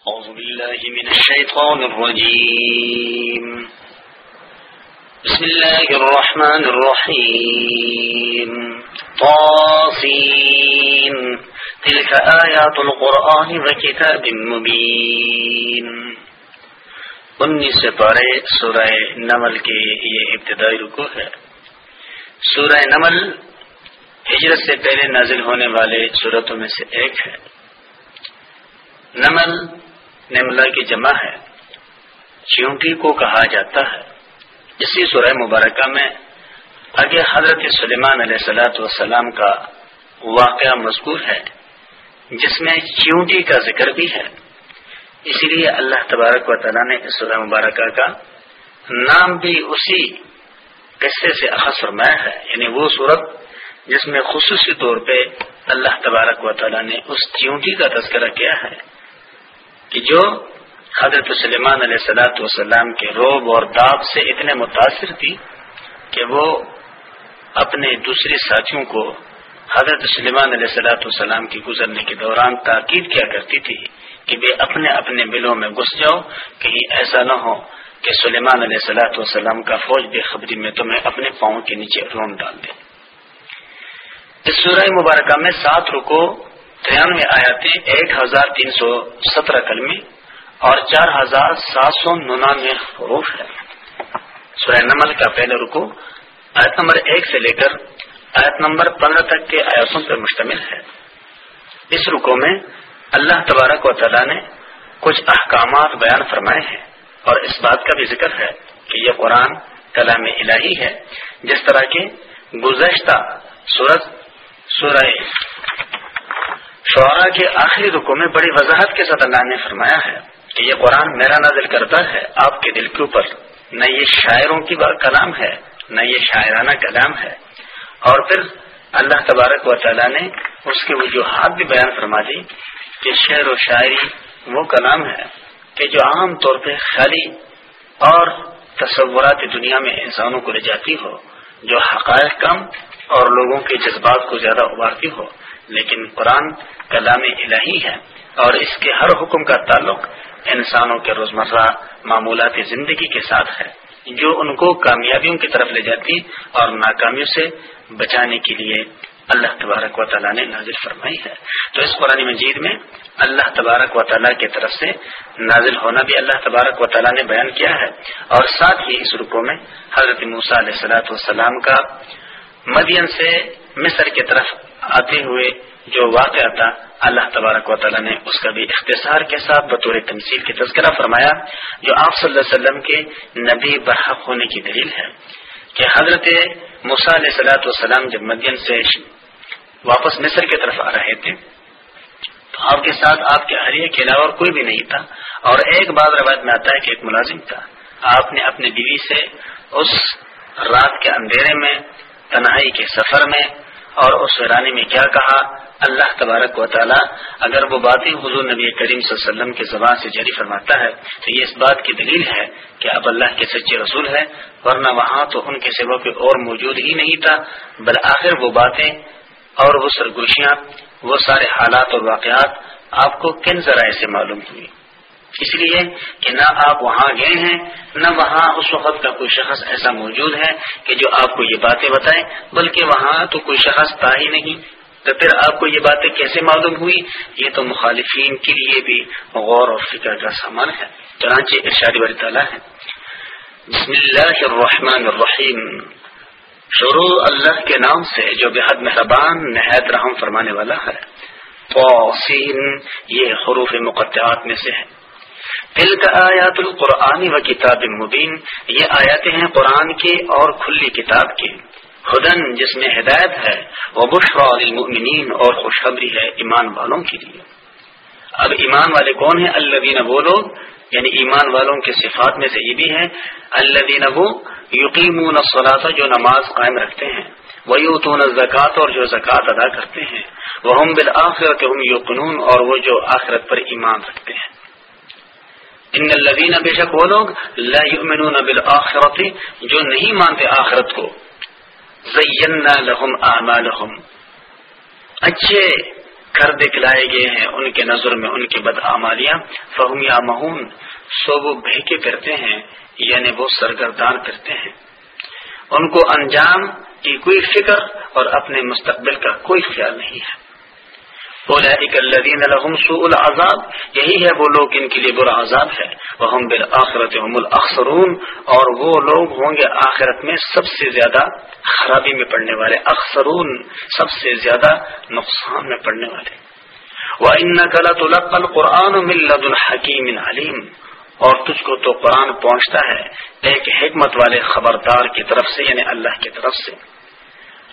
أعوذ بالله من الشيطان الرجيم. بسم الله الرحمن الرحيم. طاسين. تلك آيات القرآن وكتاب مبين. انیس پارے سورہ نمل کے یہ ابتدائی رکو ہے. سورہ نمل ہجرت سے پہلے نازل ہونے والے صورتوں میں سے ایک ہے. نمل نملا کی جمع ہے۔ چیونٹی کو کہا جاتا ہے۔ اسی سورہ مبارکہ میں آگے حضرت سلیمان علیہ سلاۃ والسلام کا واقعہ مذکور ہے، جس میں چیونٹی کا ذکر بھی ہے۔ اسی لیے اللہ تبارک و تعالیٰ نے اس سورہ مبارکہ کا نام بھی اسی قصے سے اخذ فرمایا ہے۔ یعنی وہ صورت جس میں خصوصی طور پہ اللہ تبارک و تعالیٰ نے اس چیونٹی کا تذکرہ کیا ہے۔ کہ جو حضرت سلیمان علیہ سلاۃ والسلام کے روب اور داب سے اتنے متاثر تھی کہ وہ اپنے دوسرے ساتھیوں کو حضرت سلیمان علیہ سلاۃ والسلام کی گزرنے کے دوران تاکید کیا کرتی تھی کہ وہ اپنے اپنے بلوں میں گھس جاؤ، کہیں ایسا نہ ہو کہ سلیمان علیہ سلاۃ والسلام کا فوج بے خبری میں تمہیں اپنے پاؤں کے نیچے رون ڈال دے۔ اس سورہ مبارکہ میں سات رکو ترانوے آیاتیں ایک ہزار تین سو سترہ کلمی اور چار ہزار سات سو ننانوے حروف ہے سورہ نمل کا پہلے رکو، آیت نمبر ایک سے لے کر آیت نمبر پندرہ تک کے آیاتوں پر مشتمل ہے۔ اس رکو میں اللہ تبارک و تعالیٰ نے کچھ احکامات بیان فرمائے ہیں اور اس بات کا بھی ذکر ہے کہ یہ قرآن کلام الہی ہے، جس طرح کے گزشتہ سورج سورہ شعرا کے آخری رکو میں بڑی وضاحت کے ساتھ اللہ نے فرمایا ہے کہ یہ قرآن میرا نازل کرتا ہے، آپ کے دل کے اوپر۔ نہ یہ شاعروں کی کلام ہے، نہ یہ شاعرانہ کلام ہے۔ اور پھر اللہ تبارک و تعالیٰ نے اس کے وجوہات بھی بیان فرما دی کہ شعر و شاعری وہ کلام ہے کہ جو عام طور پہ خالی اور تصورات دنیا میں انسانوں کو لے جاتی ہو، جو حقائق کم اور لوگوں کے جذبات کو زیادہ ابارتی ہو۔ لیکن قرآن کلام الہی ہے اور اس کے ہر حکم کا تعلق انسانوں کے روزمرہ معمولات زندگی کے ساتھ ہے، جو ان کو کامیابیوں کی طرف لے جاتی اور ناکامیوں سے بچانے کے لیے اللہ تبارک و تعالیٰ نے نازل فرمائی ہے۔ تو اس قرآن مجید میں اللہ تبارک و تعالیٰ کی طرف سے نازل ہونا بھی اللہ تبارک و تعالیٰ نے بیان کیا ہے اور ساتھ ہی اس رکو میں حضرت موسیٰ علیہ سلاۃ والسلام کا مدین سے مصر کی طرف آتے ہوئے جو واقعہ تھا، اللہ تبارک و تعالیٰ نے اس کا بھی اختصار کے ساتھ بطور تمثیل کی تذکرہ فرمایا، جو آپ صلی اللہ علیہ وسلم کے نبی برحق ہونے کی دلیل ہے کہ حضرت مصع علیہ سلاۃ والسلام جب مدین سے واپس مصر کی طرف آ رہے تھے، تو آپ کے ساتھ آپ کے حریے کے علاوہ کوئی بھی نہیں تھا۔ اور ایک بات روایت میں آتا ہے کہ ایک ملازم تھا، آپ نے اپنی بیوی سے اس رات کے اندھیرے میں، تنہائی کے سفر میں اور اس ویرانے میں کیا کہا؟ اللہ تبارک و تعالی، اگر وہ باتیں حضور نبی کریم صلی اللہ علیہ وسلم کے زبان سے جاری فرماتا ہے، تو یہ اس بات کی دلیل ہے کہ اب اللہ کے سچے رسول ہے ورنہ وہاں تو ان کے سوا کوئی اور موجود ہی نہیں تھا بالآخر وہ باتیں اور وہ سرگوشیاں، وہ سارے حالات اور واقعات آپ کو کن ذرائع سے معلوم ہوئی اس لیے کہ نہ آپ وہاں گئے ہیں، نہ وہاں اس وقت کا کوئی شخص ایسا موجود ہے کہ جو آپ کو یہ باتیں بتائیں بلکہ وہاں تو کوئی شخص تھا ہی نہیں۔ تو پھر آپ کو یہ باتیں کیسے معلوم ہوئی؟ یہ تو مخالفین کے لیے بھی غور اور فکر کا سامان ہے۔ چنانچہ ارشاد بری تعالیٰ ہے۔ بسم اللہ الرحمن الرحیم۔ شروع اللہ کے نام سے، جو بےحد مہربان، نہایت رحم فرمانے والا ہے۔ یہ حروف مقطعات میں سے ہے۔ دل کا آیات القرآن و کتاب مبین، یہ آیاتیں ہیں قرآن کی اور کھلی کتاب کی ہدن، جس میں ہدایت ہے وہ بشرا المؤمنین اور خوشخبری ہے ایمان والوں کے لیے۔ اب ایمان والے کون ہیں؟ اللہ وہ لوگ یعنی ایمان والوں کے صفات میں سے یہ بھی ہے اللہ دینا وہ یقین جو نماز قائم رکھتے ہیں۔ وہ یوتون زکوٰۃ اور جو زکوٰۃ ادا کرتے ہیں۔ وہ ہم بالآخرت ہم یقنون اور وہ جو آخرت پر ایمان رکھتے ہیں۔ ان الذین بے شک وہ لوگ لا یؤمنون بالآخرت جو نہیں مانتے آخرت کو زینا لهم اعمالهم اچھے کر دکھلائے گئے ہیں ان کے نظر میں ان کی بدعمالیاں فہم یا مہون سو وہ بہکے پھرتے ہیں یعنی وہ سرگردان پھرتے ہیں ان کو انجام کی کوئی فکر اور اپنے مستقبل کا کوئی خیال نہیں ہے سوء العذاب، یہی ہے وہ لوگ ان کے لیے برا عذاب ہے۔ وہ ہم بالآخرت ہم الاخسرون، اور وہ لوگ ہوں گے آخرت میں سب سے زیادہ خرابی میں پڑنے والے۔ اخسرون، سب سے زیادہ نقصان میں پڑنے والے۔ وہ ان قلط القرآن ملد الحکیم علیم اور تجھ کو تو قرآن پہنچتا ہے ایک حکمت والے خبردار کی طرف سے یعنی اللہ کی طرف سے۔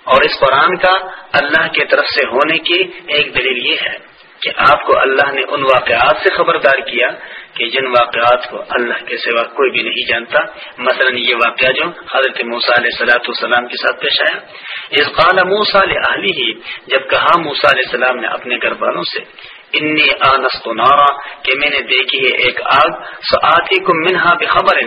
اور اس قرآن کا اللہ کی طرف سے ہونے کی ایک دلیل یہ ہے کہ آپ کو اللہ نے ان واقعات سے خبردار کیا کہ جن واقعات کو اللہ کے سوا کوئی بھی نہیں جانتا۔ مثلا یہ واقعہ جو حضرت موسیٰ علیہ سلاۃ السلام کے ساتھ پیش آیا۔ اس قال موسا علیہ ہی جب کہا موسا علیہ السلام نے اپنے گھر والوں سے، انی آنس کو نارا، کہ میں نے دیکھی ہے ایک آگ سو آتی کو منہا بخبر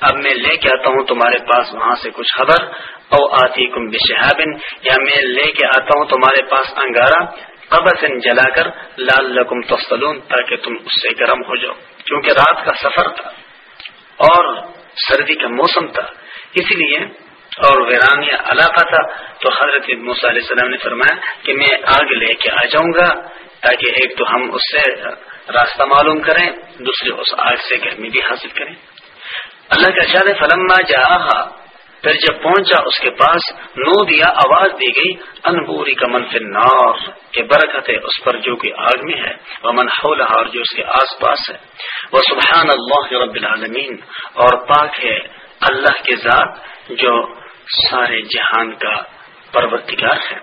اب میں لے کے آتا ہوں تمہارے پاس وہاں سے کچھ خبر۔ او آتی کم بشہابن، یا میں لے کے آتا ہوں تمہارے پاس انگارا قبر جلا کر لال لکم تفصلون، تاکہ تم اس سے گرم ہو جاؤ۔ کیونکہ رات کا سفر تھا اور سردی کا موسم تھا اسی لیے اور ویرانیہ علاقہ تھا، تو حضرت علیہ السلام نے فرمایا کہ میں آگ لے کے آ جاؤں گا، تاکہ ایک تو ہم اس سے راستہ معلوم کریں دوسرے اس آگ سے گرمی بھی حاصل کریں۔ اللہ کا شاد فلما جہاں پھر جب پہنچا اس کے پاس، نو دیا آواز دی گئی، انبوری کا منفی نار کے برکت ہے اس پر جو کہ آگ میں ہے وہ منحول اور جو اس کے آس پاس ہے۔ وہ سبحان اللہ رب العالمین، اور پاک ہے اللہ کے ذات، جو سارے جہان کا پرورتگار ہے۔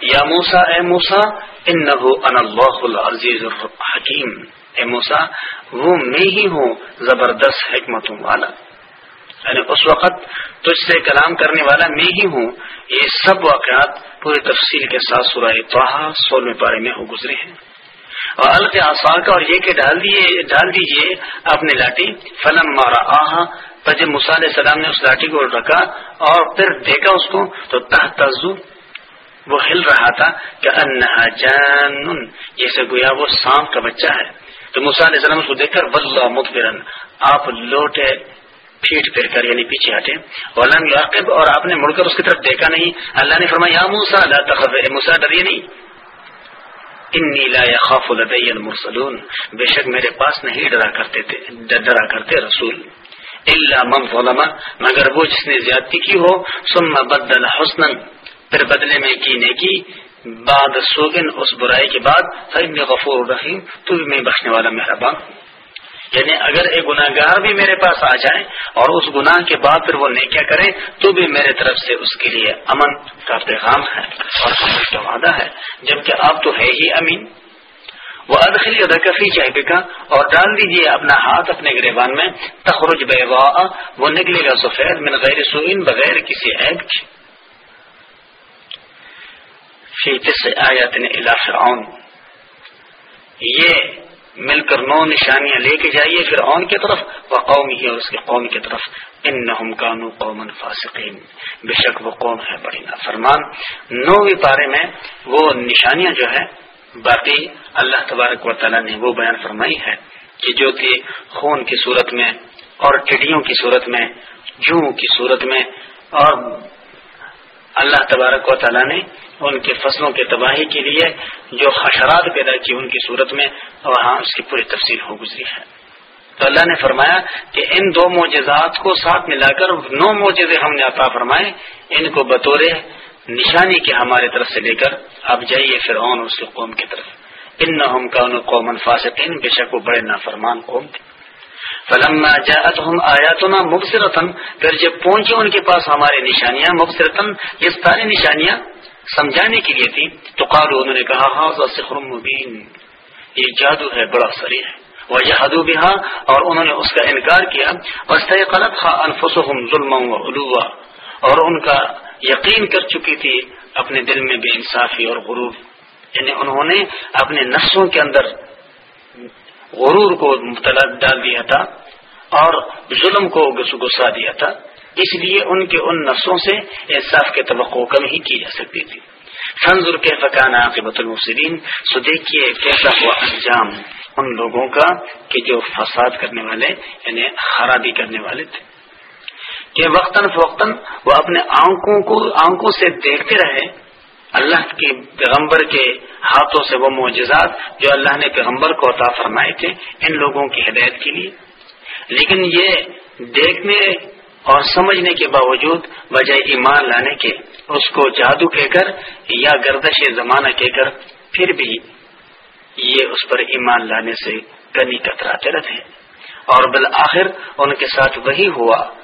یا موسا اے موسا ان اللہ العزیز الحکیم۔ اے موسا وہ میں ہی ہوں، زبردست حکمتوں والا۔ یعنی اس وقت تجھ سے کلام کرنے والا میں ہی ہوں۔ یہ سب واقعات پورے تفصیل کے ساتھ سورہ توحا سولہویں پارے میں ہو گزرے ہیں۔ اور الق آسا کا اور یہ کہ ڈال دیے ڈال دیجیے اپنے لاٹھی۔ فلم مارا آہا پر جب علیہ السلام نے اس لاٹھی کو رکھا اور پھر دیکھا اس کو، تو تہ تزو وہ ہل رہا تھا کہ انہا جان جیسے گویا وہ سانپ کا بچہ ہے۔ تو علیہ السلام اس کو دیکھ کر بلّہ متبرن آپ لوٹے پھیٹ پھر کر یعنی پیچھے ہٹے۔ ولم یعقب، اور آپ نے مڑ کر اس کی طرف دیکھا نہیں۔ اللہ نے فرمایا موسا لا تخف موسا ڈریے نہیں۔ انی لا يخاف لدي المرسلون۔ بے شک میرے پاس نہیں ڈرا کرتے تھے، ڈرا کرتے رسول۔ الا من ظلم، مگر وہ جس نے زیادتی کی ہو، ثم بدل حسنا، پھر بدلے میں کی نیکی۔ بعد سوگن، اس برائی کے بعد فإني غفور رحیم، تو بھی میں بخشنے والا مہربان ہوں۔ یعنی اگر ایک گناہ گار بھی میرے پاس آ جائے اور اس گناہ کے بعد پھر وہ نیکیا کرے، تو بھی میرے طرف سے اس کے لیے امن کا پیغام ہے اور امن کا وعدہ ہے۔ جبکہ آپ تو ہے ہی امین۔ وہ ادخلی ادکفی چاہے کا اور ڈال دیجیے اپنا ہاتھ اپنے گریبان میں۔ تخرج بے وہ نکلے گا سفید من غیر سوئن بغیر کسی عیب کی فی تس آیات فرعون۔ یہ مل کر نو نشانیاں لے کے جائیے پھر اون کی طرف وہ قوم ہی اور اس کے قوم کی طرف۔ ان نہ قومن فاسقین۔ بے شک وہ قوم ہے بڑی نا فرمان نویں پارے میں وہ نشانیاں جو ہے باقی اللہ تبارک و تعالیٰ نے وہ بیان فرمائی ہے کہ جو تھی خون کی صورت میں اور ٹڈیوں کی صورت میں جو کی صورت میں اور اللہ تبارک و تعالیٰ نے ان کے فصلوں کے تباہی کے لیے جو حشرات پیدا کی ان کی صورت میں، وہاں اس کی پوری تفصیل ہو گزری ہے۔ تو اللہ نے فرمایا کہ ان دو معجزات کو ساتھ ملا کر نو معجزے ہم نے عطا فرمائے، ان کو بطور نشانی کے ہمارے طرف سے لے کر اب جائیے پھر اس کے قوم کی طرف۔ ان نہ کا ان قومن فاسقین، بے شک وہ بڑے نافرمان قوم تھے۔ فلم ہم آیا تو نہ پھر جب پہنچے ان کے پاس ہمارے نشانیاں مبصرتن یہ ساری نشانیاں سمجھانے کے لیے تھی تو قالو انہوں نے کہا ہاں سخر مبین۔ یہ جادو ہے، بڑا سری ہے۔ وہ جہادو بھی اور انہوں نے اس کا انکار کیا۔ اور غلط خا انفس ظلم و اور ان کا یقین کر چکی تھی اپنے دل میں بے انصافی اور غرور۔ یعنی انہوں نے اپنے نسوں کے اندر غرور کو مبتلا ڈال دیا تھا اور ظلم کو گسا دیا تھا۔ اس لیے ان کے ان نفسوں سے انصاف کے توقع کم ہی کی جا سکتی تھی۔ فنزر کے فقان عاقبت المسرین سو دیکھیے کیسا ہوا انجام ان لوگوں کا کہ جو فساد کرنے والے یعنی خرابی کرنے والے تھے۔ کہ وقتاً فوقتاً وہ اپنے آنکھوں کو، آنکھوں سے دیکھتے رہے اللہ کے پیغمبر کے ہاتھوں سے وہ معجزات جو اللہ نے پیغمبر کو عطا فرمائے تھے، ان لوگوں کی ہدایت کے لیے۔ لیکن یہ دیکھنے اور سمجھنے کے باوجود بجائے ایمان لانے کے، اس کو جادو کہہ کر یا گردش زمانہ کہہ کر پھر بھی یہ اس پر ایمان لانے سے کنی کتراتے رہتے اور بالآخر ان کے ساتھ وہی ہوا۔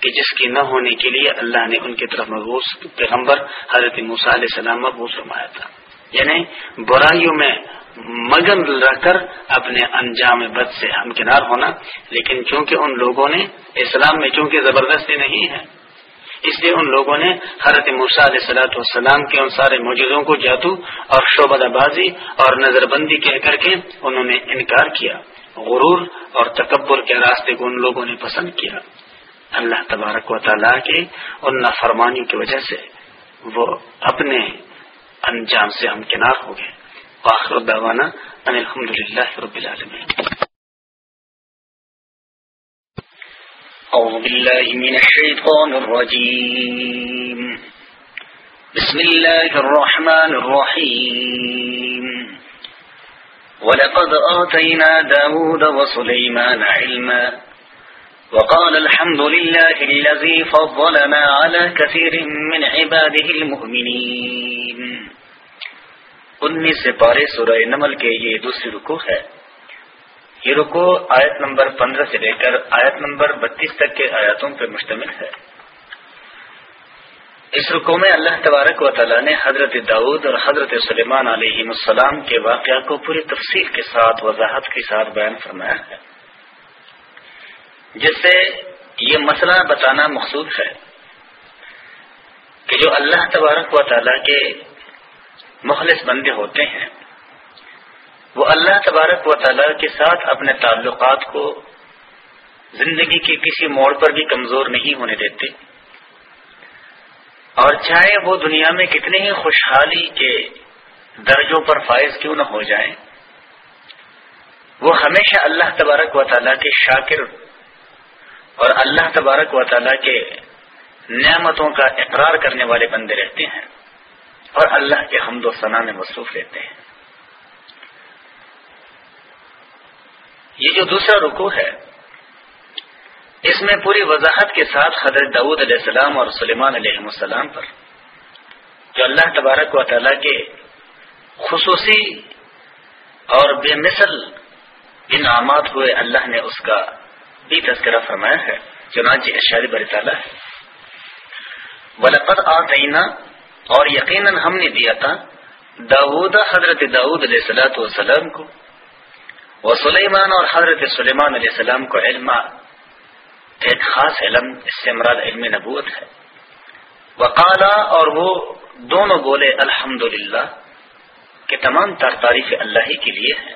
کہ جس کی نہ ہونے کے لیے اللہ نے ان کی طرف محبوس پیغمبر حضرت علیہ السلام محبوس فرمایا تھا۔ یعنی برائیوں میں مگن رہ کر اپنے انجام بد سے ہمکنار ہونا، لیکن چونکہ ان لوگوں نے اسلام میں چونکہ زبردستی نہیں ہے، اس لیے ان لوگوں نے حضرت مرسا علیہ سلاۃ والسلام کے ان سارے موجودوں کو جاتو اور شعبہ بازی اور نظر بندی کہہ کر کے انہوں نے انکار کیا۔ غرور اور تکبر کے راستے کو ان لوگوں نے پسند کیا۔ اللہ تبارک و تعالیٰ کے ان نافرمانیوں کی وجہ سے وہ اپنے انجام سے ہمکنار ہو گئے۔ واخر دعوانا ان الحمد لله رب العالمين أعوذ بالله من الشيطان الرجيم بسم الله الرحمن الرحيم ولقد آتينا داود وسليمان علما وقال الحمد لله الذي فضلنا على كثير من عباده المؤمنين۔ انیس سے پارے سورہ نمل کے یہ دوسری رکو ہے۔ یہ رکو آیت نمبر پندرہ سے لے کر آیت نمبر بتیس تک کے آیاتوں پر مشتمل ہے۔ اس رکو میں اللہ تبارک و تعالیٰ نے حضرت داود اور حضرت سلیمان علیہ السلام کے واقعہ کو پوری تفصیل کے ساتھ وضاحت کے ساتھ بیان فرمایا ہے۔ جس سے یہ مسئلہ بتانا مقصود ہے کہ جو اللہ تبارک و تعالیٰ کے مخلص بندے ہوتے ہیں، وہ اللہ تبارک و تعالیٰ کے ساتھ اپنے تعلقات کو زندگی کے کسی موڑ پر بھی کمزور نہیں ہونے دیتے۔ اور چاہے وہ دنیا میں کتنے ہی خوشحالی کے درجوں پر فائز کیوں نہ ہو جائیں، وہ ہمیشہ اللہ تبارک و تعالیٰ کے شاکر اور اللہ تبارک و تعالیٰ کے نعمتوں کا اقرار کرنے والے بندے رہتے ہیں اور اللہ کے حمد و ثنا میں مصروف رہتے ہیں۔ یہ جو دوسرا رکو ہے، اس میں پوری وضاحت کے ساتھ حضرت دعود علیہ السلام اور سلیمان علیہ السلام پر، جو اللہ تبارک و تعالیٰ کے خصوصی اور بے مثل انعامات ہوئے، اللہ نے اس کا بھی تذکرہ فرمایا ہے، چنانچہ اشاری بر تعالیٰ ہے۔ ولقد آتینا اور یقیناً ہم نے دیا تھا داود حضرت داود علیہ السلاۃ والسلام کو وہ سلیمان اور حضرت سلیمان علیہ السلام کو علم، ایک خاص علم اس سے مراد علم نبوت ہے۔ وقالا اور وہ دونوں بولے الحمد کہ تمام تر تعریف اللہ ہی کے لیے ہے۔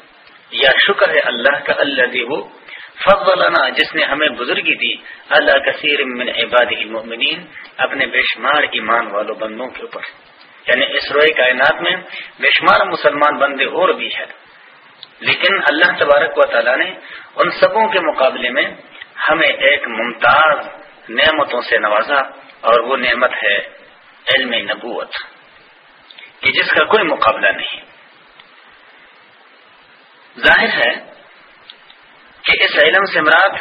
یا شکر ہے اللہ کا اللہ وہ فضلنا، جس نے ہمیں بزرگی دی، اللہ کثیر من عباد المؤمنین، اپنے بے شمار ایمان والوں بندوں کے اوپر۔ یعنی اس روئے کائنات میں بے شمار مسلمان بندے اور بھی ہے لیکن اللہ تبارک و تعالیٰ نے ان سبوں کے مقابلے میں ہمیں ایک ممتاز نعمتوں سے نوازا، اور وہ نعمت ہے علم نبوت، کہ جس کا کوئی مقابلہ نہیں۔ ظاہر ہے کہ اس علم سے مراد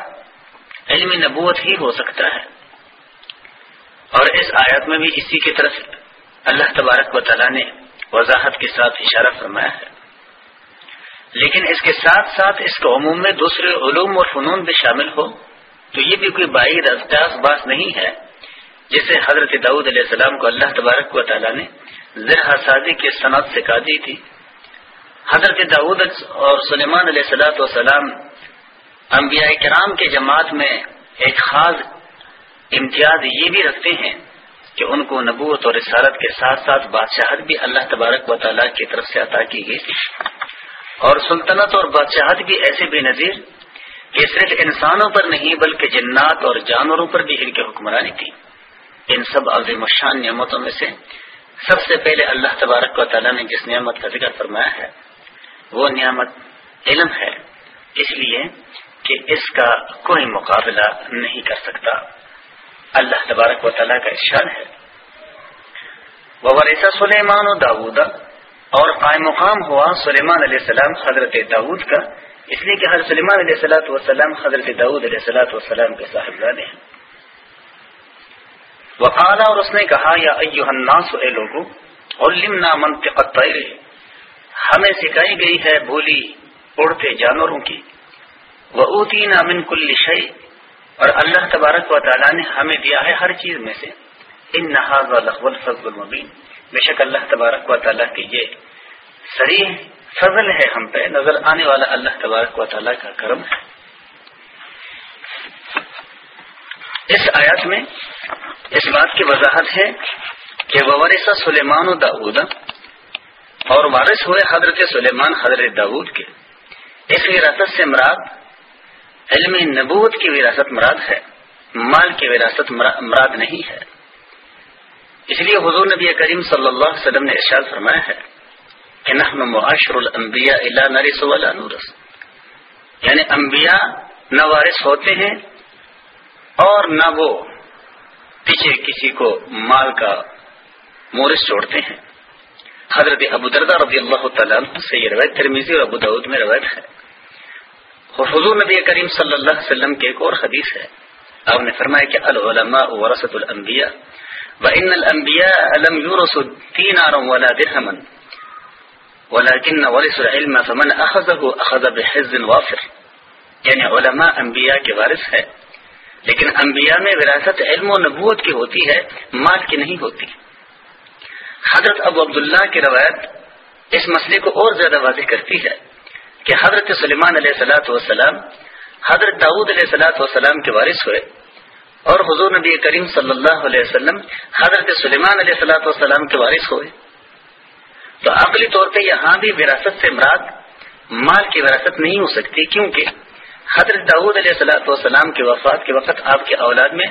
علم نبوت ہی ہو سکتا ہے۔ اور اس آیت میں بھی اسی کی طرف اللہ تبارک و تعالیٰ نے وضاحت کے ساتھ اشارہ فرمایا ہے۔ لیکن اس کے ساتھ ساتھ اس کے عموم میں دوسرے علوم اور فنون بھی شامل ہو، تو یہ بھی کوئی باعث ازداز بات نہیں ہے، جسے حضرت داؤد علیہ السلام کو اللہ تبارک و تعالیٰ نے زرہ سازی کی صنعت سکھا دی تھی۔ حضرت داود اور سلیمان علیہ السلاۃ والسلام انبیاء کرام کے جماعت میں ایک خاص امتیاز یہ بھی رکھتے ہیں کہ ان کو نبوت اور رسالت کے ساتھ ساتھ بادشاہت بھی اللہ تبارک و تعالیٰ کی طرف سے عطا کی گئی۔ اور سلطنت اور بادشاہت بھی ایسے بے نظیر کہ صرف انسانوں پر نہیں بلکہ جنات اور جانوروں پر بھی ان کی حکمرانی تھی۔ ان سب عظیم الشان نعمتوں میں سے سب سے پہلے اللہ تبارک و تعالیٰ نے جس نعمت کا ذکر فرمایا ہے، وہ نعمت علم ہے۔ اس لیے کہ اس کا کوئی مقابلہ نہیں کر سکتا۔ اللہ تبارک و تعالیٰ کا ارشاد ہے۔ وہ ورثہ سلیمان و داود اور قائم مقام ہوا سلیمان علیہ السلام حضرت داود کا۔ اس لیے کہ حضرت سلیمان علیہ السلاۃ والسلام حضرت داود علیہ السلاۃ والسلام کے صاحبزادے ہیں۔ وہ اعلیٰ اور اس نے کہا، یا ایو الناس اے لوگوں علمنا منطق الطیر۔ ہمیں سکھائی گئی ہے بولی، اڑتے جانوروں کی۔ وہ من کل شعی اور اللہ تبارک و تعالیٰ نے ہمیں دیا ہے ہر چیز میں سے۔ ان نہاز و المبین بے شک اللہ تبارک و تعالیٰ کی یہ سری فضل ہے ہم پہ۔ نظر آنے والا اللہ تبارک و تعالیٰ کا کرم ہے۔ اس آیات میں اس بات کی وضاحت ہے کہ وارثہ سلیمان و داود اور وارث ہوئے حضرت سلیمان حضرت داود کے۔ اس وراثت سے مراد علم نبوت کی وراثت مراد ہے، مال کی وراثت مراد نہیں ہے۔ اس لیے حضور نبی کریم صلی اللہ علیہ وسلم نے ارشاد فرمایا ہے کہ نحن معاشر الانبیاء الا نرث ولا نورث۔ یعنی انبیاء نہ وارث ہوتے ہیں اور نہ وہ پیچھے کسی کو مال کا مورث چھوڑتے ہیں۔ حضرت ابو دردہ رضی اللہ تعالیٰ سے یہ روایت ترمیزی اور ابو دعود میں روایت ہے۔ اور حضور نبی کریم صلی اللہ علیہ وسلم کے ایک اور حدیث ہے۔ آپ نے فرمایا کہ العلماء ورثت الانبیاء وان الانبیاء لم يورثوا دینارا ولا درهما، ولكن ورثوا العلم فمن اخذه اخذ بحز وافر۔ یعنی علماء انبیاء کے وارث ہے، لیکن انبیاء میں وراثت علم و نبوت کی ہوتی ہے مال کی نہیں ہوتی۔ حضرت ابو عبداللہ کی روایت اس مسئلے کو اور زیادہ واضح کرتی ہے۔ کہ حضرت سلیمان علیہ السلاۃ والسلام، حضرت داود علیہ السلاۃ والسلام کے وارث ہوئے اور حضور نبی کریم صلی اللہ علیہ وسلم حضرت سلیمان علیہ السلاۃ والسلام کے وارث ہوئے۔ تو عقلی طور پہ یہاں بھی وراثت سے مراد مال کی وراثت نہیں ہو سکتی، کیونکہ حضرت داود علیہ السلاۃ والسلام کے وفات کے وقت آپ کے اولاد میں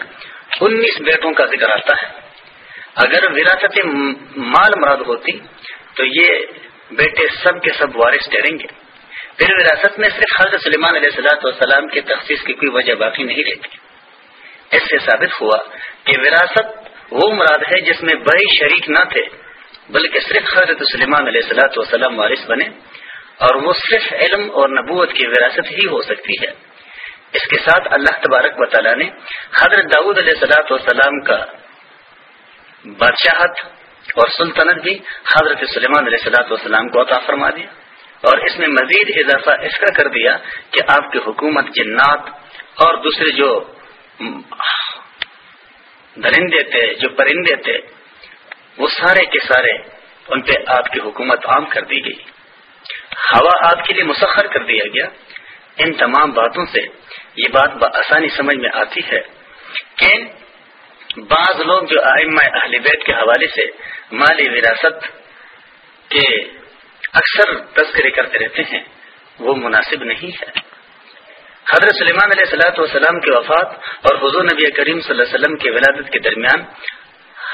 انیس بیٹوں کا ذکر آتا ہے۔ اگر وراثت مال مراد ہوتی تو یہ بیٹے سب کے سب وارث ٹھہریں گے۔ پھر وراثت میں صرف حضرت سلیمان علیہ السلاۃ والسلام کی تخصیص کی کوئی وجہ باقی نہیں رہتی۔ اس سے ثابت ہوا کہ وراثت وہ مراد ہے جس میں بڑے شریک نہ تھے، بلکہ صرف حضرت سلیمان علیہ السلاۃ والسلام وارث بنے اور وہ صرف علم اور نبوت کی وراثت ہی ہو سکتی ہے۔ اس کے ساتھ اللہ تبارک و تعالیٰ نے حضرت داود علیہ السلاۃ والسلام کا بادشاہت اور سلطنت بھی حضرت سلیمان علیہ السلاۃ والسلام کو عطا فرما دیا۔ اور اس میں مزید اضافہ اس کا کر دیا کہ آپ کی حکومت جنات اور دوسرے جو درندے تھے، جو پرندے تھے، وہ سارے کے سارے ان پہ آپ کی حکومت عام کر دی گئی۔ ہوا آپ کے لیے مسخر کر دیا گیا۔ ان تمام باتوں سے یہ بات بآسانی سمجھ میں آتی ہے کہ بعض لوگ جو آئمہ اہل بیت کے حوالے سے مالی وراثت کے اکثر تذکرے کرتے رہتے ہیں، وہ مناسب نہیں ہے۔ حضرت سلیمان علیہ السلاۃ والسلام کی وفات اور حضور نبی کریم صلی اللہ علیہ وسلم کی ولادت کے درمیان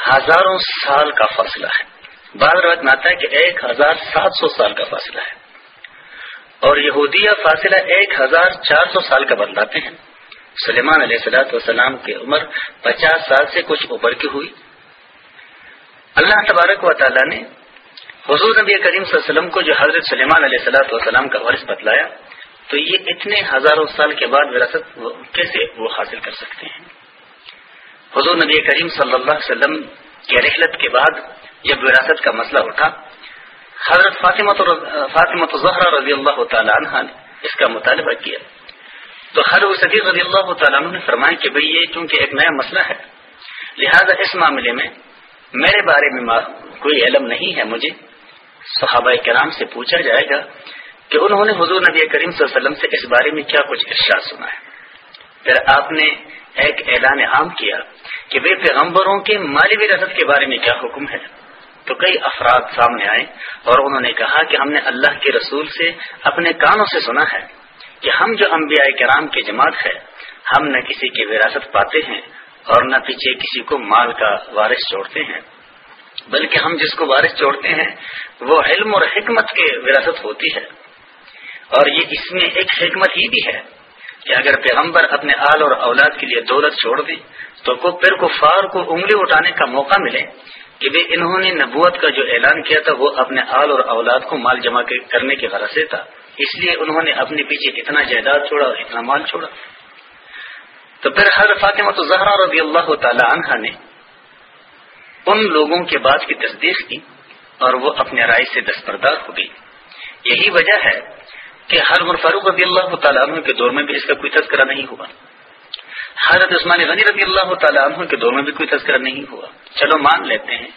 ہزاروں سال کا فاصلہ ہے۔ بعض روایت میں آتا ہے کہ ایک ہزار سات سو سال کا فاصلہ ہے۔ اور یہودیہ فاصلہ ایک ہزار چار سو سال کا بدلاتے ہیں۔ سلیمان علیہ السلاۃ والسلام کی عمر پچاس سال سے کچھ اوپر کی ہوئی۔ اللہ تبارک و تعالیٰ نے حضور نبی کریم صلی اللہ علیہ وسلم کو جو حضرت سلیمان علیہ صلاح والسلام کا ورث بتلایا، تو یہ اتنے ہزاروں سال کے بعد وراثت کیسے وہ حاصل کر سکتے ہیں؟ حضور نبی کریم صلی اللہ علیہ وسلم کے رحلت کے بعد جب وراثت کا مسئلہ اٹھا، حضرت فاطمۃ زہرا رضی اللہ تعالیٰ عنہ نے اس کا مطالبہ کیا۔ تو ہر صدیق رضی اللہ تعالیٰ عنہ نے فرمایا کہ بھئی یہ چونکہ ایک نیا مسئلہ ہے، لہذا اس معاملے میں میرے بارے میں کوئی علم نہیں ہے مجھے صحابہ کرام سے پوچھا جائے گا کہ انہوں نے حضور نبی کریم صلی اللہ علیہ وسلم سے اس بارے میں کیا کچھ ارشاد سنا ہے۔ پھر آپ نے ایک اعلان عام کیا کہ بے پیغمبروں کے مالی وراثت کے بارے میں کیا حکم ہے۔ تو کئی افراد سامنے آئے اور انہوں نے کہا کہ ہم نے اللہ کے رسول سے اپنے کانوں سے سنا ہے کہ ہم جو انبیاء کرام کی جماعت ہے، ہم نہ کسی کی وراثت پاتے ہیں اور نہ پیچھے کسی کو مال کا وارث چھوڑتے ہیں۔ بلکہ ہم جس کو وارث چھوڑتے ہیں، وہ علم اور حکمت کے وراثت ہوتی ہے۔ اور یہ اس میں ایک حکمت ہی بھی ہے کہ اگر پیغمبر اپنے آل اور اولاد کے لیے دولت چھوڑ دے، تو کو پھر کفار کو انگلی اٹھانے کا موقع ملے کہ بھی انہوں نے نبوت کا جو اعلان کیا تھا، وہ اپنے آل اور اولاد کو مال جمع کرنے کے غرض سے تھا۔ اس لیے انہوں نے اپنے پیچھے اتنا جائیداد چھوڑا اور اتنا مال چھوڑا۔ تو پھر ہر فاطمہ زہرا رضی اللہ تعالی عنہ نے ان لوگوں کے بعد کی تصدیق کی اور وہ اپنے رائے سے دستبردار ہو گئی۔ یہی وجہ ہے کہ ہر فاروق رضی اللہ تعالیٰ عنہ کے دور میں بھی اس کا کوئی تذکرہ نہیں ہوا۔ حضرت عثمان غنی رضی اللہ تعالیٰ عنہ کے دور میں بھی کوئی تذکرہ نہیں ہوا۔ چلو مان لیتے ہیں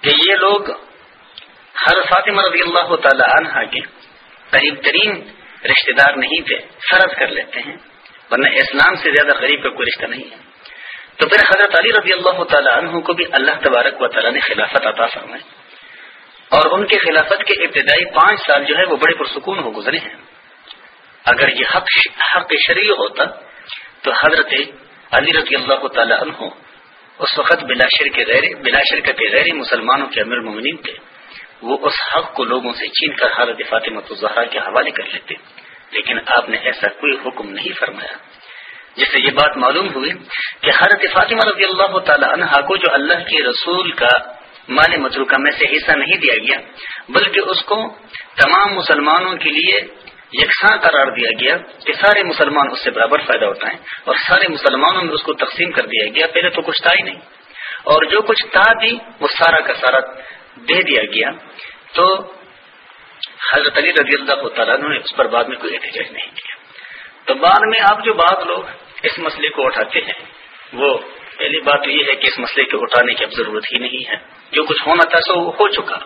کہ یہ لوگ ہر فاطمہ رضی اللہ تعالیٰ عنہ کے قریب ترین رشتے دار نہیں تھے۔ فرض کر لیتے ہیں، ورنہ اسلام سے زیادہ غریب کا کوئی رشتہ نہیں ہے۔ تو پھر حضرت علی رضی اللہ تعالیٰ عنہ کو بھی اللہ تبارک و تعالیٰ نے خلافت عطا فرمائی۔ اور ان کے خلافت کے ابتدائی پانچ سال جو ہے وہ بڑے پرسکون ہو گزرے ہیں۔ اگر یہ حق حق شریع ہوتا تو حضرت علی رضی اللہ تعالی عنہ اس وقت بلاشر کے غیر بلاشر کے غیر مسلمانوں کے امیر ممنین تھے وہ اس حق کو لوگوں سے چین کر حضرت فاطمہ الظہرا کے حوالے کر لیتے۔ لیکن آپ نے ایسا کوئی حکم نہیں فرمایا۔ جس سے یہ بات معلوم ہوئی کہ حضرت فاطمہ رضی اللہ تعالی عنہ کو جو اللہ کے رسول کا مال متروکہ میں سے حصہ نہیں دیا گیا، بلکہ اس کو تمام مسلمانوں کے لیے یکساں قرار دیا گیا کہ سارے مسلمان اس سے برابر فائدہ اٹھائیں اور سارے مسلمانوں میں اس کو تقسیم کر دیا گیا، پہلے تو کچھ تھا ہی نہیں۔ اور جو کچھ تھا بھی وہ سارا کا سارا دے دیا گیا۔ تو حضرت علی رضی اللہ تعالیٰ نے اس پر بعد میں کوئی احتجاج نہیں کیا۔ تو بعد میں آپ جو بات لوگ اس مسئلے کو اٹھاتے ہیں وہ پہلی بات یہ ہے کہ اس مسئلے کے اٹھانے کی اب ضرورت ہی نہیں ہے۔ جو کچھ ہونا تھا سو ہو چکا۔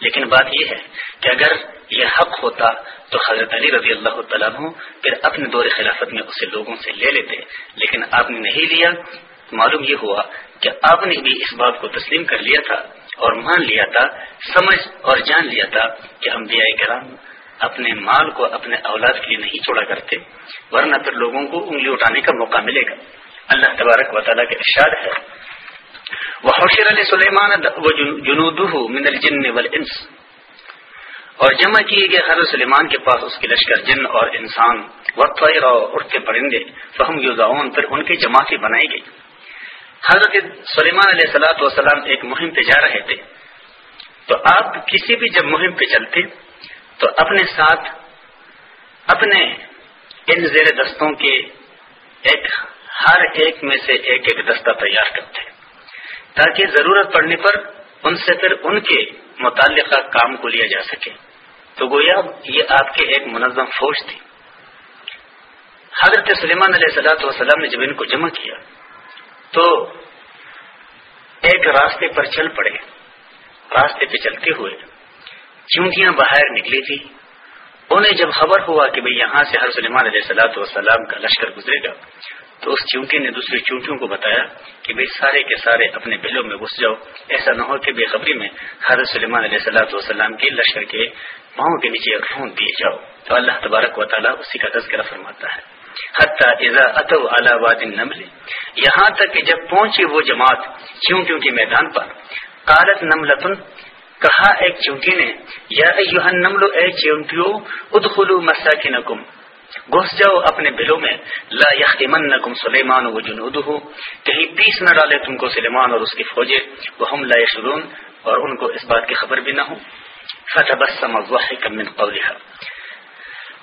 لیکن بات یہ ہے کہ اگر یہ حق ہوتا تو حضرت علی رضی اللہ تعالیٰ پھر اپنے دور خلافت میں اسے لوگوں سے لے لیتے۔ لیکن آپ نے نہیں لیا۔ معلوم یہ ہوا کہ آپ نے بھی اس بات کو تسلیم کر لیا تھا اور مان لیا تھا، سمجھ اور جان لیا تھا کہ ہم بیا کرام اپنے مال کو اپنے اولاد کے لیے نہیں چھوڑا کرتے، ورنہ پھر لوگوں کو انگلی اٹھانے کا موقع ملے گا۔ اللہ تبارک و تعالیٰ کے ارشاد ہے. وہ حوشر علیہ سلیمان جنود من الجن والانس. اور جمع کیے گئے ہر سلیمان کے پاس اس کے لشکر جن اور انسان. وقت اور اٹھتے پرندے. فہم یوزاون پھر ان کی جماعتیں بنائی گئی حضرت سلیمان علیہ سلاۃ وسلام ایک مہم پہ جا رہے تھے. تو آپ کسی بھی جب مہم پہ چلتے تو اپنے ساتھ اپنے ان زیر دستوں کے ایک ہر ایک میں سے ایک ایک دستہ تیار کرتے تاکہ ضرورت پڑنے پر ان سے پھر ان کے متعلقہ کام کو لیا جا سکے۔ تو گویا یہ آپ کے ایک منظم فوج تھی۔ حضرت سلیمان علیہ صلاحت وسلام نے جب ان کو جمع کیا، تو ایک راستے پر چل پڑے۔ راستے پہ چلتے ہوئے چونکیاں باہر نکلی تھی۔ انہیں جب خبر ہوا کہ بھئی یہاں سے ہر سلیمان علیہ صلاحت وسلام کا لشکر گزرے گا تو اس چونٹی نے دوسری چونٹیوں کو بتایا کہ بھائی سارے کے سارے اپنے بلوں میں گھس جاؤ۔ ایسا نہ ہو کہ بے خبری میں حضرت سلیمان علیہ صلاح والسلام کے لشکر کے پاؤں کے نیچے رون دیے جاؤ۔ تو اللہ تبارک و تعالیٰ اسی کا تذکرہ فرماتا ہے۔ حتیٰ اتو واد نمل یہاں تک کہ جب پہنچی وہ جماعت چونٹیوں کے میدان پر کالت نملتن، کہا ایک چونٹی نے، یا نملو اے چونٹیوں ادخلو مساکنکم۔ گھس جاؤ اپنے بلوں میں۔ لا یخمن نقم سلیمان و جنود ہو کہیں پیس نہ ڈالے تم کو سلیمان اور اس کی فوجیں۔ وہ ہم لا شرون اور ان کو اس بات کی خبر بھی نہ ہو۔ فتح بس من قولها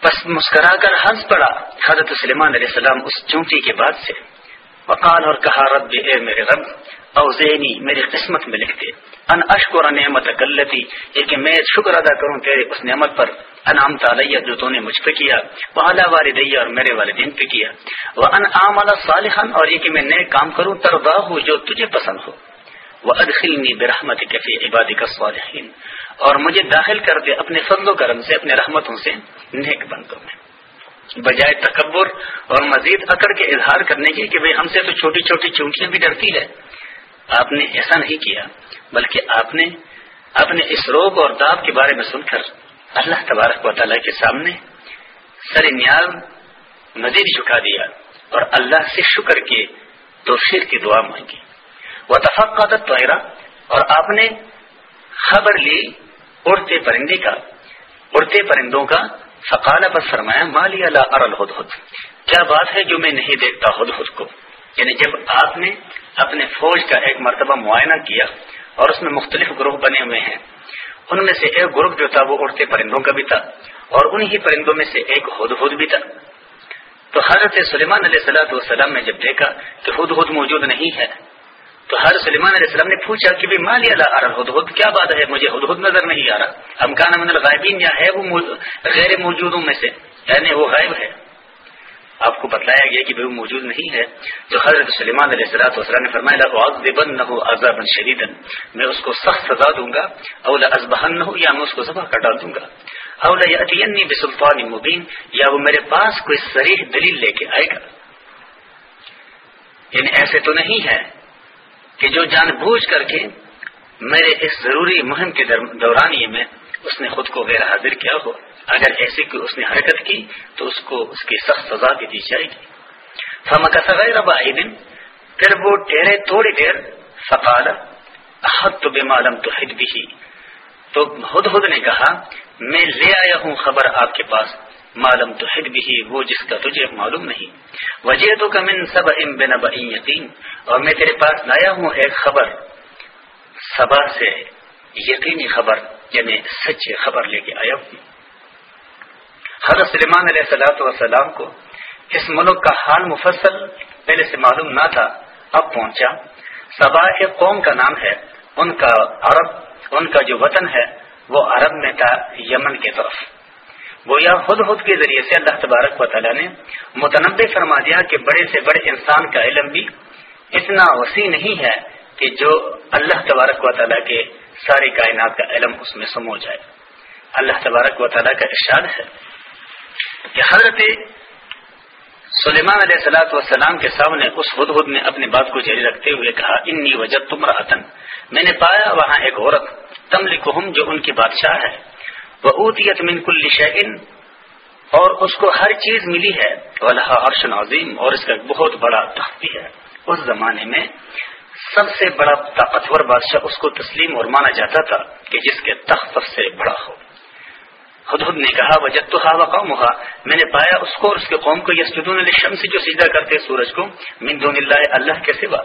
بس مسکرا کر ہنس پڑا حضرت سلیمان علیہ السلام اس چونٹی کے بعد سے۔ وقال اور کہا رب اے میرے رب، اوزینی، میری قسمت میں لکھتے ان اشکر نعمت کلتی یہ کہ میں شکر ادا کروں تیرے اس نعمت پر۔ انعام تعالیہ جو تو نے مجھ پہ کیا وہ اعلیٰ والدیہ اور میرے والدین پہ کیا۔ وہ ان عام صالحان اور یہ کہ میں نئے کام کروں تربا ہوں جو تجھے پسند ہو۔ وہ ادخلنی برحمت کفی عبادی کا صالحین اور مجھے داخل کر دے اپنے فضل و کرم سے، اپنے رحمتوں سے نیک بندوں میں۔ بجائے تکبر اور مزید اکڑ کے اظہار کرنے کی کہ بھئی ہم سے تو چھوٹی چھوٹی چونکیاں بھی ڈرتی ہے آپ نے ایسا نہیں کیا، بلکہ آپ نے اپنے اس روگ اور داب کے بارے میں سن کر اللہ تبارک و تعالیٰ کے سامنے سر نیال مزید جھکا دیا اور اللہ سے شکر کے توفیر کی دعا مانگی۔ وہ تفقات اور آپ نے خبر لی اڑتے پرندے کا، اڑتے پرندوں کا۔ فقال پر فرمایا مالی اللہ ارل ہد کیا بات ہے جو میں نہیں دیکھتا ہد ہد کو؟ یعنی جب آپ نے اپنے فوج کا ایک مرتبہ معائنہ کیا اور اس میں مختلف گروہ بنے ہوئے ہیں ان میں سے ایک گروپ جو تھا وہ اڑتے پرندوں کا بھی تھا اور انہی پرندوں میں سے ایک ہد ہد بھی تھا۔ تو حضرت سلیمان علیہ صلاح والسلام نے جب دیکھا کہ ہد ہد موجود نہیں ہے، تو حضرت سلیمان علیہ السلام نے پوچھا کہ بھی مالی اللہ ہد ہد کیا بات ہے؟ مجھے ہد ہد نظر نہیں آ رہا۔ ہم کان من الغائبین یا ہے وہ غیر موجودوں میں سے؟ یعنی وہ غائب ہے۔ آپ کو بتلایا گیا کہ وہ موجود نہیں ہے، تو حضرت سلیمان علیہ السلاۃ وسلم نے فرمایا نہ شدید میں اس کو سخت سزا دوں گا اولا ازبہن نہ ہو یا میں اس کو ذبح کر ڈال دوں گا۔ اولا یتینی بسلطان مبین، یا وہ میرے پاس کوئی سریح دلیل لے کے آئے گا۔ یعنی ایسے تو نہیں ہے کہ جو جان بوجھ کر کے میرے اس ضروری مہم کے دوران یہ میں اس نے خود کو غیر حاضر کیا ہو۔ اگر ایسی کوئی اس نے حرکت کی تو اس کو اس کی سخت سزا بھی دی جائے گی۔ فم سغیر دن پھر وہ ٹھہرے تھوڑی دیر فقال احد تو بے معلوم تو حد بھی تو ہد ہد نے کہا، میں لے آیا ہوں خبر آپ کے پاس معلوم تو حد بھی وہ جس کا تجھے معلوم نہیں۔ وجہ تو کمن سب ام بن یقین اور میں تیرے پاس لایا ہوں ایک خبر، سبا سے یقینی خبر یعنی سچی خبر لے کے آیا ہوں۔ حضرت سلیمان علیہ السلاۃ والسلام کو اس ملک کا حال مفصل پہلے سے معلوم نہ تھا، اب پہنچا۔ سبا ایک قوم کا نام ہے، ان کا عرب، ان کا جو وطن ہے، وہ عرب میں تھا، یمن کی طرف۔ وہ یا خود خود کے ذریعے سے اللہ تبارک و تعالیٰ نے متنوع فرما دیا کہ بڑے سے بڑے انسان کا علم بھی اتنا وسیع نہیں ہے کہ جو اللہ تبارک و تعالیٰ کے ساری کائنات کا علم اس میں سمو جائے اللہ تبارک و تعالیٰ کا ارشاد ہے کہ حضرت سلیمان علیہ سلاۃ والسلام کے سامنے اس ہد ہد نے اپنی بات کو جاری رکھتے ہوئے کہا، انی وجہ تمرا میں نے پایا وہاں ایک عورت تم لکھم جو ان کی بادشاہ ہے۔ وہ اوتیت من کل شعین اور اس کو ہر چیز ملی ہے۔ اللہ عرش عظیم، اور اس کا بہت بڑا تخت ہے۔ اس زمانے میں سب سے بڑا طاقتور بادشاہ اس کو تسلیم اور مانا جاتا تھا کہ جس کے تخت سب سے بڑا ہو۔ خود خود نے کہا وجد تو ہا قوم میں نے پایا اس کو اور اس کے قوم کو، یسجدون الشم سے جو سیدھا کرتے سورج کو۔ من دون اللہ اللہ کے سوا۔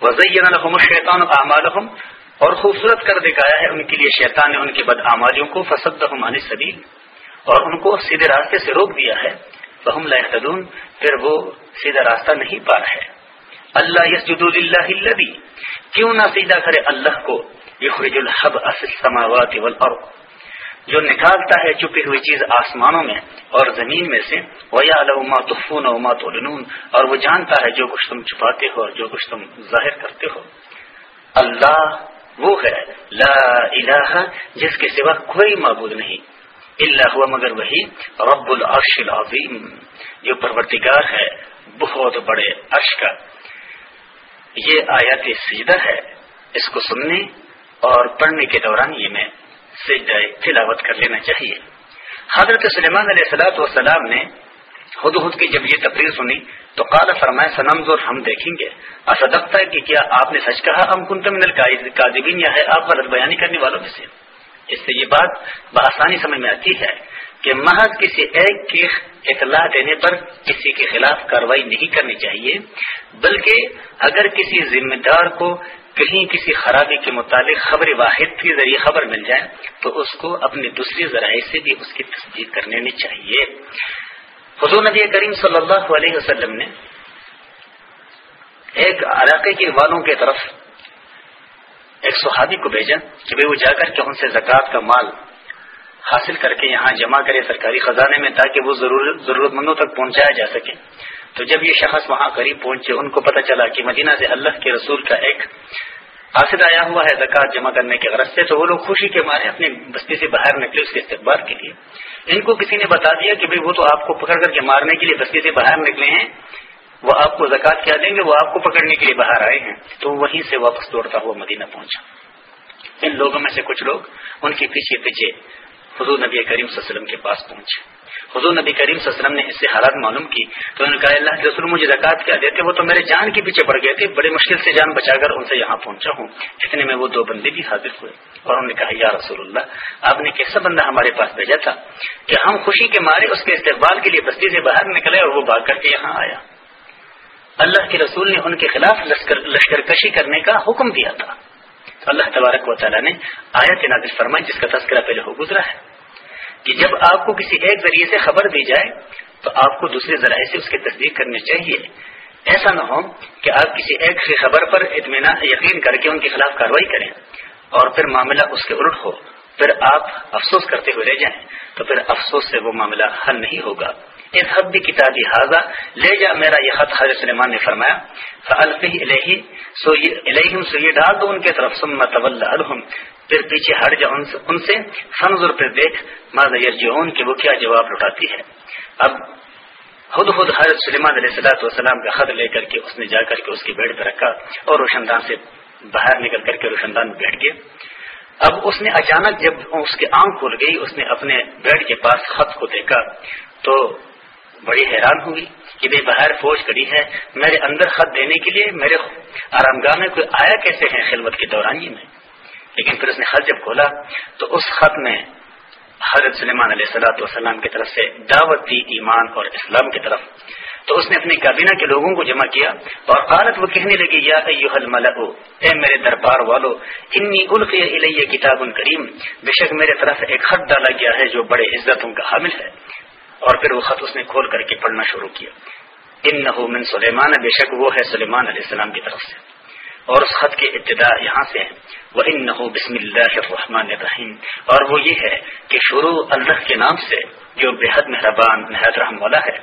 وزین لهم الشیطان اعمالهم اور خوبصورت کر دکھایا ہے ان کے لیے شیطان نے ان کے بد اعمالیوں کو۔ فصدهم عن السبیل اور ان کو سیدھے راستے سے روک دیا ہے۔ فهم لا يهتدون۔ پھر وہ سیدھا راستہ نہیں پا رہے۔ اللہ یسجد للہ الذی۔ کیوں نہ سیدھا کرے اللہ کو۔ یخرج الحب اس السماوات والارض۔ جو نکالتا ہے چپی ہوئی چیز آسمانوں میں اور زمین میں سے ویا علما تفون وما تولنون اور وہ جانتا ہے جو کچھ تم چھپاتے ہو اور جو کچھ تم ظاہر کرتے ہو۔ اللہ وہ ہے، لا الہ، جس کے سوا کوئی معبود نہیں۔ اللہ ہوا مگر وہی، رب العرش العظیم جو پرورتگار ہے، بہت بڑے عرش کا۔ یہ آیات سجدہ ہے، اس کو سننے اور پڑھنے کے دوران یہ میں تلاوت کر لینا چاہیے۔ حضرت سلیمان علیہ السلاۃ والسلام نے خود خود کی جب یہ تقریر سنی تو قال فرمائے سنم زور ہم دیکھیں گے۔ اصدقتا ہے کہ کیا آپ نے سچ کہا؟ ہم کن تم القاضبین یا ہے آپ غلط بیانی کرنے والوں میں سے؟ اس سے یہ بات بآسانی سمجھ میں آتی ہے کہ محض کسی ایک کی اطلاع دینے پر کسی کے خلاف کاروائی نہیں کرنی چاہیے، بلکہ اگر کسی ذمہ دار کو کہیں کسی خرابی کے متعلق خبر واحد کے ذریعے خبر مل جائے، تو اس کو اپنی دوسری ذرائع سے بھی اس کی تصدیق کر لینی چاہیے۔ حضور نبی کریم صلی اللہ علیہ وسلم نے ایک علاقے کے والوں کے طرف ایک صحابی کو بھیجا کہ وہ جا کر کے ان سے زکوٰۃ کا مال حاصل کر کے یہاں جمع کرے سرکاری خزانے میں تاکہ وہ ضرورت مندوں تک پہنچایا جا سکے۔ تو جب یہ شخص وہاں قریب پہنچے، ان کو پتہ چلا کہ مدینہ سے اللہ کے رسول کا ایک قاصد آیا ہوا ہے، زکوٰۃ جمع کرنے کے غرض سے، تو وہ لوگ خوشی کے مارے اپنی بستی سے باہر نکلے اس کے استقبال کے لیے۔ ان کو کسی نے بتا دیا کہ وہ تو آپ کو پکڑ کر کے مارنے کے لیے بستی سے باہر نکلے ہیں، وہ آپ کو زکوٰۃ کیا دیں گے، وہ آپ کو پکڑنے کے لیے باہر آئے ہیں۔ تو وہیں سے واپس دوڑتا ہوا مدینہ پہنچا۔ ان لوگوں میں سے کچھ لوگ ان کے پیچھے پیچھے حضور نبی کریم صلی اللہ علیہ وسلم کے پاس پہنچے۔ حضور نبی کریم صلی اللہ علیہ وسلم نے اس سے حالات معلوم کی تو انہوں نے کہا، اللہ کے رسول مجھے زکات کیا دیتے وہ تو میرے جان کے پیچھے پڑ گئے تھے، بڑے مشکل سے جان بچا کر ان سے یہاں پہنچا ہوں۔ اتنے میں وہ دو بندے بھی حاضر ہوئے اور انہوں نے کہا، یا رسول اللہ، آپ نے کیسا بندہ ہمارے پاس بھیجا تھا کہ ہم خوشی کے مارے اس کے استقبال کے لیے بستی سے باہر نکلے اور وہ بھاگ کر کے یہاں آیا۔ اللہ کے رسول نے ان کے خلاف لشکر کشی کرنے کا حکم دیا تھا۔ اللہ تبارک و تعالیٰ نے آیت نازل فرمائی جس کا تذکرہ پہلے ہو گزرا ہے۔ کہ جب آپ کو کسی ایک ذریعے سے خبر دی جائے، تو آپ کو دوسرے ذرائع سے اس کی تصدیق کرنی چاہیے۔ ایسا نہ ہو کہ آپ کسی ایک کی خبر پر اطمینان، یقین کر کے ان کے خلاف کاروائی کریں اور پھر معاملہ اس کے الٹ ہو۔ پھر آپ افسوس کرتے ہوئے رہ جائیں۔ تو پھر افسوس سے وہ معاملہ حل نہیں ہوگا۔ اس حد بھی کتابی حاضہ لے جا میرا یہ خط حضرت سلیمان نے فرمایا۔ سو یہ ڈال دو ان کے طرف سما طول پھر پیچھے ہٹ جا ان سے فنظر پہ دیکھ ماضا یرجعون کہ وہ کیا جواب لٹاتی ہے۔ اب خود خود حضرت سلیمان علیہ السلاۃ والسلام کا خط لے کر کے اس نے جا کر کے اس کی بیڑ پہ رکھا اور روشن دان سے باہر نکل کر کے روشن دان میں بیٹھ گئے اب اس نے اچانک جب اس کی آنکھ کھل گئی، اس نے اپنے بیڈ کے پاس خط کو دیکھا تو بڑی حیران ہوئی کہ بھائی باہر فوج کڑی ہے۔ میرے اندر خط دینے کے لیے میرے آرام گاہ میں کوئی آیا کیسے ہیں خلوت کی دورانی میں؟ لیکن پھر اس نے خط جب کھولا تو اس خط میں حضرت سلیمان علیہ صلاحت والسلام کی طرف سے دعوت دی ایمان اور اسلام کی طرف۔ تو اس نے اپنی کابینہ کے لوگوں کو جمع کیا اور قالت وہ کہنے لگی یا اے میرے دربار والو، انی القی الیہ کتاب کریم۔ بے شک میرے طرف ایک خط ڈالا گیا ہے جو بڑے عزتوں کا حامل ہے۔ اور پھر وہ خط اس نے کھول کر کے پڑھنا شروع کیا۔ ان من سلیمان، بے شک وہ ہے سلیمان علیہ السلام کی طرف سے۔ اور اس خط کی ابتدا یہاں سے ہے۔ وہ ان بسم اللہ الرحمن الرحیم اور وہ یہ ہے کہ شروع اللہ کے نام سے جو بے حد مہربان نہایت رحم والا ہے۔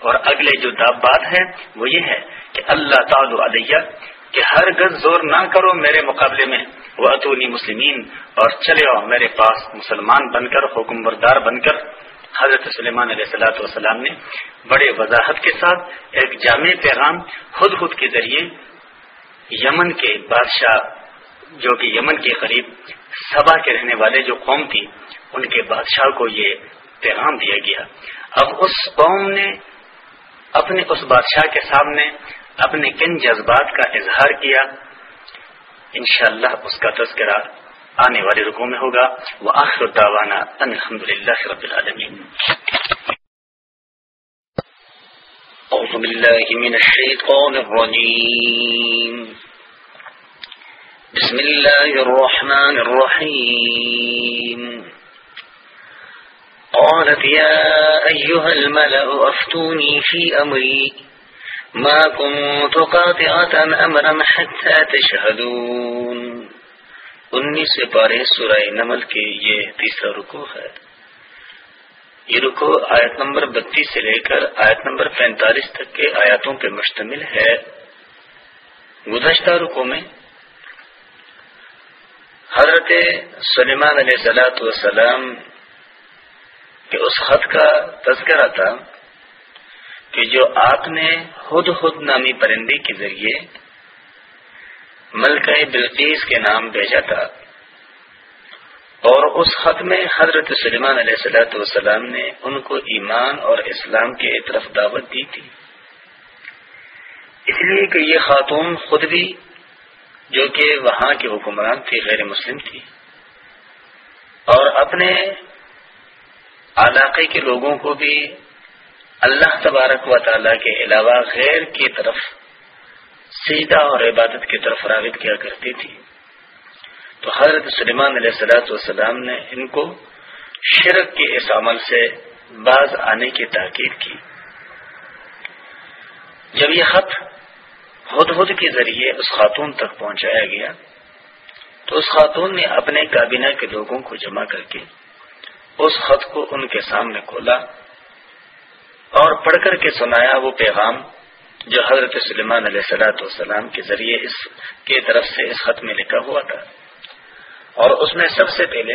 اور اگلے جو بات ہے وہ یہ ہے کہ اللہ تعالی علیہ کہ ہر گز زور نہ کرو میرے مقابلے میں۔ وہ اتونی مسلمین اور چلے آؤ میرے پاس مسلمان بن کر حکم بردار بن کر۔ حضرت سلیمان علیہ السلاۃ والسلام نے بڑے وضاحت کے ساتھ ایک جامع پیغام خود خود کے ذریعے یمن کے بادشاہ جو کہ یمن کے قریب سبا کے رہنے والے جو قوم تھی، ان کے بادشاہ کو یہ پیغام دیا گیا۔ اب اس قوم نے اپنے اس بادشاہ کے سامنے اپنے کن جذبات کا اظہار کیا۔ انشاءاللہ اس کا تذکرہ آنے والے رکو میں ہوگا۔ وہ آخر الحمد للہ رب العالمین۔ أعوذ بالله من الشيطان الرجيم. بسم الله الرحمن الرحيم. قالت يا أيها الملأ، أفتوني في أمري. ما كنت قاطعة أمرا حتى تشهدون. انیس پارے سورہ نمل کے یہ تیسرا رکو ہے۔ یہ رکو، آیت نمبر بتیس سے لے کر آیت نمبر پینتالیس تک کے آیاتوں پر مشتمل ہے۔ گزشتہ رکو میں حضرت سلیمان علیہ سلاۃ وسلام کے اس خط کا تذکرہ تھا کہ جو آپ نے خود خود نامی پرندے کے ذریعے ملکہ بلقیس کے نام بھیجا تھا۔ اور اس خط میں حضرت سلیمان علیہ السلاۃ والسلام نے ان کو ایمان اور اسلام کی طرف دعوت دی تھی۔ اس لیے کہ یہ خاتون خود بھی جو کہ وہاں کے حکمران تھی غیر مسلم تھی اور اپنے علاقے کے لوگوں کو بھی اللہ تبارک و تعالی کے علاوہ غیر کی طرف سیدھا اور عبادت کی طرف راغب کیا کرتی تھی۔ تو حضرت سلیمان علیہ السلاۃ والسلام نے ان کو شرک کے اس عمل سے باز آنے کی تاکید کی۔ جب یہ خط ہد ہد کے ذریعے اس خاتون تک پہنچایا گیا، تو اس خاتون نے اپنے کابینہ کے لوگوں کو جمع کر کے اس خط کو ان کے سامنے کھولا اور پڑھ کر کے سنایا وہ پیغام جو حضرت سلیمان علیہ السلاۃ والسلام کے ذریعے اس کے طرف سے اس خط میں لکھا ہوا تھا۔ اور اس میں سب سے پہلے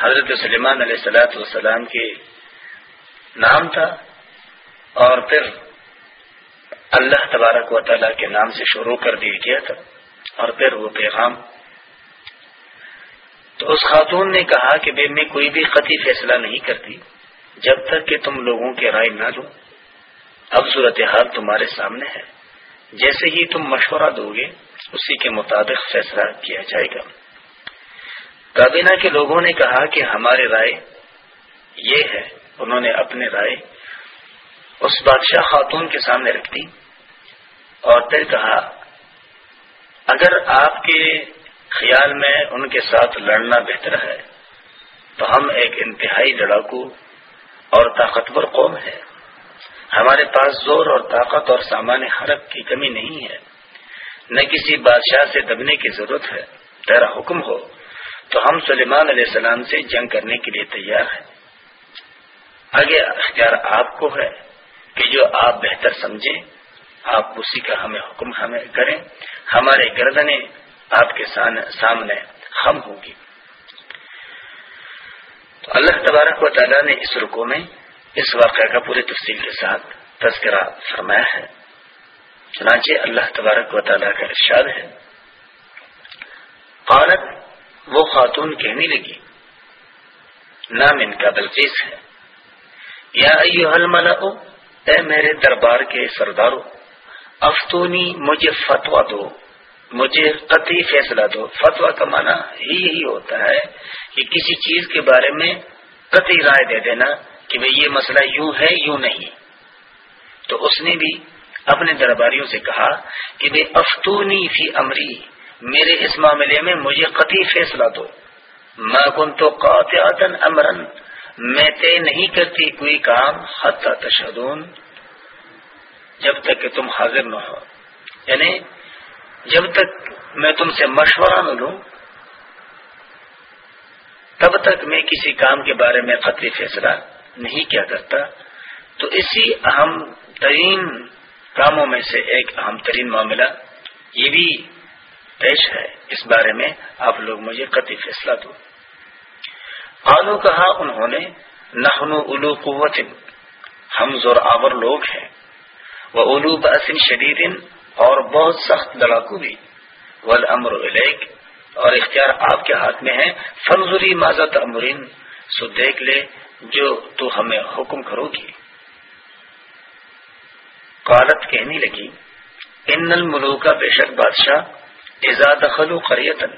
حضرت سلیمان علیہ السلاۃ والسلام کے نام تھا اور پھر اللہ تبارک و تعالیٰ کے نام سے شروع کر دیا گیا تھا اور پھر وہ پیغام۔ تو اس خاتون نے کہا کہ بے میں کوئی بھی قطعی فیصلہ نہیں کرتی جب تک کہ تم لوگوں کی رائے نہ لو اب صورتحال تمہارے سامنے ہے۔ جیسے ہی تم مشورہ دو گے، اسی کے مطابق فیصلہ کیا جائے گا۔ کابینہ کے لوگوں نے کہا کہ ہماری رائے یہ ہے، انہوں نے اپنی رائے اس بادشاہ خاتون کے سامنے رکھ دی اور پھر کہا، اگر آپ کے خیال میں ان کے ساتھ لڑنا بہتر ہے، تو ہم ایک انتہائی لڑاکو اور طاقتور قوم ہے ہمارے پاس زور اور طاقت اور سامان حرک کی کمی نہیں ہے۔ نہ کسی بادشاہ سے دبنے کی ضرورت ہے۔ تیرا حکم ہو۔ تو ہم سلیمان علیہ السلام سے جنگ کرنے کے لیے تیار ہیں۔ آگے اختیار آپ کو ہے کہ جو آپ بہتر سمجھیں، آپ اسی کا ہمیں حکم ہمیں کریں۔ ہمارے گردنے آپ کے سامنے ہم ہوگی تو اللہ تبارک و تعالیٰ نے اس رکو میں اس واقعہ کا پوری تفصیل کے ساتھ تذکرہ فرمایا ہے۔ چنانچہ اللہ تبارک و تعالیٰ کا ارشاد ہے۔ قالت وہ خاتون کہنے لگی نام ان کا بلقیس ہے۔ یا اے میرے دربار کے سرداروں افتونی مجھے فتوا دو، مجھے قطعی فیصلہ دو۔ فتوا کا معنی ہی یہی ہوتا ہے کہ کسی چیز کے بارے میں قطعی رائے دے دینا کہ بھئی یہ مسئلہ یوں ہے، یوں نہیں۔ تو اس نے بھی اپنے درباریوں سے کہا کہ بھائی افتونی فی امری میرے اس معاملے میں مجھے قطعی فیصلہ دو۔ میں کن تو قاطعتا امرن میں طے نہیں کرتی کوئی کام، حتی تشہدون۔ جب تک کہ تم حاضر نہ ہو۔ یعنی جب تک میں تم سے مشورہ نہ لوں، تب تک میں کسی کام کے بارے میں خطری فیصلہ نہیں کیا کرتا۔ تو اسی اہم ترین کاموں میں سے ایک اہم ترین معاملہ یہ بھی پیش ہے۔ اس بارے میں آپ لوگ مجھے قطعی فیصلہ دو۔ آلو کہا، انہوں نے نہنو الو قوت، ہم زور آور لوگ ہیں۔ وہ اولو بسن شدید، اور بہت سخت لڑاکو بھی۔ ول امر اور اختیار آپ کے ہاتھ میں ہے۔ فنزری ماضت امرین، سو دیکھ لے جو تو ہمیں حکم کرو گی۔ قالت کہنے لگی ان الملوکا بے شک بادشاہ ایزاد خلو قریتن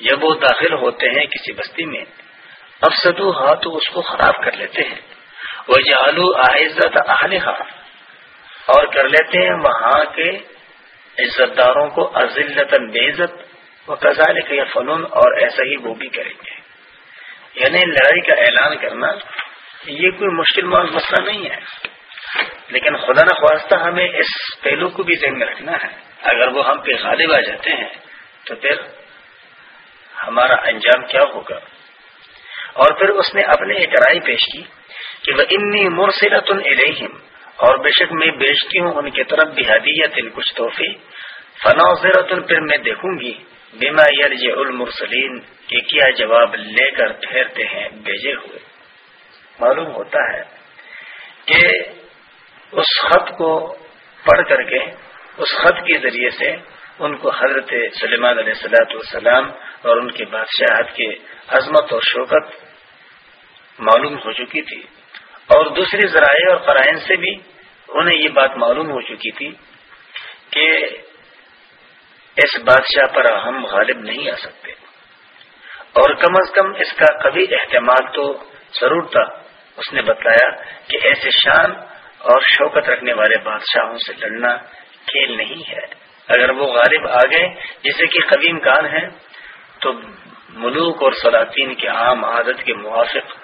جب وہ داخل ہوتے ہیں کسی بستی میں افسدو ہاں تو اس کو خراب کر لیتے ہیں وہ جالو آزت اہلحا اور کر لیتے ہیں وہاں کے عزت داروں کو ازلتن بے عزت و کزال کے فنون اور ایسا ہی وہ بھی کریں گے۔ یعنی لڑائی کا اعلان کرنا، یہ کوئی مشکل مسئلہ نہیں ہے۔ لیکن خدا نخواستہ ہمیں اس پہلو کو بھی ذہن میں رکھنا ہے۔ اگر وہ ہم پہ غالب آ جاتے ہیں، تو پھر ہمارا انجام کیا ہوگا؟ اور پھر اس نے اپنے ایک رائے پیش کی کہ وہ انی مرسلت الہم اور بے شک میں بیچتی ہوں ان کی طرف بھی حدیت کچھ تحفے فنا پھر میں دیکھوں گی بیما یرج المرسلین، کہ کیا جواب لے کر پھیرتے ہیں بھیجے ہوئے۔ معلوم ہوتا ہے کہ اس خط کو پڑھ کر کے اس خط کے ذریعے سے ان کو حضرت سلیمان علیہ السلاۃ والسلام اور ان کے بادشاہت کے عظمت اور شوکت معلوم ہو چکی تھی۔ اور دوسری ذرائع اور قرائن سے بھی انہیں یہ بات معلوم ہو چکی تھی کہ اس بادشاہ پر ہم غالب نہیں آ سکتے۔ اور کم از کم اس کا کبھی احتمال تو ضرور تھا۔ اس نے بتایا کہ ایسے شان اور شوکت رکھنے والے بادشاہوں سے لڑنا کھیل نہیں ہے۔ اگر وہ غالب آ گئے، جیسے کہ قدیم کان ہے تو ملوک اور سلاطین کے عام عادت کے موافق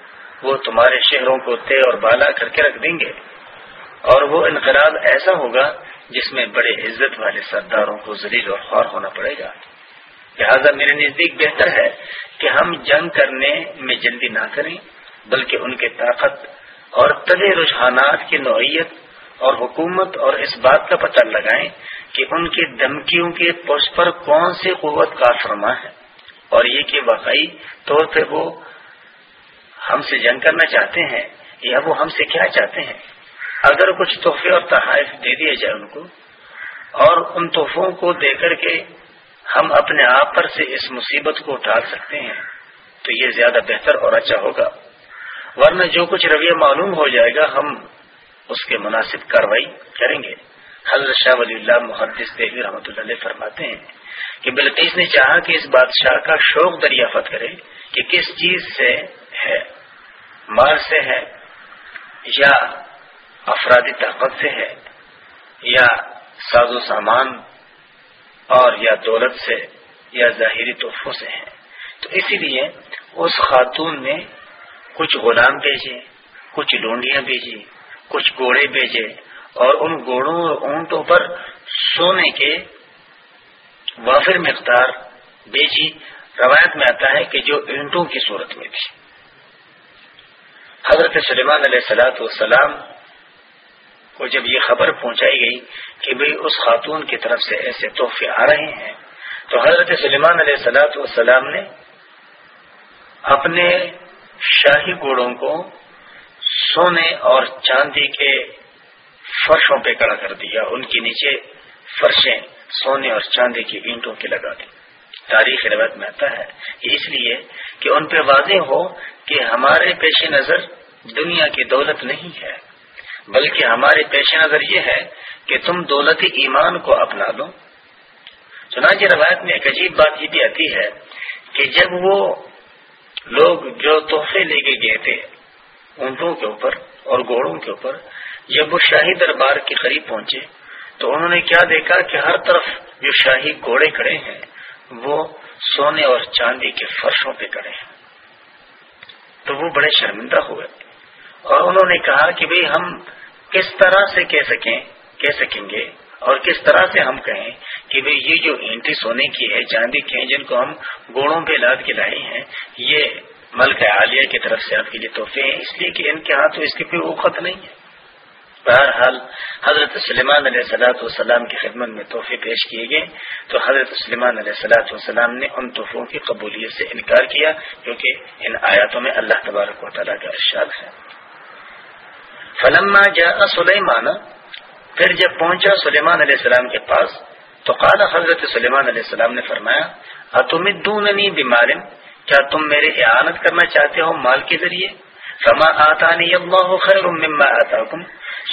وہ تمہارے شہروں کو طے اور بالا کر کے رکھ دیں گے۔ اور وہ انقلاب ایسا ہوگا جس میں بڑے عزت والے سرداروں کو ذلیل اور خوار ہونا پڑے گا۔ لہذا میرے نزدیک بہتر ہے کہ ہم جنگ کرنے میں جلدی نہ کریں، بلکہ ان کے طاقت اور طلے رجحانات کی نوعیت اور حکومت اور اس بات کا پتہ لگائیں کہ ان کی دھمکیوں کے پوش پر کون سی قوت کا فرما ہے۔ اور یہ کہ واقعی طور پہ وہ ہم سے جنگ کرنا چاہتے ہیں یا وہ ہم سے کیا چاہتے ہیں۔ اگر کچھ تحفے اور تحائف دے دیے جائے ان کو اور ان تحفوں کو دے کر کے ہم اپنے آپ پر سے اس مصیبت کو ٹال سکتے ہیں تو یہ زیادہ بہتر اور اچھا ہوگا۔ ورنہ جو کچھ رویہ معلوم ہو جائے گا، ہم اس کے مناسب کاروائی کریں گے۔ حضرت شاہ ولی اللہ محدث دہلی رحمۃ اللہ علیہ فرماتے ہیں کہ بلقیس نے چاہا کہ اس بادشاہ کا شوق دریافت کرے کہ کس چیز سے ہے، مال سے ہے، یا افرادی طاقت سے ہے، یا ساز و سامان اور یا دولت سے، یا ظاہری تحفوں سے ہے۔ تو اسی لیے اس خاتون نے کچھ غلام بھیجے، کچھ ڈونڈیاں بھیجی کچھ گوڑے بھیجے اور ان گوڑوں اور اونٹوں پر سونے کے وافر مقدار بیچی۔ روایت میں آتا ہے کہ جو اینٹوں کی صورت میں تھی۔ حضرت سلیمان علیہ سلاۃ والسلام کو جب یہ خبر پہنچائی گئی کہ بھئی اس خاتون کی طرف سے ایسے تحفے آ رہے ہیں، تو حضرت سلیمان علیہ سلاۃ والسلام نے اپنے شاہی گھوڑوں کو سونے اور چاندی کے فرشوں پہ کڑا کر دیا، ان کے نیچے فرشیں سونے اور چاندی کی اینٹوں کی لگا دی۔ تاریخ روایت میں آتا ہے اس لیے کہ ان پہ واضح ہو کہ ہمارے پیش نظر دنیا کی دولت نہیں ہے، بلکہ ہمارے پیش نظر یہ ہے کہ تم دولت ایمان کو اپنا لو۔ چنانچہ روایت میں ایک عجیب بات یہ بھی آتی ہے کہ جب وہ لوگ جو تحفے لے کے گئے تھے اونٹوں کے اوپر اور گھوڑوں کے اوپر جب وہ شاہی دربار کے قریب پہنچے تو انہوں نے کیا دیکھا کہ ہر طرف جو شاہی گھوڑے کھڑے ہیں، وہ سونے اور چاندی کے فرشوں پہ کھڑے ہیں۔ تو وہ بڑے شرمندہ ہوئے اور انہوں نے کہا کہ بھئی ہم کس طرح سے کہہ سکیں کہہ سکیں گے اور کس طرح سے ہم کہیں کہ بھئی یہ جو اینٹی سونے کی ہے، چاندی کی ہیں، جن کو ہم گوڑوں پہ لاد کے لائے ہیں، یہ ملک عالیہ کی طرف سے آپ کے لیے تحفے ہیں۔ اس لیے کہ ان کے ہاتھ اس کی کوئی اوقت نہیں ہے۔ بہرحال حضرت سلیمان علیہ سلاۃ والسلام کی خدمت میں تحفے پیش کیے گئے۔ تو حضرت سلیمان علیہ سلاۃ والسلام نے ان تحفوں کی قبولیت سے انکار کیا کیونکہ ان آیاتوں میں اللہ تبارک و تعالیٰ کا ارشاد ہے۔ فلما جا سلیمان، پھر جب پہنچا سلیمان علیہ السلام کے پاس، تو قال حضرت سلیمان علیہ السلام نے فرمایا، اتمدوننی بیمارم کیا تم میرے اعانت کرنا چاہتے ہو مال کے ذریعے؟ فما آتانی اللہ خیر مما آتاکم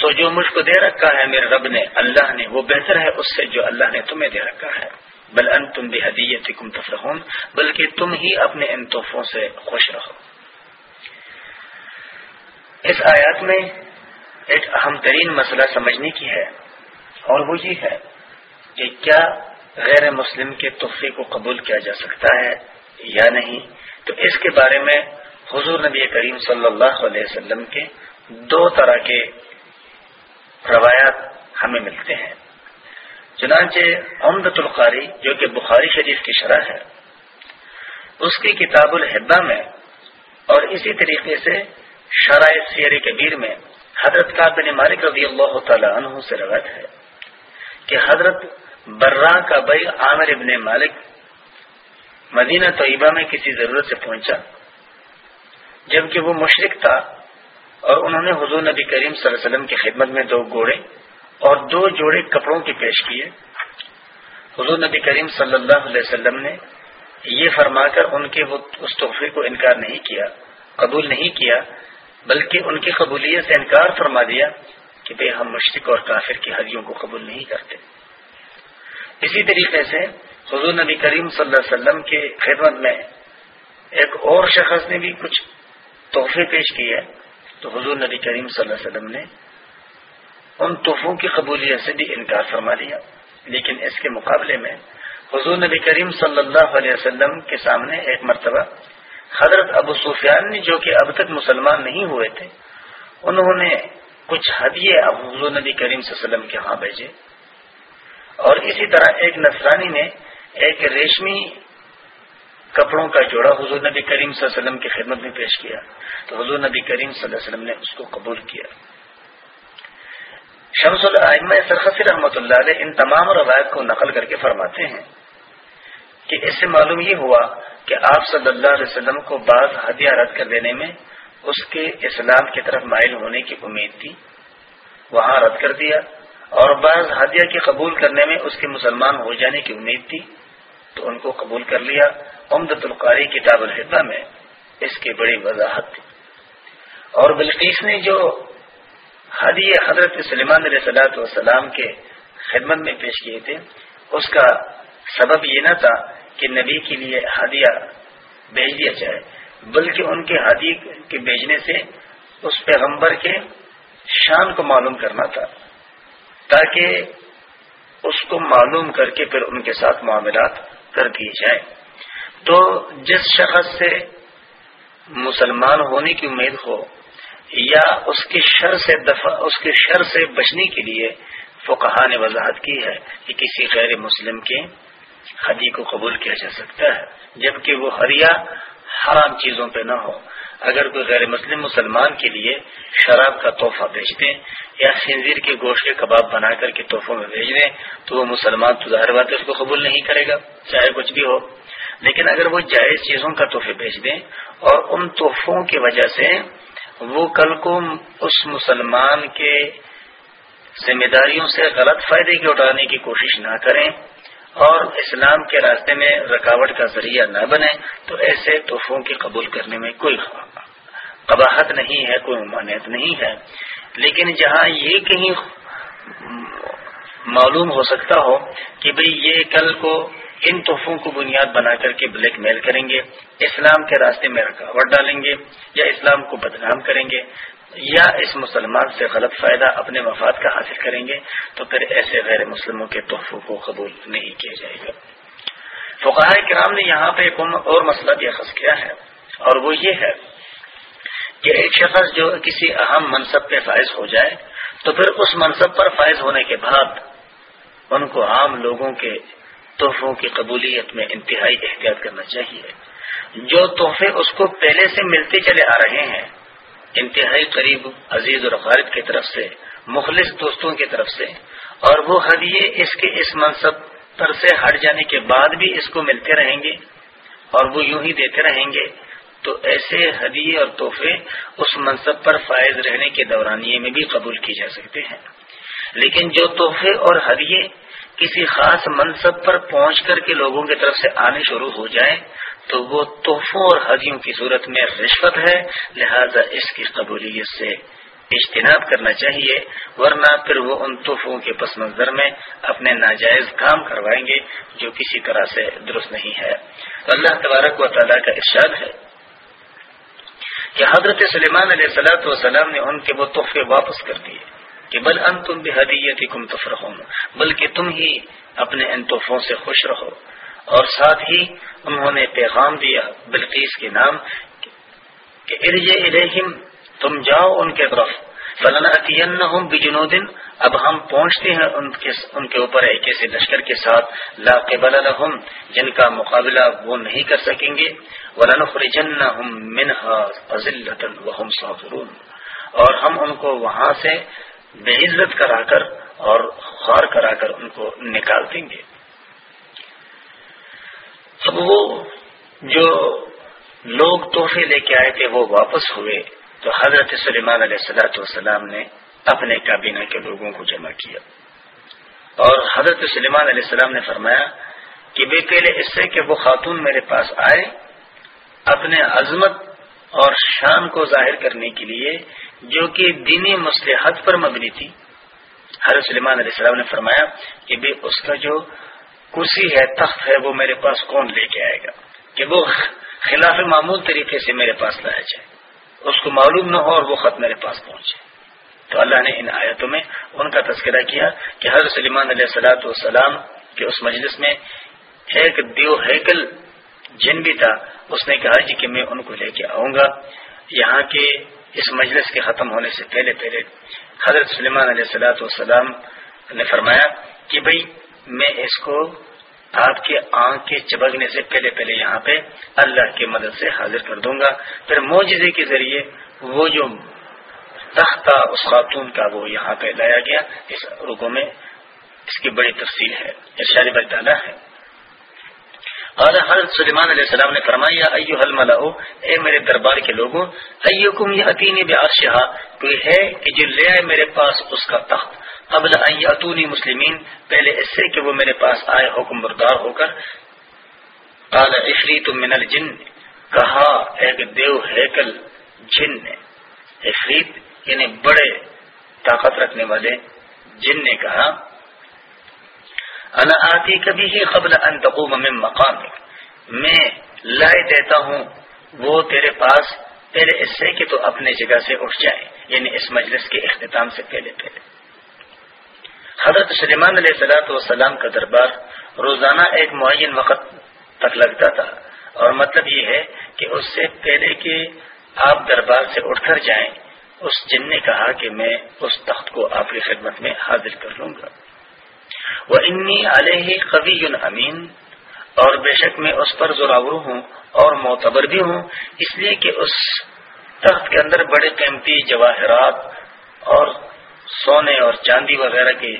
سو جو مجھ کو دے رکھا ہے میرے رب نے، اللہ نے، وہ بہتر ہے اس سے جو اللہ نے تمہیں دے رکھا ہے۔ بل ان تم بھی حدیت تفرحون بلکہ تم ہی اپنے ان تحفوں سے خوش رہو۔ اس آیات میں ایک اہم ترین مسئلہ سمجھنے کی ہے، اور وہ یہ ہے کہ کیا غیر مسلم کے تحفے کو قبول کیا جا سکتا ہے؟ یا نہیں؟ تو اس کے بارے میں حضور نبی کریم صلی اللہ علیہ وسلم کے دو طرح کے روایات ہمیں ملتے ہیں۔ چنانچہ عمدت القاری جو کہ بخاری شریف کی شرح ہے، اس کی کتاب الحبہ میں اور اسی طریقے سے شرح سیر کبیر میں حضرت کا بن مالک رضی اللہ تعالی عنہ سے روایت ہے کہ حضرت برا کا بئی عامر ابن مالک مدینہ طیبہ میں کسی ضرورت سے پہنچا۔ جبکہ وہ مشرق تھا اور انہوں نے حضور نبی کریم صلی اللہ علیہ وسلم کی خدمت میں دو گوڑے اور دو جوڑے کپڑوں کے پیش کیے۔ حضور نبی کریم صلی اللہ علیہ وسلم نے یہ فرما کر ان کے وہ اس تحفے کو انکار نہیں کیا، قبول نہیں کیا، بلکہ ان کی قبولیت سے انکار فرما دیا کہ بھئی ہم مشرق اور کافر کی حدیوں کو قبول نہیں کرتے۔ اسی طریقے سے حضور نبی کریم صلی اللہ علیہ وسلم کی خدمت میں ایک اور شخص نے بھی کچھ تحفے پیش کیے تو حضور نبی کریم صلی اللہ علیہ وسلم نے ان تحفوں کی قبولیت سے بھی انکار فرما دیا۔ لیکن اس کے مقابلے میں حضور نبی کریم صلی اللہ علیہ وسلم کے سامنے ایک مرتبہ حضرت ابو سفیان نے، جو کہ اب تک مسلمان نہیں ہوئے تھے، انہوں نے کچھ حدیے اب حضور نبی کریم صلی اللہ علیہ وسلم کے ہاں بھیجے۔ اور اسی طرح ایک نصرانی نے ایک ریشمی کپڑوں کا جوڑا حضور نبی کریم صلی اللہ علیہ وسلم کی خدمت میں پیش کیا تو حضور نبی کریم صلی اللہ علیہ وسلم نے اس کو قبول کیا۔ شمس العمہ سرخصی رحمۃ اللہ علیہ ان تمام روایت کو نقل کر کے فرماتے ہیں کہ اس سے معلوم یہ ہوا کہ آپ صلی اللہ علیہ وسلم کو بعض ہدیہ رد کر دینے میں اس کے اسلام کی طرف مائل ہونے کی امید تھی۔ وہاں رد کر دیا اور بعض ہدیہ کے قبول کرنے میں اس کے مسلمان ہو جانے کی امید تھی۔ تو ان کو قبول کر لیا۔ امدت القاری کتاب الحبہ میں اس کی بڑی وضاحت تھی۔ اور بلقیس نے جو حدی حضرت سلیمان علیہ صلاحت وسلام کے خدمت میں پیش کیے تھے، اس کا سبب یہ نہ تھا کہ نبی کے لیے ہدیہ بھیج دیا جائے، بلکہ ان کے ہدی کے بھیجنے سے اس پیغمبر کے شان کو معلوم کرنا تھا، تاکہ اس کو معلوم کر کے پھر ان کے ساتھ معاملات کر دی جائے۔ تو جس شخص سے مسلمان ہونے کی امید ہو یا اس کے شر سے دفع، اس کے شر سے بچنے کے لیے فقہا نے وضاحت کی ہے کہ کسی غیر مسلم کے حدی کو قبول کیا جا سکتا ہے، جبکہ وہ ہریا حرام چیزوں پہ نہ ہو۔ اگر کوئی غیر مسلم مسلمان کے لیے شراب کا تحفہ بیچ دیں یا خنزیر کے گوشت کے کباب بنا کر کے تحفوں میں بھیج دیں، تو وہ مسلمان تو ظاہر بات اس کو قبول نہیں کرے گا، چاہے کچھ بھی ہو۔ لیکن اگر وہ جائز چیزوں کا تحفے بیچ دیں اور ان تحفوں کی وجہ سے وہ کل کو اس مسلمان کے ذمہ داریوں سے غلط فائدے کے اٹھانے کی کوشش نہ کریں اور اسلام کے راستے میں رکاوٹ کا ذریعہ نہ بنے تو ایسے تحفوں کی قبول کرنے میں کوئی قباحت نہیں ہے، کوئی ممانعت نہیں ہے۔ لیکن جہاں یہ کہیں معلوم ہو سکتا ہو کہ بھئی یہ کل کو ان تحفوں کو بنیاد بنا کر کے بلیک میل کریں گے، اسلام کے راستے میں رکاوٹ ڈالیں گے یا اسلام کو بدنام کریں گے یا اس مسلمان سے غلط فائدہ اپنے مفاد کا حاصل کریں گے، تو پھر ایسے غیر مسلموں کے تحفوں کو قبول نہیں کیا جائے گا۔ فقاہ کرام نے یہاں پہ ایک اور مسئلہ بھی اخذ کیا ہے، اور وہ یہ ہے کہ ایک شخص جو کسی اہم منصب پہ فائز ہو جائے، تو پھر اس منصب پر فائز ہونے کے بعد ان کو عام لوگوں کے تحفوں کی قبولیت میں انتہائی احتیاط کرنا چاہیے۔ جو تحفے اس کو پہلے سے ملتے چلے آ رہے ہیں انتہائی قریب عزیز اور غارب کی طرف سے، مخلص دوستوں کی طرف سے۔ اور وہ ہدیے اس کے اس منصب پر سے ہٹ جانے کے بعد بھی اس کو ملتے رہیں گے۔ اور وہ یوں ہی دیتے رہیں گے۔ تو ایسے ہدیے اور تحفے اس منصب پر فائز رہنے کے دورانیے میں بھی قبول کی جا سکتے ہیں۔ لیکن جو تحفے اور ہدیے کسی خاص منصب پر پہنچ کر کے لوگوں کی طرف سے آنے شروع ہو جائیں تو وہ تحفوں اور حدیوں کی صورت میں رشوت ہے، لہذا اس کی قبولیت سے اجتناب کرنا چاہیے، ورنہ پھر وہ ان تحفوں کے پس منظر میں اپنے ناجائز کام کروائیں گے جو کسی طرح سے درست نہیں ہے۔ اللہ تبارک و تعالیٰ کا ارشاد ہے کہ حضرت سلیمان علیہ صلاحت وسلام نے ان کے وہ تحفے واپس کر دیے کہ بل ان تم بھی حدیت کم تفرحون، بلکہ تم ہی اپنے ان تحفوں سے خوش رہو اور ساتھ ہی انہوں نے پیغام دیا بلقیس کے نام کہ ارج تم جاؤ ان کے طرف فلن بجنودن اب ہم پہنچتے ہیں ان کے ان کے اوپر ایک ایسے لشکر کے ساتھ، لا قبل لهم جن کا مقابلہ وہ نہیں کر سکیں گے ولنخرجنهم منها اذلة وهم صاغرون اور ہم ان کو وہاں سے بے عزت کرا کر اور خوار کرا کر ان کو نکال دیں گے۔ اب وہ جو لوگ تحفے لے کے آئے تھے، وہ واپس ہوئے۔ تو حضرت سلیمان علیہ السلاۃ والسلام نے اپنے کابینہ کے لوگوں کو جمع کیا۔ اور حضرت سلیمان علیہ السلام نے فرمایا کہ بے پہلے اس سے کہ وہ خاتون میرے پاس آئے اپنے عظمت اور شان کو ظاہر کرنے کے لیے، جو کہ دینی مصلحت پر مبنی تھی۔ حضرت سلیمان علیہ السلام نے فرمایا کہ بے اس کا جو کرسی ہے، تخت ہے، وہ میرے پاس کون لے کے آئے گا؟ کہ وہ خلاف معمول طریقے سے میرے پاس لایا جائے۔ اس کو معلوم نہ ہو اور وہ خط میرے پاس پہنچے۔ تو اللہ نے ان آیتوں میں ان کا تذکرہ کیا کہ حضرت سلیمان علیہ سلاۃ والسلام کے اس مجلس میں ایک دیو ہیکل جن بھی تھا، اس نے کہا جی کہ میں ان کو لے کے آؤں گا۔ یہاں کے اس مجلس کے ختم ہونے سے پہلے پہلے حضرت سلیمان علیہ سلاۃ والسلام نے فرمایا کہ بھائی، میں اس کو آپ کے آنکھ کے چبکنے سے پہلے پہلے یہاں پہ اللہ کی مدد سے حاضر کر دوں گا۔ پھر موجزے کے ذریعے وہ جو تخت اس خاتون کا وہ یہاں پہ لایا گیا۔ اس رکو میں اس کی بڑی تفصیل ہے، ارشاد برطانہ ہے۔ اور حضرت سلیمان علیہ السلام نے فرمایا ایو حل اے میرے دربار کے لوگوں، ایوکم یاتینی بعرشھا کوئی ہے کہ جو لے آئے میرے پاس اس کا تخت قبل اتونی مسلمین، پہلے اس سے کہ وہ میرے پاس آئے حکم بردار ہو کر۔ من الجن کہا ایک دیو ہیکل جن نے افریت یعنی بڑے طاقت رکھنے والے جن نے کہا، انا آتی کبھی ہی قبل ان تقوم من مقام میں لائے دیتا ہوں، وہ تیرے پاس، پہلے اس سے کہ تو اپنے جگہ سے اٹھ جائے یعنی اس مجلس کے اختتام سے پہلے پہلے۔ حضرت سلیمان علیہ سلاۃ والسلام کا دربار روزانہ ایک معین وقت تک لگتا تھا اور مطلب یہ ہے کہ اس سے پہلے کہ آپ دربار سے اٹھ کر جائیں، اس جن نے کہا کہ میں اس تخت کو آپ کی خدمت میں حاضر کر لوں گا۔ وہ انی علیہ قوی امین اور بے شک میں اس پر زراور ہوں اور معتبر بھی ہوں، اس لیے کہ اس تخت کے اندر بڑے قیمتی جواہرات اور سونے اور چاندی وغیرہ کے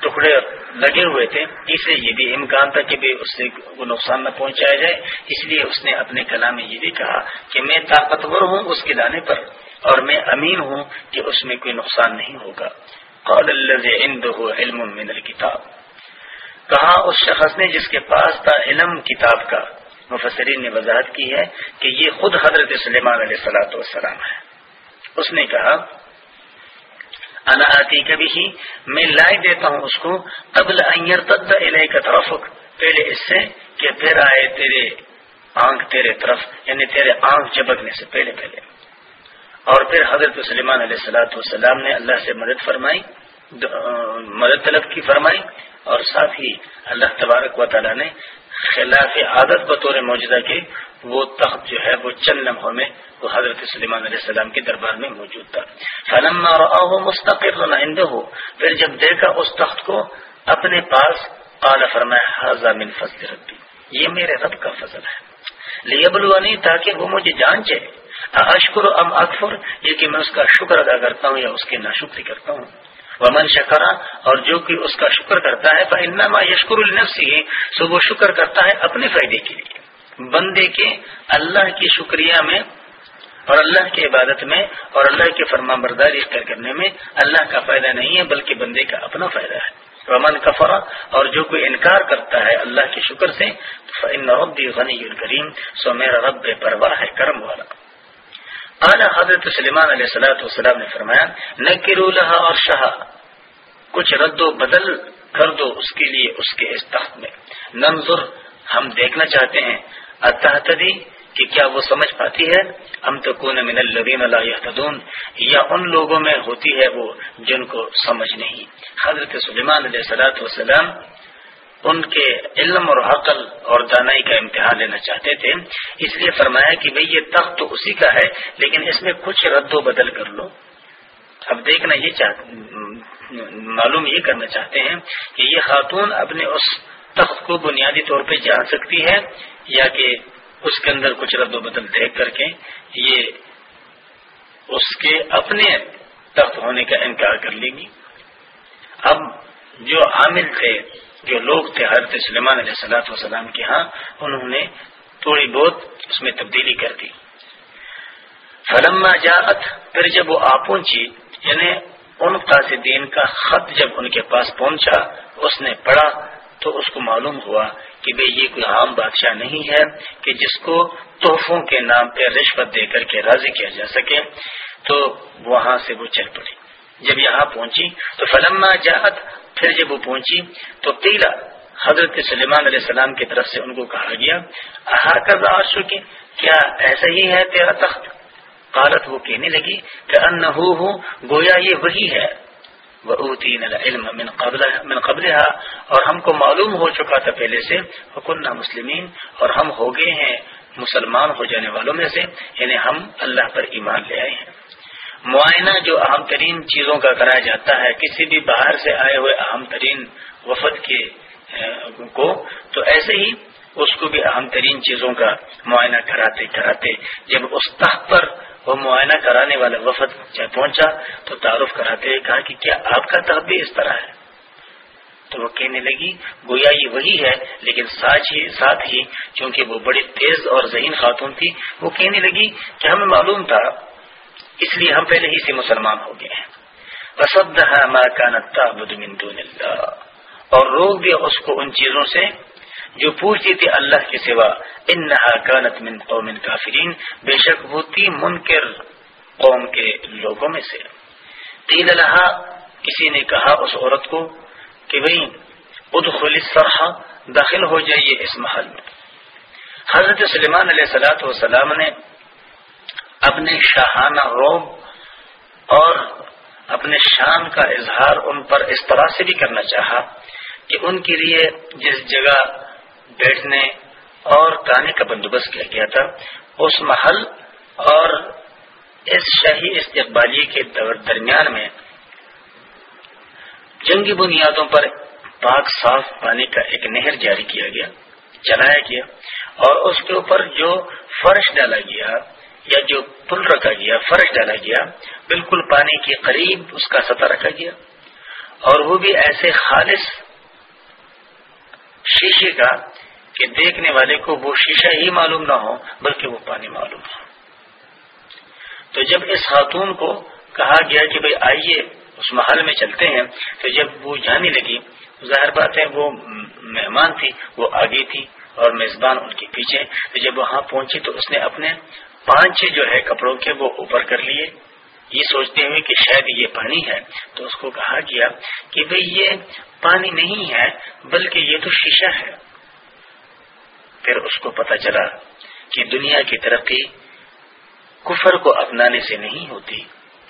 ٹکڑے لگے ہوئے تھے، اس لیے یہ بھی امکان تھا کہ اس سے وہ نقصان نہ پہنچایا جائے۔ اس لیے اس نے اپنے کلام میں یہ بھی کہا کہ میں طاقتور ہوں اس کے لانے پر اور میں امین ہوں کہ اس میں کوئی نقصان نہیں ہوگا۔ قال علم من الكتاب۔ کہا اس شخص نے جس کے پاس تھا علم کتاب کا۔ مفسرین نے وضاحت کی ہے کہ یہ خود حضرت سلیمان علیہ سلاۃ والسلام ہے۔ اس نے کہا انا آتی کبھی ہی میں لائے دیتا ہوں اس کو قبل تد کا طرف پہلے اس سے کہ پھر آئے تیرے آنکھ تیرے طرف یعنی تیرے آنکھ چبکنے سے پہلے پہلے۔ اور پھر حضرت سلیمان علیہ السلاۃ والسلام نے اللہ سے مدد فرمائی مدد طلب کی فرمائی، اور ساتھ ہی اللہ تبارک و تعالیٰ نے خلاف عادت بطور موجودہ کے وہ تخت جو ہے وہ چند لمحوں میں وہ حضرت سلیمان علیہ السلام کے دربار میں موجود تھا۔ فلم مستقر ہو پھر جب دیکھا اس تخت کو، اپنے پاس قال، فرمایا من فضل ربی۔ یہ میرے رب کا فضل ہے۔ لیبلونی تاکہ وہ مجھے جانچے اشکر ام اکفر؟ یہ کہ میں اس کا شکر ادا کرتا ہوں یا اس کی ناشکری کرتا ہوں۔ ومن شکرا اور جو کہ اس کا شکر کرتا ہے انما یشکر النفسی سو وہ شکر کرتا ہے اپنے فائدے کے لیے۔ بندے کے اللہ کی شکریہ میں اور اللہ کی عبادت میں اور اللہ کی فرما برداری اختیار کرنے میں اللہ کا فائدہ نہیں ہے، بلکہ بندے کا اپنا فائدہ ہے۔ ومن کفرا اور جو کوئی انکار کرتا ہے اللہ کے شکر سے ربی غنی الکریم سو میرا رب پرواہ ہے، کرم والا۔ اعلیٰ حضرت سلیمان علیہ السلاۃ والسلام نے فرمایا نہ کرولہ اور شاہ کچھ رد و بدل کر دو اس کے لیے، اس کے اس تخت میں۔ نمزر ہم دیکھنا چاہتے ہیں۔ اتحتدی کہ کیا وہ سمجھ پاتی ہے؟ ہم تو کون من الدین اللہ یا ان لوگوں میں ہوتی ہے وہ جن کو سمجھ نہیں۔ حضرت سلیمان علیہ السلاۃ والسلام ان کے علم اور عقل اور دانائی کا امتحان لینا چاہتے تھے۔ اس لیے فرمایا کہ بھئی یہ تخت تو اسی کا ہے، لیکن اس میں کچھ رد و بدل کر لو۔ اب دیکھنا یہ چاہ، معلوم یہ کرنا چاہتے ہیں کہ یہ خاتون اپنے اس تخت کو بنیادی طور پہ جان سکتی ہے۔ یا کہ اس کے اندر کچھ رد و بدل دیکھ کر کے یہ اس کے اپنے تخت ہونے کا انکار کر لے گی۔ اب جو عامل تھے، جو لوگ تھے، حضرت سلیمان علیہ صلاحت وسلام کے ہاں انہوں نے تھوڑی بہت اس میں تبدیلی کر دی۔ فلما جاءت، پھر جب وہ آ پہنچی یعنی ان قاصدین کا خط جب ان کے پاس پہنچا، اس نے پڑھا تو اس کو معلوم ہوا کہ بھئی یہ کوئی عام بادشاہ نہیں ہے کہ جس کو تحفوں کے نام پہ رشوت دے کر کے راضی کیا جا سکے، تو وہاں سے وہ چل پڑی جب یہاں پہنچی، تو فلما جاہت، پھر جب وہ پہنچی، تو تیلا حضرت سلیمان علیہ السلام کی طرف سے ان کو کہا گیا کر رہا کیا ایسا ہی ہے تیرا تخت؟ قالت وہ کہنے لگی کہ ان گویا یہ وہی ہے۔ وہ تین علم من قبل اور ہم کو معلوم ہو چکا تھا پہلے سے حکن مسلمین اور ہم ہو گئے ہیں مسلمان ہو جانے والوں میں سے یعنی ہم اللہ پر ایمان لے آئے ہیں۔ معائنہ جو اہم ترین چیزوں کا کرایا جاتا ہے، کسی بھی باہر سے آئے ہوئے اہم ترین وفد کے کو، تو ایسے ہی اس کو بھی اہم ترین چیزوں کا معائنہ کراتے کراتے جب اس تخت پر وہ معائنہ کرانے والا وفد جب پہنچا تو تعارف کراتے ہوئے کہا کہ کیا آپ کا تخت بھی اس طرح ہے؟ تو وہ کہنے لگی، گویا یہ وہی ہے، لیکن ساتھ ہی ساتھ ہی چونکہ وہ بڑی تیز اور ذہین خاتون تھی، وہ کہنے لگی کہ ہمیں معلوم تھا، اس لیے ہم پہلے ہی سے مسلمان ہو گئے ہیں۔ اور روک دیا اس کو ان چیزوں سے جو پوچھتی تھی اللہ کے سوا ان کانت من قوم کافرین، بے شک وہ تھی منکر قوم کے لوگوں میں سے۔ تین الحا کسی نے کہا اس عورت کو کہ بھائی ادخل سرح داخل ہو جائیے اس محل میں۔ حضرت سلیمان علیہ سلاۃ وسلام نے اپنے شاہانہ روم اور اپنے شان کا اظہار ان پر اس طرح سے بھی کرنا چاہا کہ ان کے لیے جس جگہ بیٹھنے اور کھانے کا بندوبست کیا گیا تھا، اس محل اور اس شاہی استقبالی کے درمیان میں جنگی بنیادوں پر پاک صاف پانی کا ایک نہر جاری کیا گیا، چلایا گیا اور اس کے اوپر جو فرش ڈالا گیا یا جو پل رکھا گیا، فرش ڈالا گیا، بالکل پانی کے قریب اس کا سطح رکھا گیا اور وہ بھی ایسے خالص شیشے کا کہ دیکھنے والے کو وہ شیشہ ہی معلوم نہ ہو، بلکہ وہ پانی معلوم ہو۔ تو جب اس خاتون کو کہا گیا کہ بھائی آئیے، اس محل میں چلتے ہیں، تو جب وہ جانے لگی، ظاہر بات ہے، وہ مہمان تھی، وہ آگے تھی اور میزبان ان کے پیچھے۔ تو جب وہاں پہنچی تو اس نے اپنے پانچ جو ہے کپڑوں کے وہ اوپر کر لیے۔ یہ سوچتے ہوئے کہ شاید یہ پانی ہے۔ تو اس کو کہا گیا کہ بھئی یہ پانی نہیں ہے، بلکہ یہ تو شیشہ ہے۔ پھر اس کو پتا چلا کہ دنیا کی ترقی کفر کو اپنانے سے نہیں ہوتی،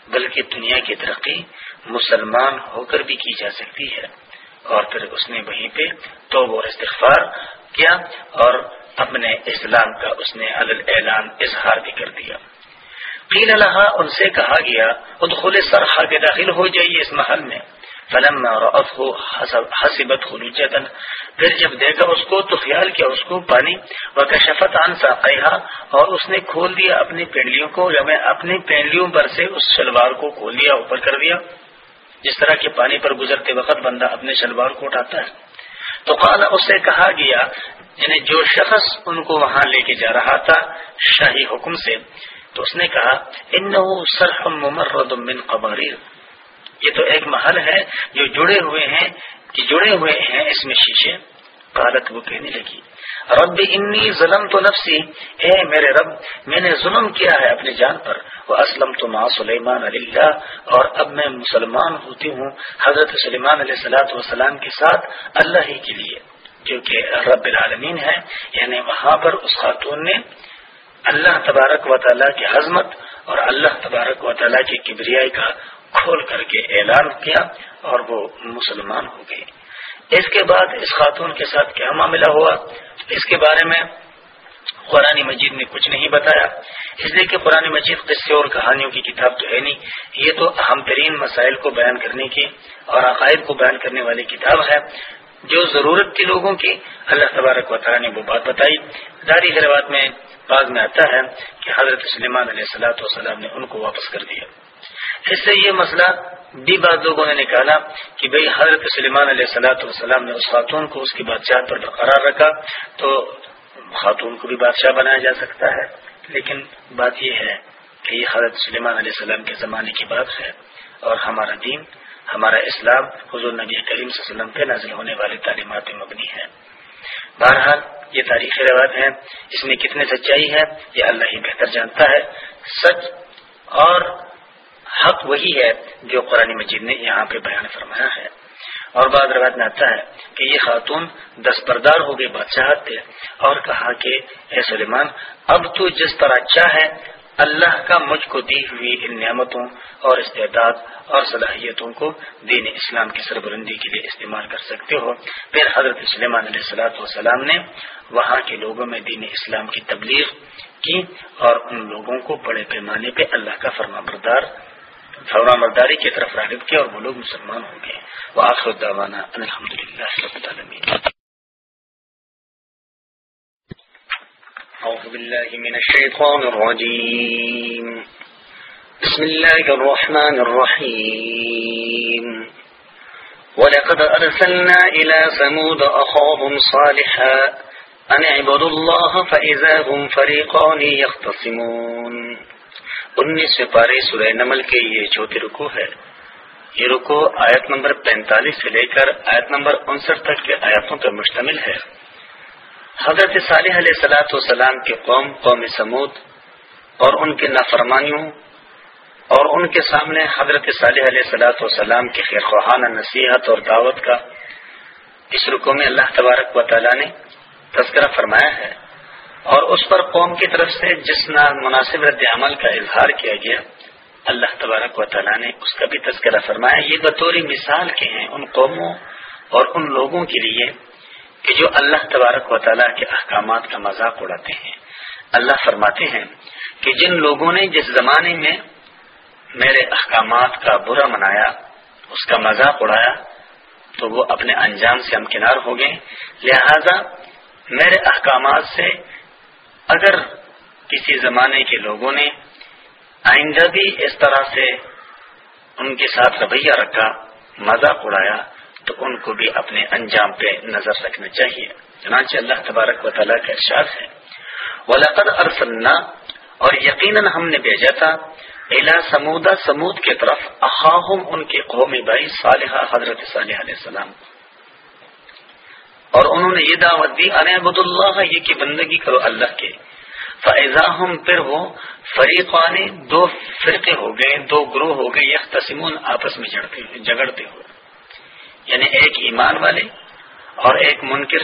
بلکہ دنیا کی ترقی مسلمان ہو کر بھی کی جا سکتی ہے۔ اور پھر اس نے وہیں پہ تو وہ استغفار کیا اور اپنے اسلام کا اس نے اعلان اظہار بھی کر دیا۔ قیل لہا، ان سے کہا گیا، ادخل سرخا کے داخل ہو جائیے اس محل میں۔ فلم حسبت خلوجتن پھر جب دیکھا اس کو تو خیال کیا، اس کو پانی وہ کشفت عن ساقیہ اور اس نے کھول دیا اپنی پینڈلیوں کو، یا میں اپنی پینڈلیوں پر سے اس شلوار کو کھول دیا، اوپر کر دیا۔ جس طرح کے پانی پر گزرتے وقت بندہ اپنے شلوار کو اٹھاتا ہے۔ تو قال، اس سے کہا گیا یعنی جو شخص ان کو وہاں لے کے جا رہا تھا شاہی حکم سے، تو اس نے کہا ان ممرد من قباریر۔ یہ تو ایک محل ہے جو جڑے ہوئے ہیں، کہ جڑے ہوئے ہیں اس میں شیشے۔ قالت وہ کہنے لگی، رب انی ظلم تو نفسی۔ اے میرے رب، میں نے ظلم کیا ہے اپنی جان پر۔ وہ اسلم تو ماں سلیمان علی اللہ اور اب میں مسلمان ہوتی ہوں حضرت سلیمان علیہ السلاۃ وسلام کے ساتھ اللہ ہی کے لیے، جو کہ رب العالمین ہے۔ یعنی وہاں پر اس خاتون نے اللہ تبارک و تعالیٰ کی حضمت اور اللہ تبارک و تعالیٰ کی کبریائی کا کھول کر کے اعلان کیا اور وہ مسلمان ہو گئے۔ اس کے بعد اس خاتون کے ساتھ کیا معاملہ ہوا؟ اس کے بارے میں قرآن مجید نے کچھ نہیں بتایا۔ اس لیے کہ قرآن مجید قصے اور کہانیوں کی کتاب تو ہے نہیں۔ یہ تو اہم ترین مسائل کو بیان کرنے کی اور عقائد کو بیان کرنے والی کتاب ہے۔ جو ضرورت تھی لوگوں کی، اللہ تبارک و تعالیٰ نے وہ بات بتائی۔ داری حروات میں بعض میں آتا ہے کہ حضرت سلیمان علیہ السلاۃ والسلام نے ان کو واپس کر دیا۔ اس سے یہ مسئلہ بھی بعض لوگوں نے نکالا کہ بھئی حضرت سلیمان علیہ السلاۃ والسلام نے اس خاتون کو اس کی بادشاہ پر برقرار رکھا تو خاتون کو بھی بادشاہ بنایا جا سکتا ہے۔ لیکن بات یہ ہے کہ یہ حضرت سلیمان علیہ السلام کے زمانے کی بات ہے اور ہمارا دین، ہمارا اسلام، حضور نبی کریم صلی اللہ علیہ وسلم پہ نازل ہونے والی تعلیمات مبنی ہے بہرحال یہ تاریخی روایت ہے اس میں کتنے سچائی ہے یہ اللہ ہی بہتر جانتا ہے۔ سچ اور حق وہی ہے جو قرآن مجید نے یہاں پہ بیان فرمایا ہے۔ اور بعد روایت میں آتا ہے کہ یہ خاتون دستبردار ہو گئی بادشاہت پہ اور کہا کہ، اے سلیمان، اب تو جس طرح چاہے اللہ کا مجھ کو دی ہوئی ان نعمتوں اور استعداد اور صلاحیتوں کو دین اسلام کی سربرندی کے لیے استعمال کر سکتے ہو۔ پھر حضرت سلیمان علیہ السلاۃ والسلام نے وہاں کے لوگوں میں دین اسلام کی تبلیغ کی اور ان لوگوں کو بڑے پیمانے پہ اللہ کا فرما بردار فرما برداری کی طرف راغب کیا اور وہ لوگ مسلمان ہو گئے۔ وہ آخر الحمد للہ رب العالمین۔ أعوذ بالله من الشيطان الرجيم بسم الله الرحمن الرحيم ولقد أرسلنا إلى سمود أخاهم صالحا أن اعبدوا الله فإذا هم فريقان يختصمون۔ انیس پارے سورہ نمل کے یہ چوتھی رکو ہے۔ یہ رکو آیت نمبر پینتالیس سے لے کر آیت نمبر انسٹھ تک کے آیاتوں پر مشتمل ہے۔ حضرت صالح علیہ سلاۃ والسلام کے قوم قوم سمود اور ان کے نافرمانیوں اور ان کے سامنے حضرت صالح علیہ صلاۃ والسلام کی خیر خواہانہ نصیحت اور دعوت کا۔ اس رکو میں اللہ تبارک و تعالیٰ نے تذکرہ فرمایا ہے۔ اور اس پر قوم کی طرف سے جس نہ مناسب رد عمل کا اظہار کیا گیا، اللہ تبارک و تعالیٰ نے اس کا بھی تذکرہ فرمایا۔ یہ بطور مثال کے ہیں ان قوموں اور ان لوگوں کے لیے کہ جو اللہ تبارک و تعالیٰ کے احکامات کا مذاق اڑاتے ہیں۔ اللہ فرماتے ہیں کہ جن لوگوں نے جس زمانے میں میرے احکامات کا برا منایا، اس کا مذاق اڑایا، تو وہ اپنے انجام سے ہمکنار ہو گئے۔ لہذا میرے احکامات سے اگر کسی زمانے کے لوگوں نے آئندہ بھی اس طرح سے ان کے ساتھ رویہ رکھا، مذاق اڑایا، تو ان کو بھی اپنے انجام پہ نظر رکھنا چاہیے۔ چنانچہ اللہ تبارک و تعالیٰ کا ارشاد ہے ولاقد ارسلنا اور یقیناً ہم نے بھیجا تھا الا سمودا سمود کی طرف اخاہم ان کے قومی بھائی صالحہ حضرت صالح علیہ السلام۔ اور انہوں نے یہ دعوت دی انبد اللہ یہ کہ بندگی کرو اللہ کے۔ فیضا ہم پھر وہ فریقان، دو فرقے ہو گئے، دو گروہ ہو گئے یک تسمون آپس میں جگڑتے ہوئے۔ یعنی ایک ایمان والے اور ایک منکر،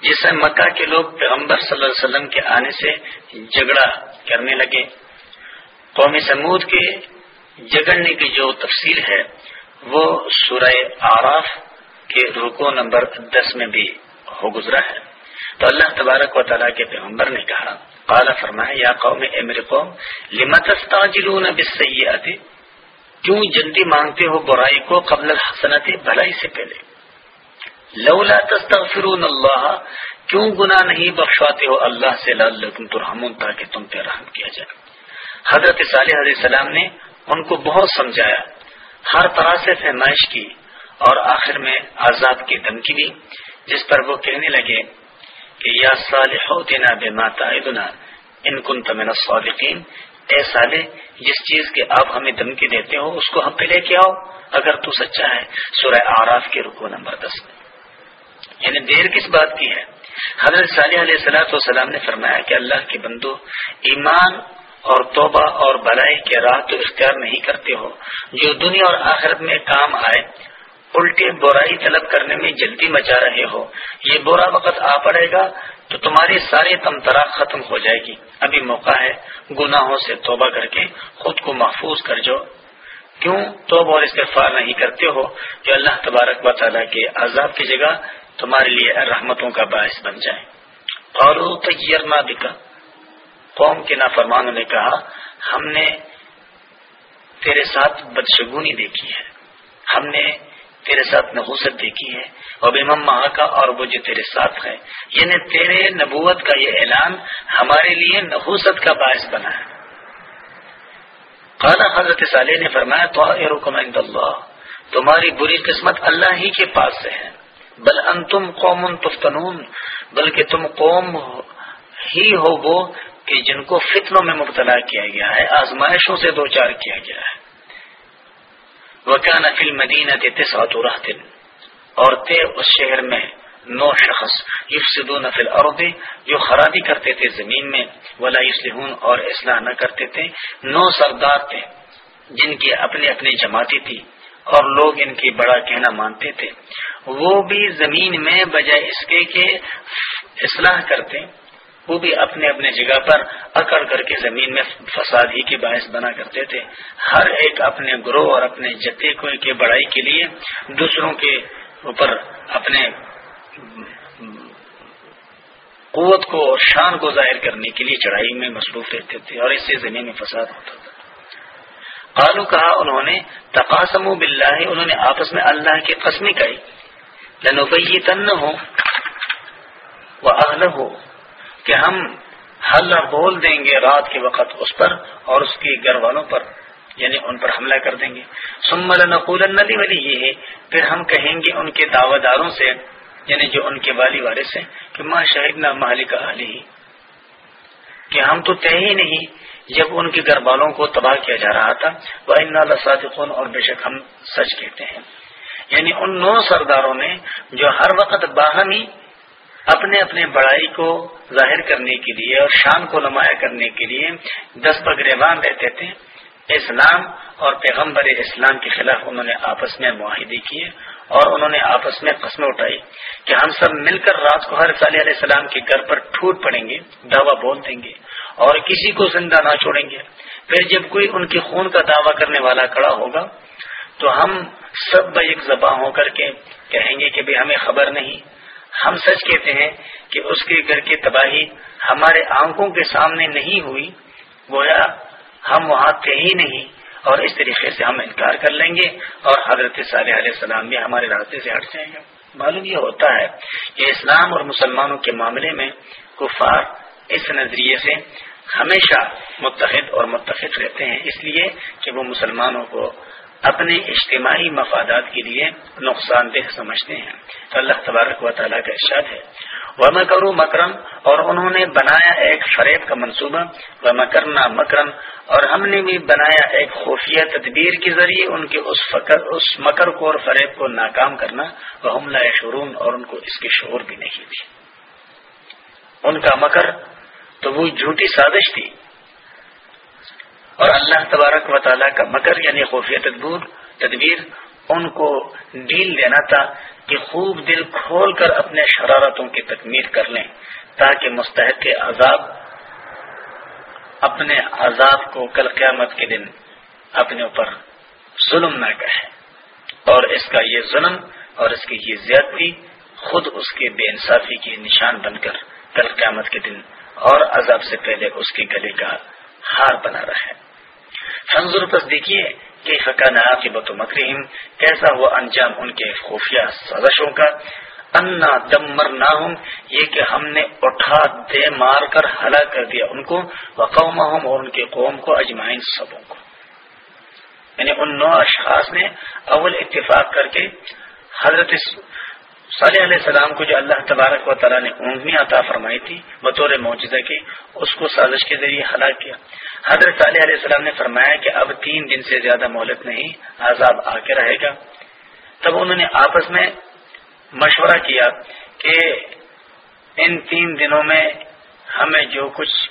جس سے مکہ کے لوگ پیغمبر صلی اللہ علیہ وسلم کے آنے سے جھگڑا کرنے لگے۔ قومی سمود کے جگڑنے کی جو تفصیل ہے، وہ سورہ آراف کے رکو نمبر دس میں بھی ہو گزرا ہے۔ تو اللہ تبارک و تعالیٰ کے پیغمبر نے کہا، قال فرمایا، یا قوم، اے میرے قوم لمتستاجلون بالسیئات؟ کیوں جلدی مانگتے ہو برائی کو قبل الحسنت بھلائی سے پہلے۔ لولا تستغفرون اللہ، کیوں گناہ نہیں بخشواتے ہو اللہ سے؟ لعلکم ترحمون، تاکہ تم پہ رحم کیا جائے۔ حضرت صالح علیہ السلام نے ان کو بہت سمجھایا۔ ہر طرح سے فہمائش کی اور آخر میں آزاد کی دھمکی دی۔ جس پر وہ کہنے لگے کہ یا صالح دینا بے ماتا ان کن تمن صادقین اے سالے جس چیز کے آپ ہمیں دھمکی دیتے ہو، اس کو ہم پہ لے کے آؤ، اگر تو سچا ہے، سورہ آراف کے رکو نمبر دس میں۔ یعنی دیر کس بات کی ہے؟ حضرت صالح علیہ سلاۃ والسلام نے فرمایا کہ اللہ کے بندو، ایمان اور توبہ اور بلائی کے راہ تو اختیار نہیں کرتے ہو۔ جو دنیا اور آخرت میں کام آئے الٹے برائی طلب کرنے میں جلدی مچا رہے ہو۔ یہ برا وقت آ پڑے گا تو تمہاری ساری تم تراک ختم ہو جائے گی۔ ابھی موقع ہے گناہوں سے توبہ کر کے خود کو محفوظ کر جو۔ کیوں توبہ اور استغفار نہیں کرتے ہو؟ جو اللہ تبارک و تعالیٰ کے عذاب کی جگہ تمہارے لیے رحمتوں کا باعث بن جائے۔ اور نہ بکا قوم کے نافرمانوں نے کہا، ہم نے تیرے ساتھ بدشگونی دیکھی ہے۔ ہم نے تیرے ساتھ نحوست دیکھی ہے، اور بیمم ماہ کا اور وہ جو تیرے ساتھ ہے یعنی تیرے نبوت کا یہ اعلان ہمارے لیے نحوست کا باعث بنا ہے۔ قال حضرت صالح نے فرمایا تو اللہ۔ تمہاری بری قسمت اللہ ہی کے پاس سے ہے۔ بل ان تم قوم تفتنون۔ بلکہ تم قوم ہی ہو وہ کہ جن کو فتنوں میں مبتلا کیا گیا ہے، آزمائشوں سے دو چار کیا گیا ہے۔ وکان فل مدینہ تسعت رہتن اور تھے اس شہر میں نو شخص یفسدون فی الارض، جو خرابی کرتے تھے زمین میں، ولا یسلحون اور اصلاح نہ کرتے تھے۔ نو سردار تھے، جن کی اپنی اپنی جماعتی تھی اور لوگ ان کی بڑا کہنا مانتے تھے۔ وہ بھی زمین میں، بجائے اس کے کہ اصلاح کرتے وہ بھی اپنے اپنے جگہ پر اکڑ کر کے زمین میں فساد ہی کے باعث بنا کرتے تھے۔ ہر ایک اپنے گروہ اور اپنے جتے کو کے بڑائی کے لیے دوسروں کے اوپر اپنے قوت کو اور شان کو ظاہر کرنے کے لیے چڑھائی میں مصروف رہتے تھے اور اس سے زمین میں فساد ہوتا تھا۔ قالو کہا انہوں نے تقاسم باللہ، انہوں نے آپس میں اللہ کی قسمی کہی۔ لنوبئی تن ہو وہ اہل ہو کہ ہم حل بول دیں گے رات کے وقت اس پر اور اس کے گھر والوں پر یعنی ان پر حملہ کر دیں گے۔ سمل نقول ندی والی یہ ہے پھر ہم کہیں گے ان کے دعوے داروں سے یعنی جو ان کے والی والے سے کہ ماں شہید نہ مالک علی کہ ہم تو طے ہی نہیں، جب ان کے گھر والوں کو تباہ کیا جا رہا تھا۔ وہ ان اور بے شک ہم سچ کہتے ہیں۔ یعنی ان نو سرداروں نے جو ہر وقت باہمی اپنے اپنے بڑائی کو ظاہر کرنے کے لیے اور شان کو نمایاں کرنے کے لیے دس بگرے باندھ رہتے تھے اسلام اور پیغمبر اسلام کے خلاف انہوں نے آپس میں معاہدے کیے اور انہوں نے آپس میں قسمیں اٹھائی کہ ہم سب مل کر رات کو ہر صلی علیہ السلام کے گھر پر ٹوٹ پڑیں گے، دعویٰ بول دیں گے اور کسی کو زندہ نہ چھوڑیں گے۔ پھر جب کوئی ان کے خون کا دعویٰ کرنے والا کھڑا ہوگا تو ہم سب ایک زباں ہو کر کے کہیں گے کہ ہمیں خبر نہیں۔ ہم سچ کہتے ہیں کہ اس کے گھر کی تباہی ہمارے آنکھوں کے سامنے نہیں ہوئی، گویا ہم وہاں تھے ہی نہیں اور اس طریقے سے ہم انکار کر لیں گے اور حضرت صالح علیہ السلام بھی ہمارے راستے سے ہٹ جائیں گے۔ معلوم یہ ہوتا ہے کہ اسلام اور مسلمانوں کے معاملے میں کفار اس نظریے سے ہمیشہ متحد اور متفق رہتے ہیں، اس لیے کہ وہ مسلمانوں کو اپنے اجتماعی مفادات کے لیے نقصان دہ سمجھتے ہیں۔ تو اللہ تبارک و تعالیٰ کا ارشاد ہے۔ وہ مکرو مکرم، اور انہوں نے بنایا ایک فریب کا منصوبہ۔ وہ مکرنا مکرم، اور ہم نے بھی بنایا ایک خفیہ تدبیر کے ذریعے ان کے اس فکر اس مکر کو اور فریب کو ناکام کرنا۔ وہ حملہ شرون اور ان کو اس کے شور بھی نہیں تھی ان کا مکر تو وہ جھوٹی سازش تھی۔ اور اللہ تبارک و تعالیٰ کا مکر یعنی خفیہ تدبیر تدبیر ان کو ڈیل دینا تھا کہ خوب دل کھول کر اپنے شرارتوں کی تکمیل کر لیں تاکہ مستحق عذاب اپنے عذاب کو کل قیامت کے دن اپنے اوپر ظلم نہ کہے۔ اور اس کا یہ ظلم اور اس کی یہ زیادتی خود اس کے بے انصافی کے نشان بن کر کل قیامت کے دن اور عذاب سے پہلے اس کے گلے کا ہار بنا رہا ہے فنظر پس دیکھیے کہ حقانہ کی بت مکریم کیسا ہوا انجام ان کے خفیہ سازشوں کا؟ انا دمر نہ یہ کہ ہم نے اٹھا دے مار کر ہلاک کر دیا ان کو وقوم اور ان کے قوم کو اجمائن سبوں کو۔ یعنی ان نو اشخاص نے اول اتفاق کر کے حضرت صالح علیہ السلام کو جو اللہ تبارک و تعالیٰ نے اونگنی عطا فرمائی تھی، بطور معجزہ کی، اس کو سازش کے ذریعے ہلاک کیا۔ حضرت صالح علیہ السلام نے فرمایا کہ اب تین دن سے زیادہ مہلت نہیں، عذاب آ کے رہے گا۔ تب انہوں نے آپس میں مشورہ کیا کہ ان تین دنوں میں ہمیں جو کچھ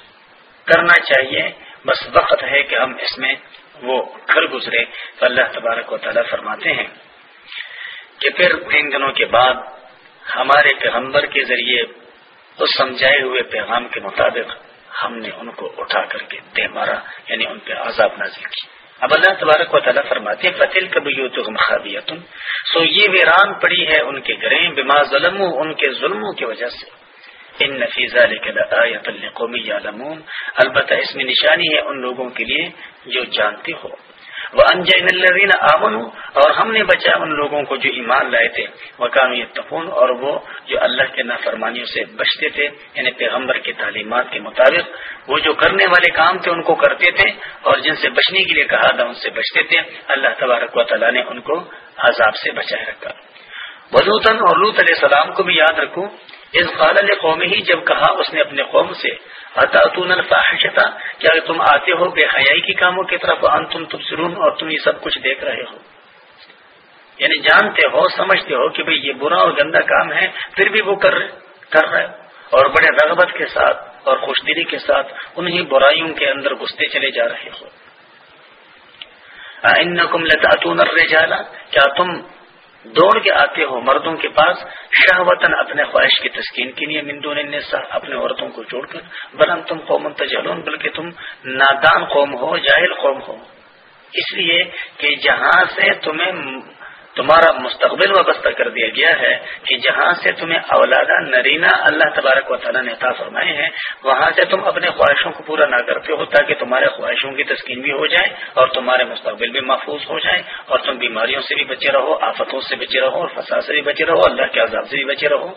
کرنا چاہیے، بس وقت ہے کہ ہم اس میں وہ گھر گزرے۔ تو اللہ تبارک و تعالیٰ فرماتے ہیں کہ پھر تین دنوں کے بعد ہمارے پیغمبر کے ذریعے اس سمجھائے ہوئے پیغام کے مطابق ہم نے ان کو اٹھا کر کے دے مارا یعنی ان پہ عذاب نازل کی۔ اب اللہ تبارک و تعالیٰ فرماتے فتل کبھی تم سو یہ ویران پڑی ہے ان کے گھریں بما ظلم ان کے ظلموں کی وجہ سے۔ ان نفیزہ قومی البتہ اس میں نشانی ہے ان لوگوں کے لیے جو جانتے ہو۔ وہ انجین الرین آمن اور ہم نے بچا ان لوگوں کو جو ایمان لائے تھے۔ وہ تفون اور وہ جو اللہ کے نافرمانیوں سے بچتے تھے یعنی پیغمبر کی تعلیمات کے مطابق، وہ جو کرنے والے کام تھے، ان کو کرتے تھے، اور جن سے بچنے کے لیے کہا تھا، ان سے بچتے تھے۔ اللہ تبارک و تعالیٰ نے ان کو عذاب سے بچائے رکھا۔ وزوطن اور لوت علیہ السلام کو بھی یاد رکھوں اس قال قوم ہی جب کہا اس نے اپنے قوم سے اتاتون الفاحشتا کیا تم آتے ہو بے حیائی کی کاموں کی طرف انتم تبصرون اور تم یہ سب کچھ دیکھ رہے ہو؟ یعنی جانتے ہو، سمجھتے ہو کہ بھئی یہ برا اور گندا کام ہے، پھر بھی وہ کر رہے کر رہے اور بڑے رغبت کے ساتھ اور خوش دلی کے ساتھ انہی برائیوں کے اندر گھستے چلے جا رہے ہو۔ انکم لتاتون الرجال؟ کیا تم دوڑ کے آتے ہو مردوں کے پاس شہوتن وطن اپنے خواہش کی تسکین کے لیے مندون النساء اپنے عورتوں کو جوڑ کر، بلن تم قوم تجلون بلکہ تم نادان قوم ہو، جاہل قوم ہو۔ اس لیے کہ جہاں سے تمہیں تمہارا مستقبل وابستہ کر دیا گیا ہے کہ جہاں سے تمہیں اولادہ نرینا اللہ تبارک و تعالیٰ نے عطا فرمائے ہیں، وہاں سے تم اپنے خواہشوں کو پورا نہ کرتے ہو تاکہ تمہارے خواہشوں کی تسکین بھی ہو جائے اور تمہارے مستقبل بھی محفوظ ہو جائے اور تم بیماریوں سے بھی بچے رہو، آفتوں سے بچے رہو اور فساد سے بھی بچے رہو، اللہ کے عذاب سے بھی بچے رہو۔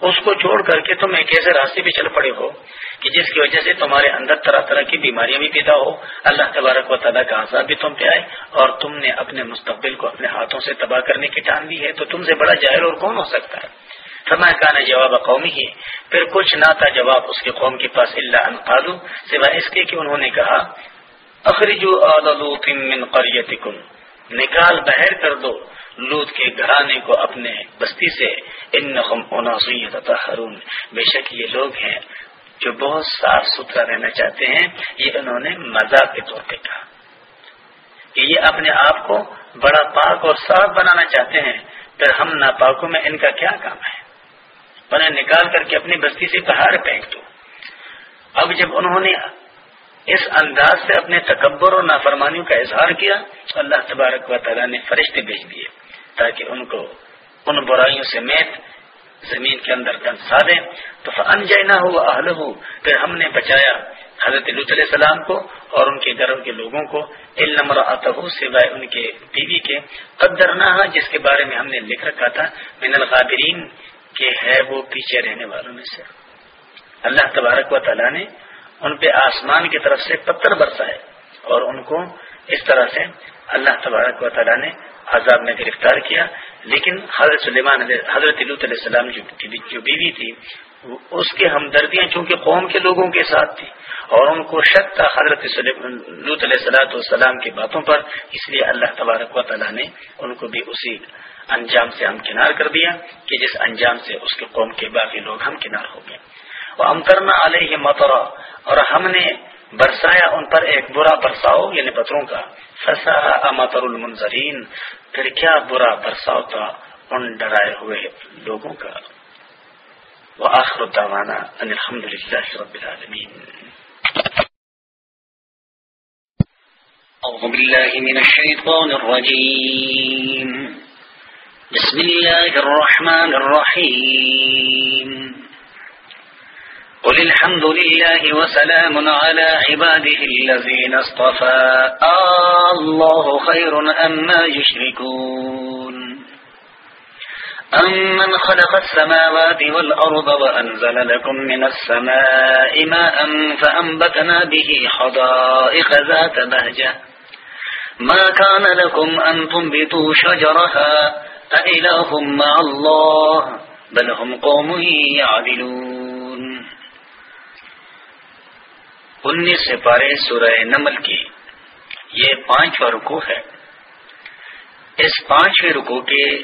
اس کو چھوڑ کر کے تم ایک ایسے راستے پہ چل پڑے ہو کہ جس کی وجہ سے تمہارے اندر طرح طرح کی بیماریاں بھی پیدا ہو۔ اللہ تبارک و تعالیٰ کا عذاب بھی تم پہ آئے اور تم نے اپنے مستقبل کو اپنے ہاتھوں سے تباہ کرنے کی ٹان دی ہے تو تم سے بڑا جاہر اور کون ہو سکتا ہے؟ فرمایا کہنا جواب قومی ہی پھر کچھ نہ تھا جواب اس کے قوم کے پاس اللہ انقالو سوائے اس کے کہ انہوں نے کہا اخرجو من قریتکم نکال بہر کر دو۔ لوت کے گھرانے کو اپنے بستی سے ان نقم ہرون بے شک یہ لوگ ہیں جو بہت صاف ستھرا رہنا چاہتے ہیں۔ یہ انہوں نے مزاق کے طور پہ کہا کہ یہ اپنے آپ کو بڑا پاک اور صاف بنانا چاہتے ہیں، پھر ہم ناپاکوں میں ان کا کیا کام ہے؟ انہیں نکال کر کے اپنی بستی سے پہاڑ پھینک دو۔ اب جب انہوں نے اس انداز سے اپنے تکبر اور نافرمانیوں کا اظہار کیا، اللہ تبارک و تعالیٰ نے فرشتے بھیج دیے۔ تاکہ ان کو ان برائیوں سے میت زمین کے اندر دنسا دیں تو انجینا ہو اہل ہو پھر ہم نے بچایا حضرت علیہ السلام کو اور ان کے گھروں کے لوگوں کو۔ علم سوائے ان کے بیوی کے۔ قدر نہ جس کے بارے میں ہم نے لکھ رکھا تھا، من الغابرین کہ ہے وہ پیچھے رہنے والوں میں سے۔ اللہ تبارک و تعالیٰ نے ان پہ آسمان کی طرف سے پتھر برسا ہے اور ان کو اس طرح سے اللہ تبارک و تعالیٰ نے عذاب میں گرفتار کیا، لیکن حضرت سلیمان حضرت علیہ السلام جو بیوی تھی اس کے ہمدردیاں چونکہ قوم کے لوگوں کے ساتھ تھی، اور ان کو شک تھا حضرت لط علیہ صلاحت والسلام کی باتوں پر، اس لیے اللہ تبارک و تعالیٰ نے ان کو بھی اسی انجام سے ہم کنار کر دیا کہ جس انجام سے اس کے قوم کے باقی لوگ ہم کنار ہو گئے۔ وہ امترنا علیہ مترا اور ہم نے برسایا، ان پر ایک برا برساؤ یعنی پتھروں کا۔ فسا متر المنظرین پھر کیا برا برساؤ تھا؟ ان ڈرائے ہوئے لوگوں کا۔ وہ آخر الدوانا ان الحمد للہ رب العالمین أعوذ بالله من الشيطان الرجيم بسم الله الرحمن الرحيم قل الحمد لله وسلام على عباده الذين اصطفى. الله خير أما يشركون. أمن خلق السماوات والأرض وأنزل لكم من السماء ماء فأنبتنا به حضائق ذات بهجة. ما كان لكم أن تنبتوا شجرها، أإله مع الله؟ بل هم قوم يعدلون. انیس سپارے سورہ نمل کی۔ یہ پانچواں رکو ہے۔ اس پانچویں رکو کے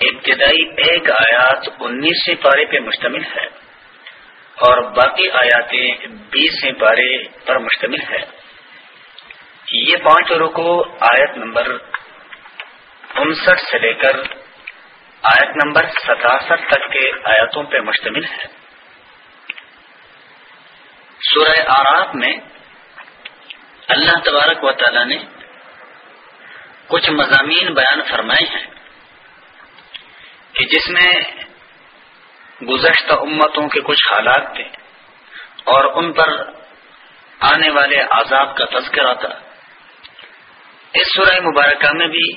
ابتدائی ایک آیات انیس پارے پہ مشتمل ہے اور باقی آیاتیں بیس پارے پر مشتمل ہے۔ یہ پانچ رکو آیت نمبر انسٹھ سے لے کر آیت نمبر ستاسٹھ تک کے آیاتوں پہ مشتمل ہے۔ سورہ آرات میں اللہ تبارک و تعالی نے کچھ مضامین بیان فرمائے ہیں کہ جس میں گزشتہ امتوں کے کچھ حالات تھے اور ان پر آنے والے عذاب کا تذکرہ تھا۔ اس سورہ مبارکہ میں بھی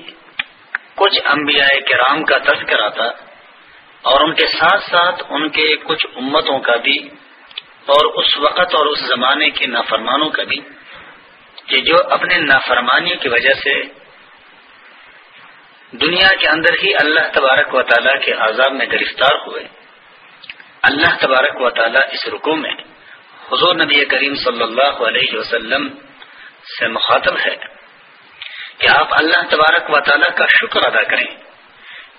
کچھ انبیاء کرام کا تذکرہ تھا اور ان کے ساتھ ساتھ ان کے کچھ امتوں کا بھی اور اس وقت اور اس زمانے کے نافرمانوں کا بھی، کہ جو اپنے نافرمانی کی وجہ سے دنیا کے اندر ہی اللہ تبارک و تعالیٰ کے عذاب میں گرفتار ہوئے۔ اللہ تبارک و تعالیٰ اس رکو میں حضور نبی کریم صلی اللہ علیہ وسلم سے مخاطب ہے کہ آپ اللہ تبارک و تعالیٰ کا شکر ادا کریں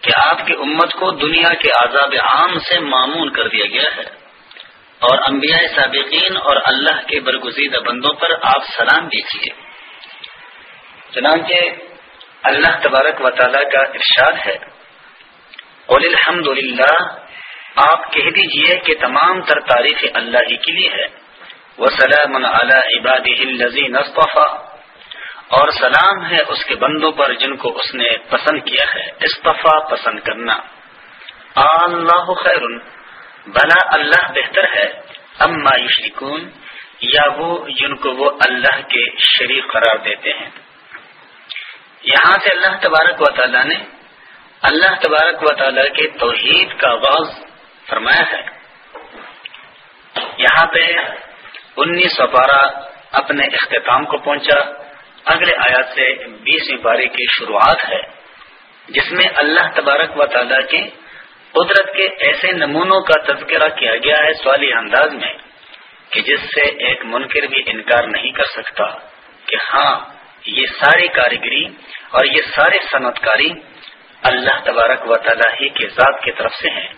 کہ آپ کی امت کو دنیا کے عذاب عام سے معمون کر دیا گیا ہے۔ اور انبیاء سابقین اور اللہ کے برگزیدہ بندوں پر آپ سلام دیجیے۔ چنانچہ اللہ تبارک و تعالیٰ کا ارشاد ہے۔ قل الحمد للہ آپ کہہ دیجیے کہ تمام تر تعریف اللہ ہی کے لیے ہے۔ وہ سلام عباد اصطفى اور سلام ہے اس کے بندوں پر جن کو اس نے پسند کیا ہے۔ استفا پسند کرنا۔ اللہ خیر بلا اللہ بہتر ہے، اما یشرکون، یا وہ جن کو وہ اللہ کے شریک قرار دیتے ہیں۔ یہاں سے اللہ تبارک و تعالیٰ نے اللہ تبارک و تعالیٰ کے توحید کا آغاز فرمایا ہے۔ یہاں پہ انیس سو بارہ اپنے اختتام کو پہنچا۔ اگلے آیات سے بیسویں پارے کی شروعات ہے، جس میں اللہ تبارک و تعالیٰ کے قدرت کے ایسے نمونوں کا تذکرہ کیا گیا ہے سوالی انداز میں کہ جس سے ایک منکر بھی انکار نہیں کر سکتا کہ ہاں یہ ساری کاریگری اور یہ سارے صنعت کاری اللہ تبارک و تعالیٰ ہی کے ذات کی طرف سے ہیں۔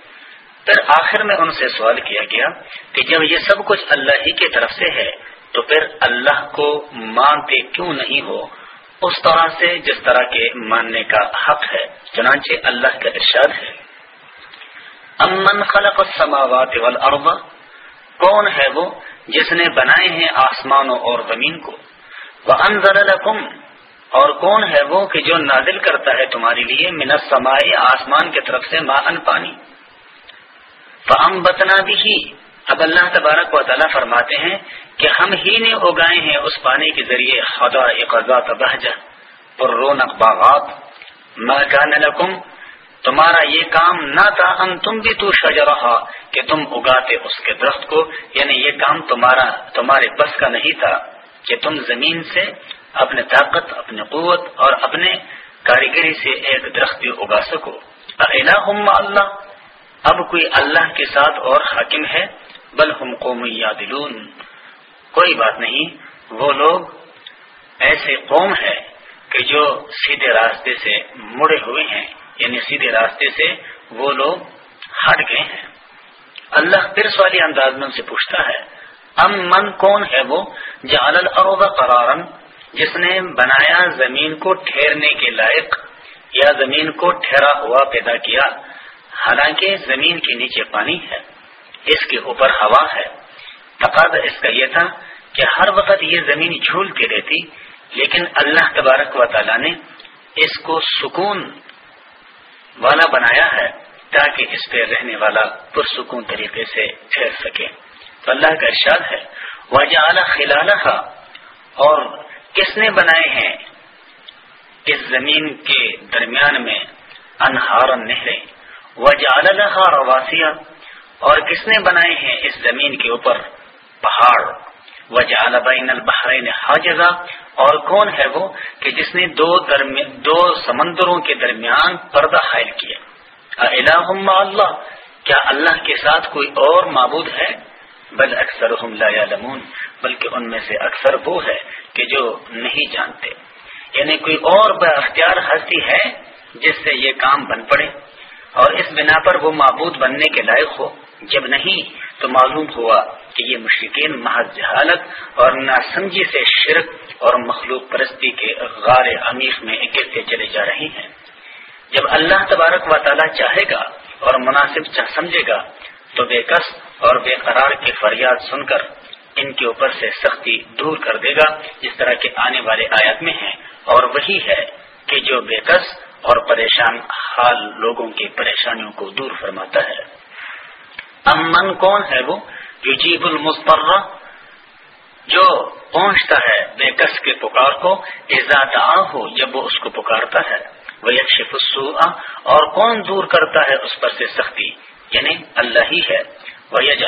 پھر آخر میں ان سے سوال کیا گیا کہ جب یہ سب کچھ اللہ ہی کی طرف سے ہے، تو پھر اللہ کو مانتے کیوں نہیں ہو؟ اس طرح سے جس طرح کے ماننے کا حق ہے، چنانچہ اللہ کا ارشاد ہے۔ امن خلق السماوات والارض؟ کون ہے وہ جس نے بنائے ہیں آسمانوں اور زمین کو؟ وہ لکم اور کون ہے وہ کہ جو نازل کرتا ہے تمہارے لیے منت سمائے آسمان کی طرف سے ما پانی؟ فام بتنا بھی اب اللہ تبارک و تعالیٰ فرماتے ہیں کہ ہم ہی نے اگائے ہیں اس پانی کے ذریعے خدا اقضاط بہجہ، پر رونق باغات۔ ما کان لکم تمہارا یہ کام نہ تھا ہم تم بھی تو شجرہ کہ تم اگاتے اس کے درخت کو۔ یعنی یہ کام تمہارا، تمہارے بس کا نہیں تھا، کہ تم زمین سے اپنے طاقت، اپنی قوت اور اپنے کاریگری سے ایک درخت بھی اگا سکو۔ اللہ، اب کوئی اللہ کے ساتھ اور حاکم ہے؟ بل ہم قوم یادلون۔ کوئی بات نہیں، وہ لوگ ایسے قوم ہے کہ جو سیدھے راستے سے مڑے ہوئے ہیں۔ یعنی سیدھے راستے سے وہ لوگ ہٹ گئے ہیں۔ اللہ پھر سوالی انداز میں ان سے پوچھتا ہے، ام من کون ہے وہ جعل الارض قرارن جس نے بنایا زمین کو ٹھہرنے کے لائق یا زمین کو ٹھہرا ہوا پیدا کیا؟ حالانکہ زمین کے نیچے پانی ہے، اس کے اوپر ہوا ہے۔ تقاضا اس کا یہ تھا کہ ہر وقت یہ زمین جھولتی رہتی، لیکن اللہ تبارک و تعالی نے اس کو سکون والا بنایا ہے تاکہ اس پہ رہنے والا پرسکون طریقے سے ٹھہر سکے۔ تو اللہ کا ارشاد ہے وجہ اعلیٰ اور کس نے بنائے ہیں؟ اس زمین کے درمیان میں انہار نہریں۔ وجہ رواسیہ اور کس نے بنائے ہیں اس زمین کے اوپر؟ پہاڑ۔ وجہ بین البحرین حاجزہ اور کون ہے وہ کہ جس نے دو دو سمندروں کے درمیان پردہ حائل کیا۔ اللہ۔ کیا اللہ کے ساتھ کوئی اور معبود ہے؟ بل اکثر لا یعلمون۔ بلکہ ان میں سے اکثر وہ ہے کہ جو نہیں جانتے۔ یعنی کوئی اور با اختیار ہستی ہے جس سے یہ کام بن پڑے۔ اور اس بنا پر وہ معبود بننے کے لائق ہو۔ جب نہیں تو معلوم ہوا کہ یہ مشرقین محض جہالت اور ناسمجھی سے شرک اور مخلوق پرستی کے غار عمیق میں گرتے چلے جا رہی ہیں۔ جب اللہ تبارک و تعالی چاہے گا اور مناسب سمجھے گا تو بے کس اور بے قرار کی فریاد سن کر ان کے اوپر سے سختی دور کر دے گا، جس طرح کے آنے والے آیات میں ہیں اور وہی ہے کہ جو بے کس اور پریشان حال لوگوں کی پریشانیوں کو دور فرماتا ہے۔ امن کون ہے وہ؟ یجیب المستر جو پہنچتا ہے بے کس کے پکار کو ایزاد ہو جب وہ اس کو پکارتا ہے۔ وہ یکشف اور کون دور کرتا ہے اس پر سے سختی یعنی اللہ ہی ہے۔ وہ یج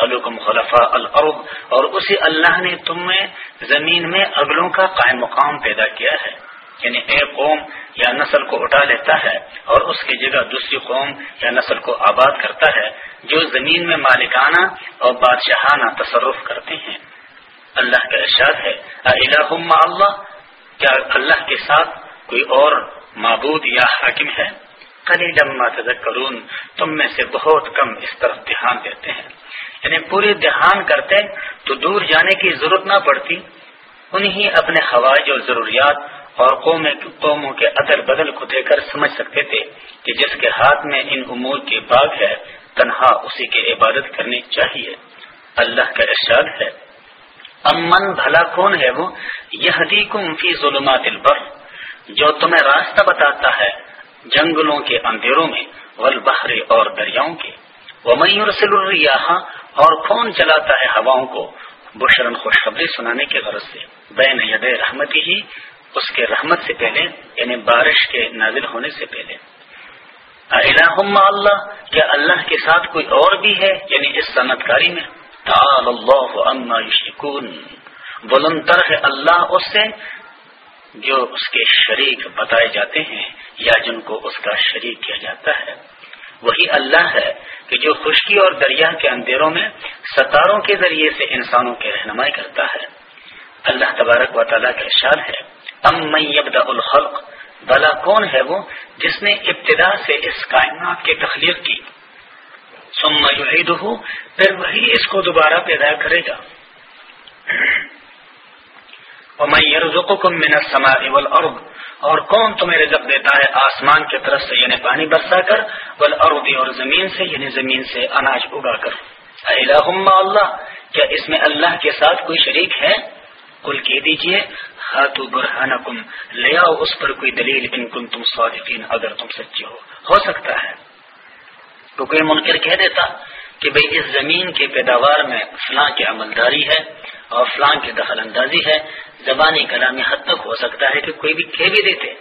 خلفاء الارض اور اسی اللہ نے تم میں زمین میں اگلوں کا قائم مقام پیدا کیا ہے۔ یعنی ایک قوم، یا نسل کو اٹھا لیتا ہے، اور اس کی جگہ دوسری قوم یا نسل کو آباد کرتا ہے۔ جو زمین میں مالکانہ اور بادشاہانہ تصرف کرتے ہیں۔ اللہ کا ارشاد ہے اللہ؟ کیا اللہ کے ساتھ کوئی اور معبود یا حاکم ہے؟ کلی لما تذکرون، تم میں سے بہت کم اس طرف دھیان دیتے ہیں۔ یعنی پورے دھیان کرتے تو دور جانے کی ضرورت نہ پڑتی۔ انہیں اپنے خواہج اور ضروریات اور قوموں کے ادر بدل کو دے کر سمجھ سکتے تھے کہ جس کے ہاتھ میں ان امور کے باغ ہے تنہا اسی کی عبادت کرنی چاہیے۔ اللہ کا ارشاد ہے۔ امن بھلا کون ہے وہ؟ یہ فی ظلمات البر۔ جو تمہیں راستہ بتاتا ہے جنگلوں کے اندھیروں میں والبحر اور دریاؤں کے۔ وہ میور الریاح، اور کون چلاتا ہے ہواؤں کو؟ بشرن خوشخبری سنانے کے غرض سے۔ بین ید رحمتی ہی اس کے رحمت سے پہلے یعنی بارش کے نازل ہونے سے پہلے۔ اللہ کیا اللہ کے ساتھ کوئی اور بھی ہے؟ یعنی اس صنعت کاری میں بلندر ہے اللہ اس سے جو اس کے شریک بتائے جاتے ہیں یا جن کو اس کا شریک کیا جاتا ہے۔ وہی اللہ ہے کہ جو خشکی اور دریا کے اندھیروں میں ستاروں کے ذریعے سے انسانوں کی رہنمائی کرتا ہے۔ اللہ تبارک و تعالیٰ کا اشار ہے۔ ام یبدا الخلق؟ بلا کون ہے وہ جس نے ابتدا سے اس کائنات کی تخلیق کی؟ ثم یعیدہ پھر وہی اس کو دوبارہ پیدا کرے گا۔ ومن يرزقكم من السماء والارض، اور کون تمہیں رزق دیتا ہے آسمان کی طرف سے یعنی پانی برسا کر بل اور زمین سے یعنی زمین سے اناج اگا کر۔ اللہ، کیا اس میں اللہ کے ساتھ کوئی شریک ہے؟ کل کہہ دیجیے ہاتھ برہان کم لے آؤ اس پر کوئی دلیل ان کن تم صادقین، اگر تم سچے ہو۔ ہو سکتا ہے۔ تو کوئی منکر کہہ دیتا کہ بھئی اس زمین کے پیداوار میں فلاں کی عملداری ہے اور فلاں کی دخل اندازی ہے۔ زبانی کلامی حد تک ہو سکتا ہے کہ کوئی بھی کہہ بھی دیتے۔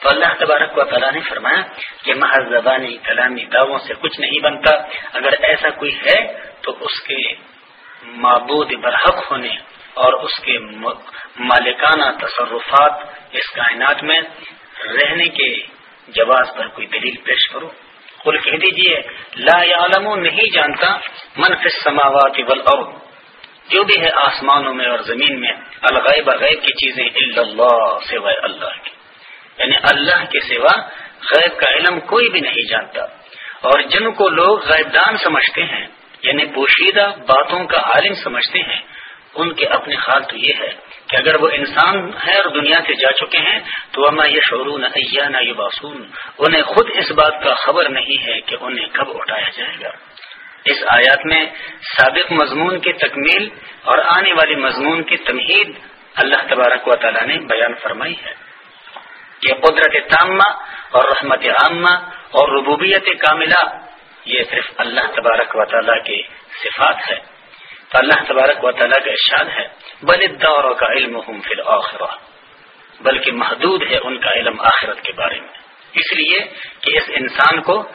تو اللہ تبارک و تعالیٰ نے فرمایا کہ محض زبانی کلامی دعووں سے کچھ نہیں بنتا۔ اگر ایسا کوئی ہے تو اس کے معبود برحق ہونے اور اس کے مالکانہ تصرفات اس کائنات میں رہنے کے جواز پر کوئی دلیل پیش کرو۔ کل کہہ دیجیے لا عالم نہیں جانتا منف سماوات والارض۔ جو بھی ہے آسمانوں میں اور زمین میں، الغیب، غیب کی چیزیں اللہ سوائے اللہ کی۔ یعنی اللہ کے سوا غیب کا علم کوئی بھی نہیں جانتا۔ اور جن کو لوگ غیب دان سمجھتے ہیں یعنی پوشیدہ باتوں کا عالم سمجھتے ہیں ان کے اپنے حال تو یہ ہے کہ اگر وہ انسان ہے اور دنیا سے جا چکے ہیں، تو اما یہ شعرون نہ یہ باسون انہیں خود اس بات کا خبر نہیں ہے کہ انہیں کب اٹھایا جائے گا۔ اس آیات میں سابق مضمون کی تکمیل اور آنے والی مضمون کی تمہید اللہ تبارک و تعالیٰ نے بیان فرمائی ہے کہ قدرت تامہ اور رحمت عامہ اور ربوبیت کاملہ یہ صرف اللہ تبارک و تعالیٰ کی صفات ہے تو اللہ تبارک و تعالیٰ کا ارشاد ہے، بل دور کا علم ہوں پھر بلکہ محدود ہے ان کا علم آخرت کے بارے میں۔ اس لیے کہ اس انسان کو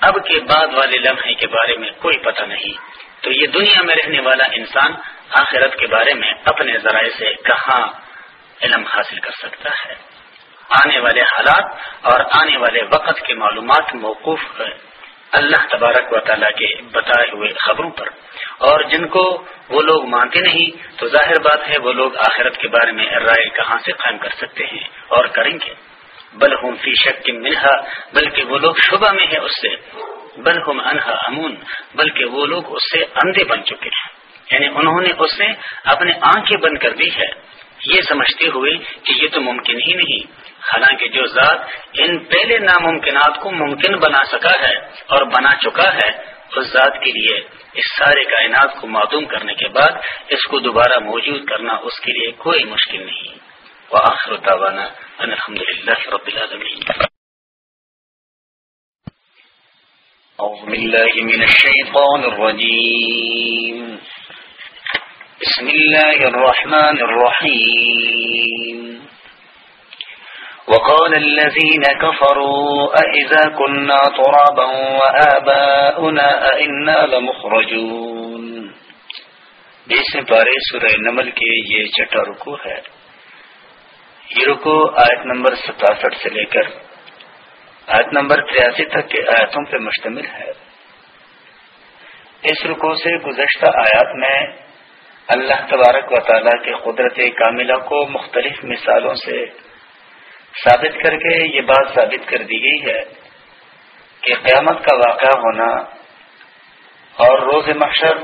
اب کے بعد والے لمحے کے بارے میں کوئی پتہ نہیں۔ تو یہ دنیا میں رہنے والا انسان آخرت کے بارے میں اپنے ذرائع سے کہاں علم حاصل کر سکتا ہے؟ آنے والے حالات اور آنے والے وقت کے معلومات موقوف ہے۔ اللہ تبارک و تعالیٰ کے بتائے ہوئے خبروں پر۔ اور جن کو وہ لوگ مانتے نہیں، تو ظاہر بات ہے وہ لوگ آخرت کے بارے میں رائے کہاں سے قائم کر سکتے ہیں اور کریں گے۔ بل ہوں فی شک منہا، بلکہ وہ لوگ شبہ میں ہے اس سے۔ بل ہم انہا امون، بلکہ وہ لوگ اس سے اندھے بن چکے ہیں۔ یعنی انہوں نے اس سے اپنے آنکھیں بند کر دی ہے یہ سمجھتے ہوئے کہ یہ تو ممکن ہی نہیں۔ حالانکہ جو ذات ان پہلے ناممکنات کو ممکن بنا سکا ہے اور بنا چکا ہے، اس ذات کے لیے، اس سارے کائنات کو معدوم کرنے کے بعد، اس کو دوبارہ موجود کرنا اس کے لیے کوئی مشکل نہیں۔ وآخر دعوانا ان الحمد للہ رب العالمین۔ أعوذ بالله من الشيطان الرجيم بسم الله الرحمن الرحيم. وقال الذين كفروا أئذا كنا ترابا وآباؤنا أئنا لمخرجون. بیس پارے سورہ نمل کے یہ چٹا رکو ہے۔ یہ رکو آیت نمبر ستاسٹھ سے لے کر آیت نمبر تریاسی تک کے آیتوں پر مشتمل ہے۔ اس رکو سے گزشتہ آیات میں اللہ تبارک و تعالیٰ کے قدرت کاملہ کو مختلف مثالوں سے ثابت کر کے یہ بات ثابت کر دی گئی ہے کہ قیامت کا واقعہ ہونا اور روز محشر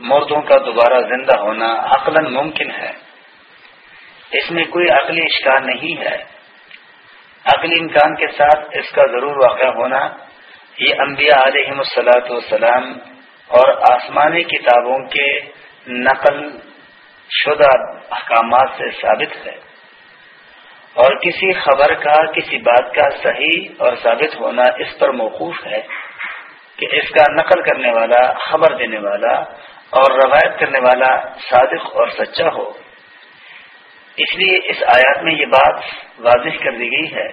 مردوں کا دوبارہ زندہ ہونا عقل ممکن ہے۔ اس میں کوئی عقلی اشکار نہیں ہے۔ عقلی امکان کے ساتھ اس کا ضرور واقع ہونا یہ انبیاء علیہ السلاۃ والسلام اور آسمانی کتابوں کے نقل شدہ احکامات سے ثابت ہے اور کسی خبر کا، کسی بات کا صحیح اور ثابت ہونا اس پر موقوف ہے کہ اس کا نقل کرنے والا، خبر دینے والا اور روایت کرنے والا صادق اور سچا ہو۔ اس لیے اس آیات میں یہ بات واضح کر دی گئی ہے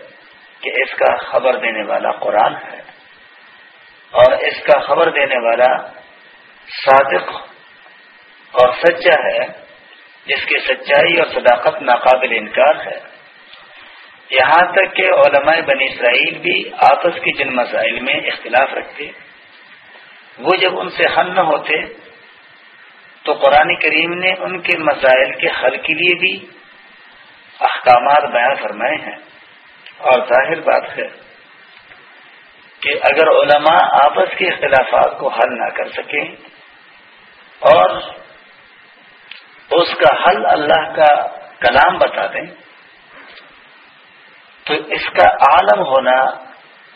کہ اس کا خبر دینے والا قرآن ہے اور اس کا خبر دینے والا صادق اور سچا ہے، جس کی سچائی اور صداقت ناقابل انکار ہے۔ یہاں تک کہ علماء بنی اسرائیل بھی آپس کی جن مسائل میں اختلاف رکھتے۔ وہ جب ان سے حل نہ ہوتے، تو قرآن کریم نے ان کے مسائل کے حل کے لیے بھی احکامات بیان فرمائے ہیں۔ اور ظاہر بات ہے کہ اگر علماء آپس کے اختلافات کو حل نہ کر سکیں اور اس کا حل اللہ کا کلام بتا دیں تو اس کا عالم ہونا،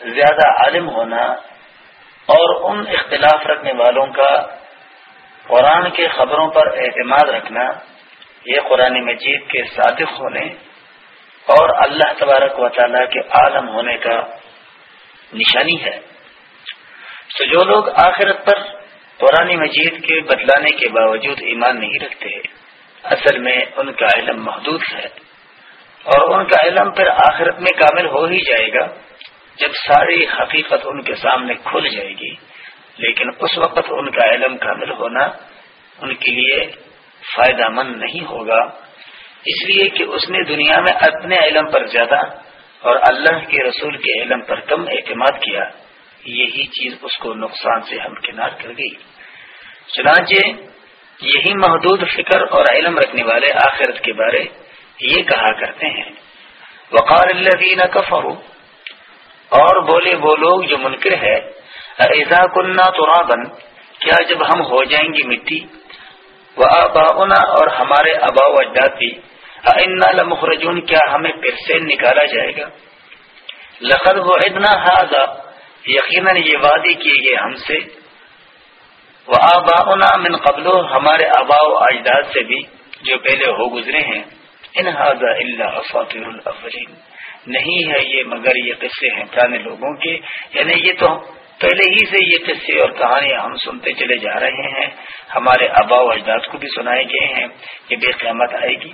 زیادہ عالم ہونا اور ان اختلاف رکھنے والوں کا قرآن کے خبروں پر اعتماد رکھنا، یہ قرآن مجید کے صادق ہونے اور اللہ تبارک و تعالیٰ کے عالم ہونے کا نشانی ہے۔ تو جو لوگ آخرت پر قرآن مجید کے بدلانے کے باوجود ایمان نہیں رکھتے اصل میں ان کا علم محدود ہے اور ان کا علم پھر آخرت میں کامل ہو ہی جائے گا جب ساری حقیقت ان کے سامنے کھل جائے گی، لیکن اس وقت ان کا علم کامل ہونا ان کے لیے فائدہ مند نہیں ہوگا۔ اس لیے کہ اس نے دنیا میں اپنے علم پر زیادہ اور اللہ کے رسول کے علم پر کم اعتماد کیا۔ یہی چیز اس کو نقصان سے ہمکنار کر گئی۔ چنانچہ یہی محدود فکر اور علم رکھنے والے آخرت کے بارے یہ کہا کرتے ہیں۔ وقار اللہ کفروا، اور بولے وہ لوگ جو منکر ہے ایزا کننا تو کیا جب ہم ہو جائیں گے مٹی؟ وہ آباؤنا اور ہمارے ابا و اجداد بھی لمخرجون، کیا ہمیں پھر سے نکالا جائے گا؟ لقد وہ ادنا یقیناً یہ وعدے کیے گئے ہم سے۔ وہ من قبل ہمارے ابا و اجداد سے بھی جو پہلے ہو گزرے ہیں، ان اللہ فاطر الاولین۔ نہیں ہے یہ، مگر یہ قصے ہیں پرانے لوگوں کے۔ یعنی یہ تو پہلے ہی سے یہ قصے اور کہانیاں ہم سنتے چلے جا رہے ہیں۔ ہمارے ابا و اجداد کو بھی سنائے گئے ہیں کہ بے قیامت آئے گی۔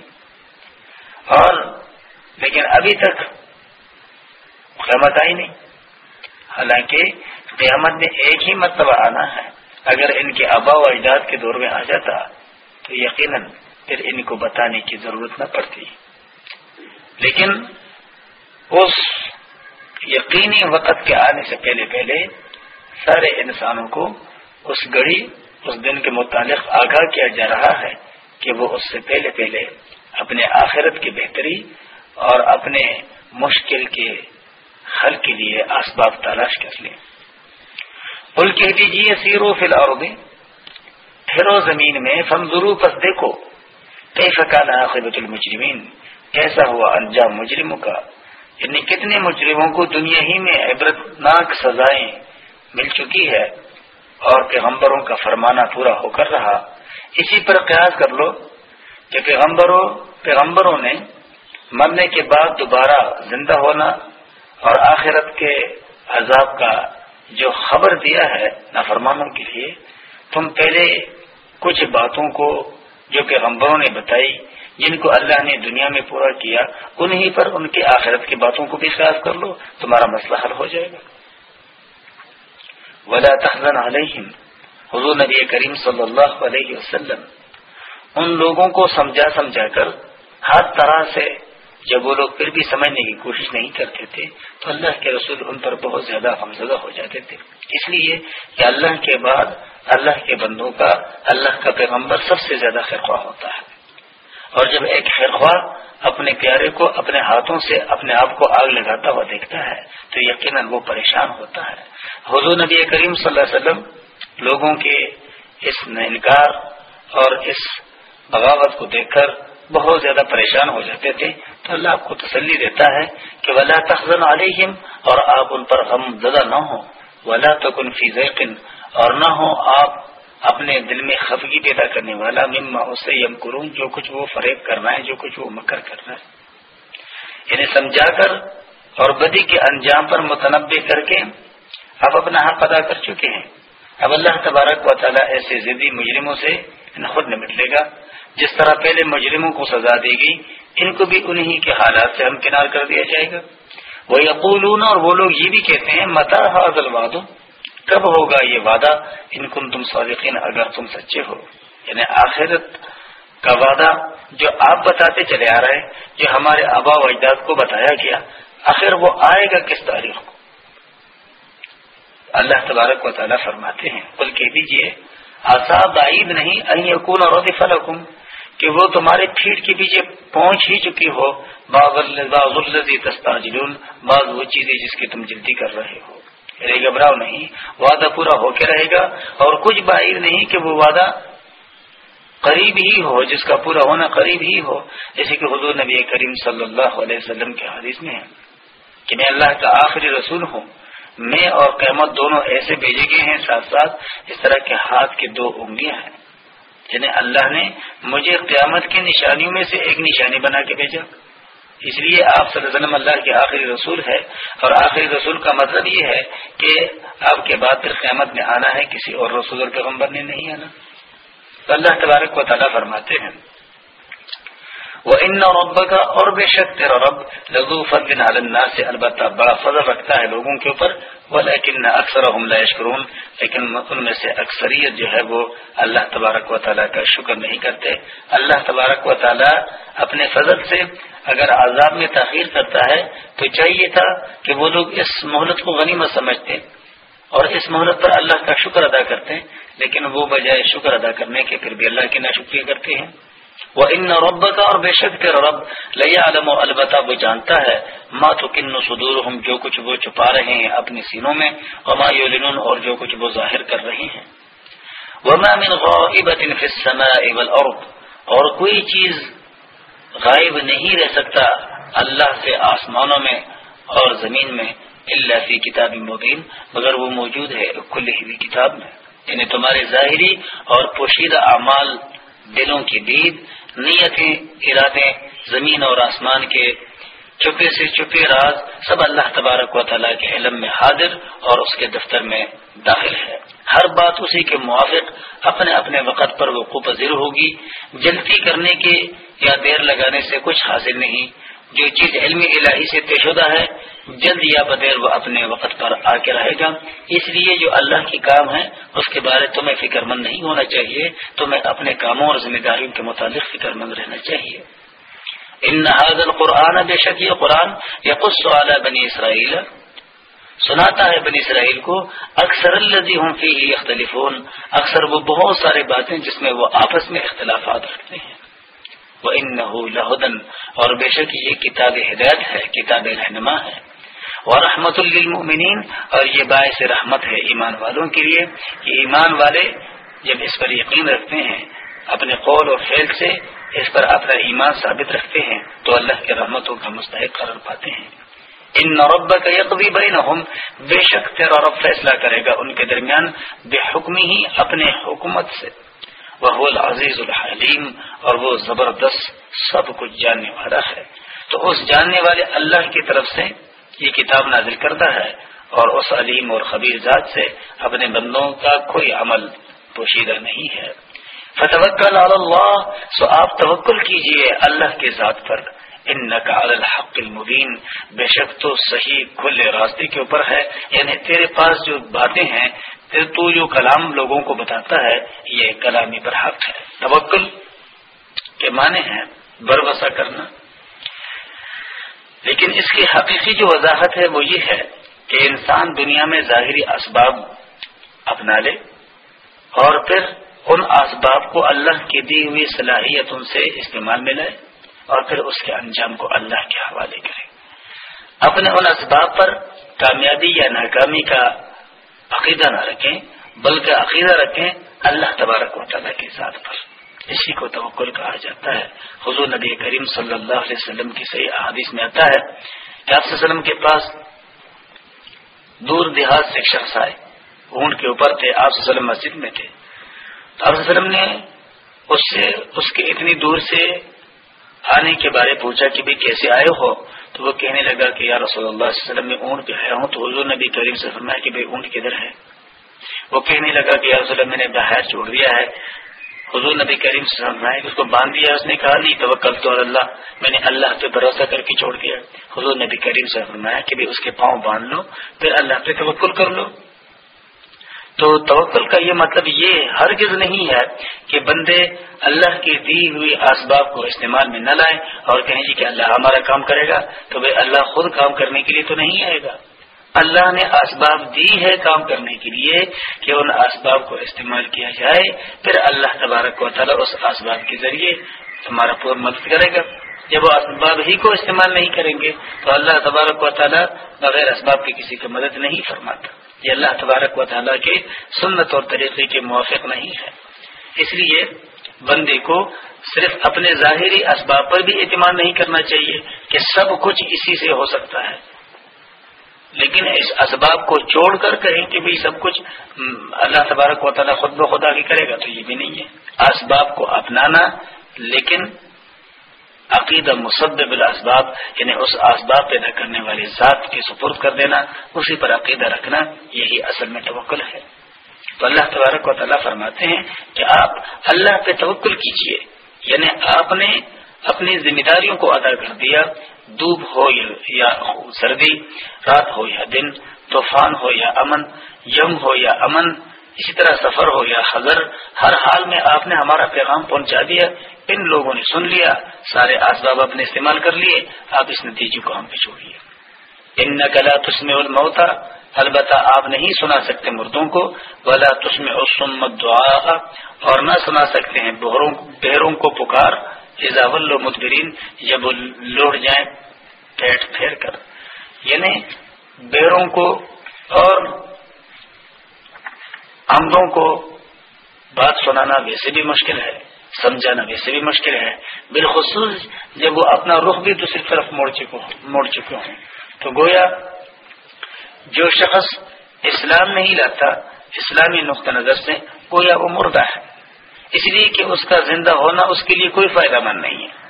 اور لیکن ابھی تک قیامت آئی نہیں۔ حالانکہ قیامت میں ایک ہی مرتبہ آنا ہے۔ اگر ان کے ابا و اجداد کے دور میں آ جاتا، تو یقیناً پھر ان کو بتانے کی ضرورت نہ پڑتی۔ لیکن اس یقینی وقت کے آنے سے پہلے پہلے سارے انسانوں کو اس گڑی اس دن کے متعلق آگاہ کیا جا رہا ہے کہ وہ اس سے پہلے پہلے اپنے آخرت کی بہتری اور اپنے مشکل کے حل کے لیے اسباب تلاش کر لیں۔ پل کہہ دیجیے سیرو فی الحال پھرو زمین میں فمزرو پس دیکھو کئی فکان المجرمین؟ کیسا ہوا انجام مجرموں کا؟ یعنی کتنے مجرموں کو دنیا ہی میں عبرتناک سزائیں مل چکی ہے اور پیغمبروں کا فرمانا پورا ہو کر رہا؟ اسی پر قیاس کر لو کہ پیغمبروں پیغمبروں نے مرنے کے بعد دوبارہ زندہ ہونا اور آخرت کے عذاب کا جو خبر دیا ہے نافرمانوں کے لیے، تم پہلے کچھ باتوں کو جو پیغمبروں نے بتائی، جن کو اللہ نے دنیا میں پورا کیا انہیں پر ان کے آخرت کی باتوں کو بھی خیال کر لو، تمہارا مسئلہ حل ہو جائے گا۔ ولا تحزن علیہم حضور نبی کریم صلی اللہ علیہ وسلم ان لوگوں کو سمجھا سمجھا کر ہر طرح سے جب وہ لوگ پھر بھی سمجھنے کی کوشش نہیں کرتے تھے، تو اللہ کے رسول ان پر بہت زیادہ غمزدہ ہو جاتے تھے۔ اس لیے کہ اللہ کے بعد اللہ کے بندوں کا، اللہ کا پیغمبر سب سے زیادہ خرخواہ ہوتا ہے۔ اور جب ایک خرخواہ اپنے پیارے کو اپنے ہاتھوں سے اپنے آپ کو آگ لگاتا ہوا دیکھتا ہے، تو یقیناً وہ پریشان ہوتا ہے۔ حضور نبی کریم صلی اللہ علیہ وسلم لوگوں کے اس انکار اور اس بغاوت کو دیکھ کر بہت زیادہ پریشان ہو جاتے تھے۔ تو اللہ آپ کو تسلی دیتا ہے کہ ولا تخزن علیہم اور آپ ان پر غم زدہ نہ ہوں۔ ولا تکن فی ذیقن اور نہ ہو آپ اپنے دل میں خفگی پیدا کرنے والا۔ مما اسے یم کروں جو کچھ وہ فریب کرنا ہے، جو کچھ وہ مکر کرنا ہے۔ یعنی سمجھا کر اور بدی کے انجام پر متنوع کر کے اب اپنا حق ادا کر چکے ہیں۔ اب اللہ تبارک و تعالیٰ ایسے ضدی مجرموں سے خود نمٹ لے گا، جس طرح پہلے مجرموں کو سزا دے گی ان کو بھی انہی کے حالات سے ہم کنار کر دیا جائے گا۔ وہ یقولون اور وہ لوگ یہ بھی کہتے ہیں متا حاضل وادو کب ہوگا یہ وعدہ؟ ان کن تم صادقین، اگر تم سچے ہو۔ یعنی آخرت کا وعدہ جو آپ بتاتے چلے آ رہے جو ہمارے آبا و اجداد کو بتایا گیا، آخر وہ آئے گا کس تاریخ کو؟ اللہ تبارک و تعالیٰ فرماتے ہیں۔ کل کہہ دیجیے آسا بعید نہیں یقون اور فلکم کہ وہ تمہارے پھیٹ کے پیچھے پہنچ ہی چکی ہو تستاجلون بعض وہ چیزیں جس کی تم جلدی کر رہے ہو۔ ارے گھبراؤ نہیں، وعدہ پورا ہو کے رہے گا، اور کچھ بعید نہیں کہ وہ وعدہ قریب ہی ہو، جس کا پورا ہونا قریب ہی ہو۔ جیسے کہ حضور نبی کریم صلی اللہ علیہ وسلم کے حادث میں ہے کہ میں اللہ کا آخری رسول ہوں۔ میں اور قیامت دونوں ایسے بھیجے گئے ہیں ساتھ ساتھ اس طرح کے ہاتھ کی دو انگلیاں ہیں۔ جنہیں اللہ نے مجھے قیامت کی نشانیوں میں سے ایک نشانی بنا کے بھیجا۔ اس لیے آپ صلی اللہ علیہ وسلم اللہ کے آخری رسول ہے اور آخری رسول کا مطلب یہ ہے کہ آپ کے بعد پھر قیامت میں آنا ہے، کسی اور رسول اور پیغمبر نے نہیں آنا۔ تو اللہ تبارک کو تعالیٰ فرماتے ہیں۔ وہ ان رب کا اور بے شک تیرا رب لغو فضل علنا سے البتہ بڑا فضل رکھتا ہے لوگوں کے اوپر وہ لیکن اکثر یشکرون، لیکن ان میں سے اکثریت جو ہے وہ اللہ تبارک و تعالیٰ کا شکر نہیں کرتے۔ اللہ تبارک و تعالیٰ اپنے فضل سے اگر عذاب میں تاخیر کرتا ہے، تو چاہیے تھا کہ وہ لوگ اس مہلت کو غنیمت سمجھتے اور اس مہلت پر اللہ کا شکر ادا کرتے ہیں لیکن وہ بجائے شکر ادا کرنے کے پھر بھی اللہ کی نا شکریہ کرتے ہیں۔ وہ ان رب کا اور بے شک تیرا رب لیا علم و البتہ وہ جانتا ہے ماں تو کن سدور ہم جو کچھ وہ چھپا رہے ہیں اپنی سینوں میں، وما یولن اور جو کچھ وہ ظاہر کر رہے ہیں۔ وما من غائبت فی السماء والارض اور کوئی چیز غائب نہیں رہ سکتا اللہ سے آسمانوں میں اور زمین میں اللہ فی کتاب مبین مگر وہ موجود ہے کھلی ہوئی کتاب میں۔ یعنی تمہارے ظاہری اور پوشیدہ اعمال دلوں کی دید، نیتیں، ارادے، زمین اور آسمان کے چھپے سے چھپے راز سب اللہ تبارک و تعالیٰ کے علم میں حاضر اور اس کے دفتر میں داخل ہے۔ ہر بات اسی کے موافق، اپنے اپنے وقت پر وہ پذیر ہوگی۔ جلدی کرنے کے یا دیر لگانے سے کچھ حاصل نہیں۔ جو چیز علمی الہی سے طے شدہ ہے، جلد یا بدیر وہ اپنے وقت پر آ کے رہے گا۔ اس لیے جو اللہ کی کام ہے، اس کے بارے تمہیں فکر مند نہیں ہونا چاہیے۔ تمہیں اپنے کاموں اور ذمہ داریوں کے متعلق فکر مند رہنا چاہیے۔ ان حاضل قرآن بے شک یہ قرآن یا کچھ بنی اسرائیل۔ سناتا ہے بنی اسرائیل کو، اکثر الزی ہوں فی اختلف اکثر وہ بہت سارے باتیں جس میں وہ آپس میں اختلافات رکھتے ہیں۔ وہ ان لہدن اور بے شک یہ کتاب ہدایت ہے، کتاب رہنما ہے۔ اور رحمت للمؤمنین اور یہ باعث رحمت ہے ایمان والوں کے لیے کہ ایمان والے جب اس پر یقین رکھتے ہیں، اپنے قول اور فیل سے اس پر اپنا ایمان ثابت رکھتے ہیں، تو اللہ کے رحمتوں کا مستحق قرار پاتے ہیں۔ ان نورب کا یقبی بین بے شک تیرا رب فیصلہ کرے گا ان کے درمیان بے حکمی ہی اپنے حکومت سے۔ وہ العزیز الحلیم اور وہ زبردست سب کچھ جاننے والا ہے۔ تو اس جاننے والے اللہ کی طرف سے یہ کتاب نازل کرتا ہے اور اس علیم اور خبیر ذات سے اپنے بندوں کا کوئی عمل پوشیدہ نہیں ہے۔ فتوکل اللہ، سو آپ توکل کیجیے اللہ کے ذات پر۔ ان الحق المبین، بے شک تو صحیح کھلے راستے کے اوپر ہے۔ یعنی تیرے پاس جو باتیں ہیں تو جو کلام لوگوں کو بتاتا ہے، یہ کلامی پر حق ہے۔ توکل کے معنی ہیں بروسا کرنا۔ لیکن اس کی حقیقی جو وضاحت ہے وہ یہ ہے کہ انسان دنیا میں ظاہری اسباب اپنا لے اور پھر ان اسباب کو اللہ کی دی ہوئی صلاحیتوں سے استعمال میں لائے اور پھر اس کے انجام کو اللہ کے حوالے کرے۔ اپنے ان اسباب پر کامیابی یا ناکامی کا عقیدہ نہ رکھیں، بلکہ عقیدہ رکھیں اللہ تبارک و تعالیٰ کے ساتھ پر۔ اسی کو توکل کہا جاتا ہے۔ حضور نبی کریم صلی اللہ علیہ وسلم کی صحیح احادیث میں آتا ہے کہ آپ وسلم کے پاس دور دیہات سے شخص آئے، اونٹ کے اوپر تھے، آپ وسلم مسجد میں تھے۔ تو آپ وسلم نے اس سے، اس کے اتنی دور سے آنے کے بارے پوچھا کہ بھائی کیسے آئے ہو؟ تو وہ کہنے لگا کہ یا رسول اللہ علیہ وسلم، میں اونٹ پہ آیا ہوں تو حضور نبی کریم سے فرمایا کہ بھائی اونٹ کدھر ہے؟ وہ کہنے لگا کہ یا رسول اللہ، میں نے باہر چھوڑ دیا ہے۔ حضور نبی کریم سے فرمایا کہ اس کو باندھ دیا، اس نے کہا نہیں توکل تو اللہ، میں نے اللہ پہ بھروسہ کر کے چھوڑ دیا۔ حضور نبی کریم سے فرمایا کہ بھائی اس کے پاؤں باندھ لو، پھر اللہ پہ توکل کر لو۔ تو توکل کا یہ مطلب یہ ہرگز نہیں ہے کہ بندے اللہ کی دی ہوئی اسباب کو استعمال میں نہ لائیں اور کہیں جی کہ اللہ ہمارا کام کرے گا تو بھائی اللہ خود کام کرنے کے لیے تو نہیں آئے گا۔ اللہ نے اسباب دی ہے کام کرنے کے لیے کہ ان اسباب کو استعمال کیا جائے، پھر اللہ تبارک و تعالیٰ اس اسباب کے ذریعے تمہارا پور مدد کرے گا۔ جب وہ اسباب ہی کو استعمال نہیں کریں گے تو اللہ تبارک و تعالیٰ بغیر اسباب کی کسی کو مدد نہیں فرماتا۔ یہ اللہ تبارک و تعالیٰ کے سنت اور طریقے کے موافق نہیں ہے۔ اس لیے بندے کو صرف اپنے ظاہری اسباب پر بھی اعتماد نہیں کرنا چاہیے کہ سب کچھ اسی سے ہو سکتا ہے۔ لیکن اس اسباب کو چھوڑ کر کہیں کہ بھئی سب کچھ اللہ تبارک و تعالیٰ خود بخود آگے کرے گا تو یہ بھی نہیں ہے۔ اسباب کو اپنانا، لیکن عقیدہ مصدب الاسباب یعنی اس اسباب پیدا کرنے والی ذات کی سپرد کر دینا، اسی پر عقیدہ رکھنا، یہی اصل میں توکل ہے۔ تو اللہ تبارک و تعالیٰ فرماتے ہیں کہ آپ اللہ پہ توکل کیجیے۔ یعنی آپ نے اپنی ذمہ داریوں کو ادا کر دیا دھوپ ہو یا سردی، رات ہو یا دن، طوفان ہو یا امن، یم ہو یا امن، اسی طرح سفر ہو یا حضر، ہر حال میں آپ نے ہمارا پیغام پہنچا دیا۔ ان لوگوں نے سن لیا، سارے اسباب اپنے استعمال کر لیے، آپ اس نتیجے کو ہم پہ چھوڑیے ان نقلا تسم الموتا البتہ آپ نہیں سنا سکتے مردوں کو، ولا تسم اسمت دعا اور نہ سنا سکتے ہیں بہروں کو پکار۔ اضاول مدبرین، جب لوٹ جائیں، پیٹ پھیر کر۔ یعنی بیروں کو اور آمدوں کو بات سنانا ویسے بھی مشکل ہے۔ سمجھانا ویسے بھی مشکل ہے۔ بالخصوص جب وہ اپنا رخ بھی دوسری طرف موڑ موڑ چکے ہوں۔ تو گویا جو شخص اسلام نہیں لاتا، اسلامی نقطہ نظر سے گویا وہ مردہ ہے۔ اس لیے کہ اس کا زندہ ہونا اس کے لیے کوئی فائدہ مند نہیں ہے۔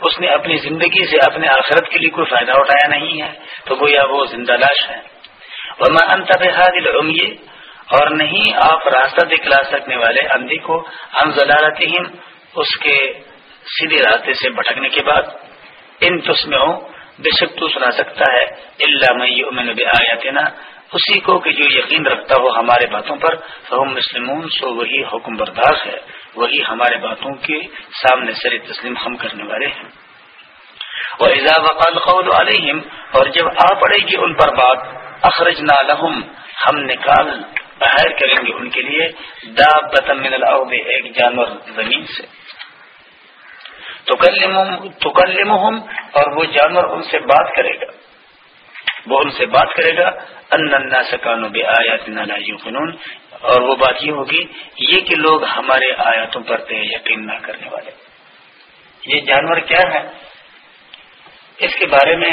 اس نے اپنی زندگی سے اپنے آخرت کے لیے کوئی فائدہ اٹھایا نہیں ہے۔ تو گویا وہ زندہ لاش ہے۔ اور نہیں آپ راستہ دکھلا سکنے والے اندھی کو ہم ضلالت اس کے سیدھے راستے سے بھٹکنے کے بعد ان تسمے بے شک تو سنا سکتا ہے اللہ میں آیا تھا اسی کو کہ جو یقین رکھتا ہو ہمارے باتوں پر فہم مسلمون، سو وہی حکم برداشت ہے، وہی ہمارے باتوں کے سامنے سر تسلیم ہم کرنے والے ہیں۔ اور ایزا وقال قول علیہم اور جب آ پڑے گی ان پر بات اخرج نہ لہم ہم نکال باہر کریں گے ان کے لیے دا من الارض ایک جانور زمین سے۔ تکلمہم اور وہ جانور ان سے بات کرے گا۔ وہ ان سے بات کرے گا۔ ان سکانو بے آیات فنون اور وہ بات یہ ہوگی یہ کہ لوگ ہمارے آیاتوں پر تھے یقین نہ کرنے والے۔ یہ جانور کیا ہے اس کے بارے میں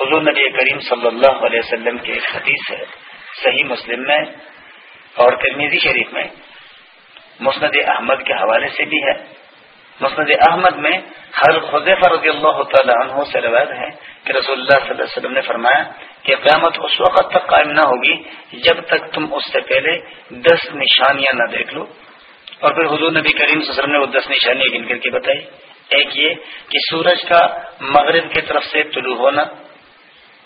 حضور نبی کریم صلی اللہ علیہ وسلم کے ایک حدیث ہے۔ صحیح مسلم میں اور ترمیزی شریف میں۔ مسند احمد کے حوالے سے بھی ہے۔ مسند احمد میں ہر خزیفہ رضی اللہ تعالی عنہ سے روایت ہے کہ رسول اللہ صلی اللہ علیہ وسلم نے فرمایا کہ قیامت اس وقت تک قائم نہ ہوگی جب تک تم اس سے پہلے دس نشانیاں نہ دیکھ لو۔ اور پھر حضور نبی کریم صلی اللہ علیہ وسلم نے وہ دس نشانیاں گن کر کے بتائی۔ ایک یہ کہ سورج کا مغرب کی طرف سے طلوع ہونا،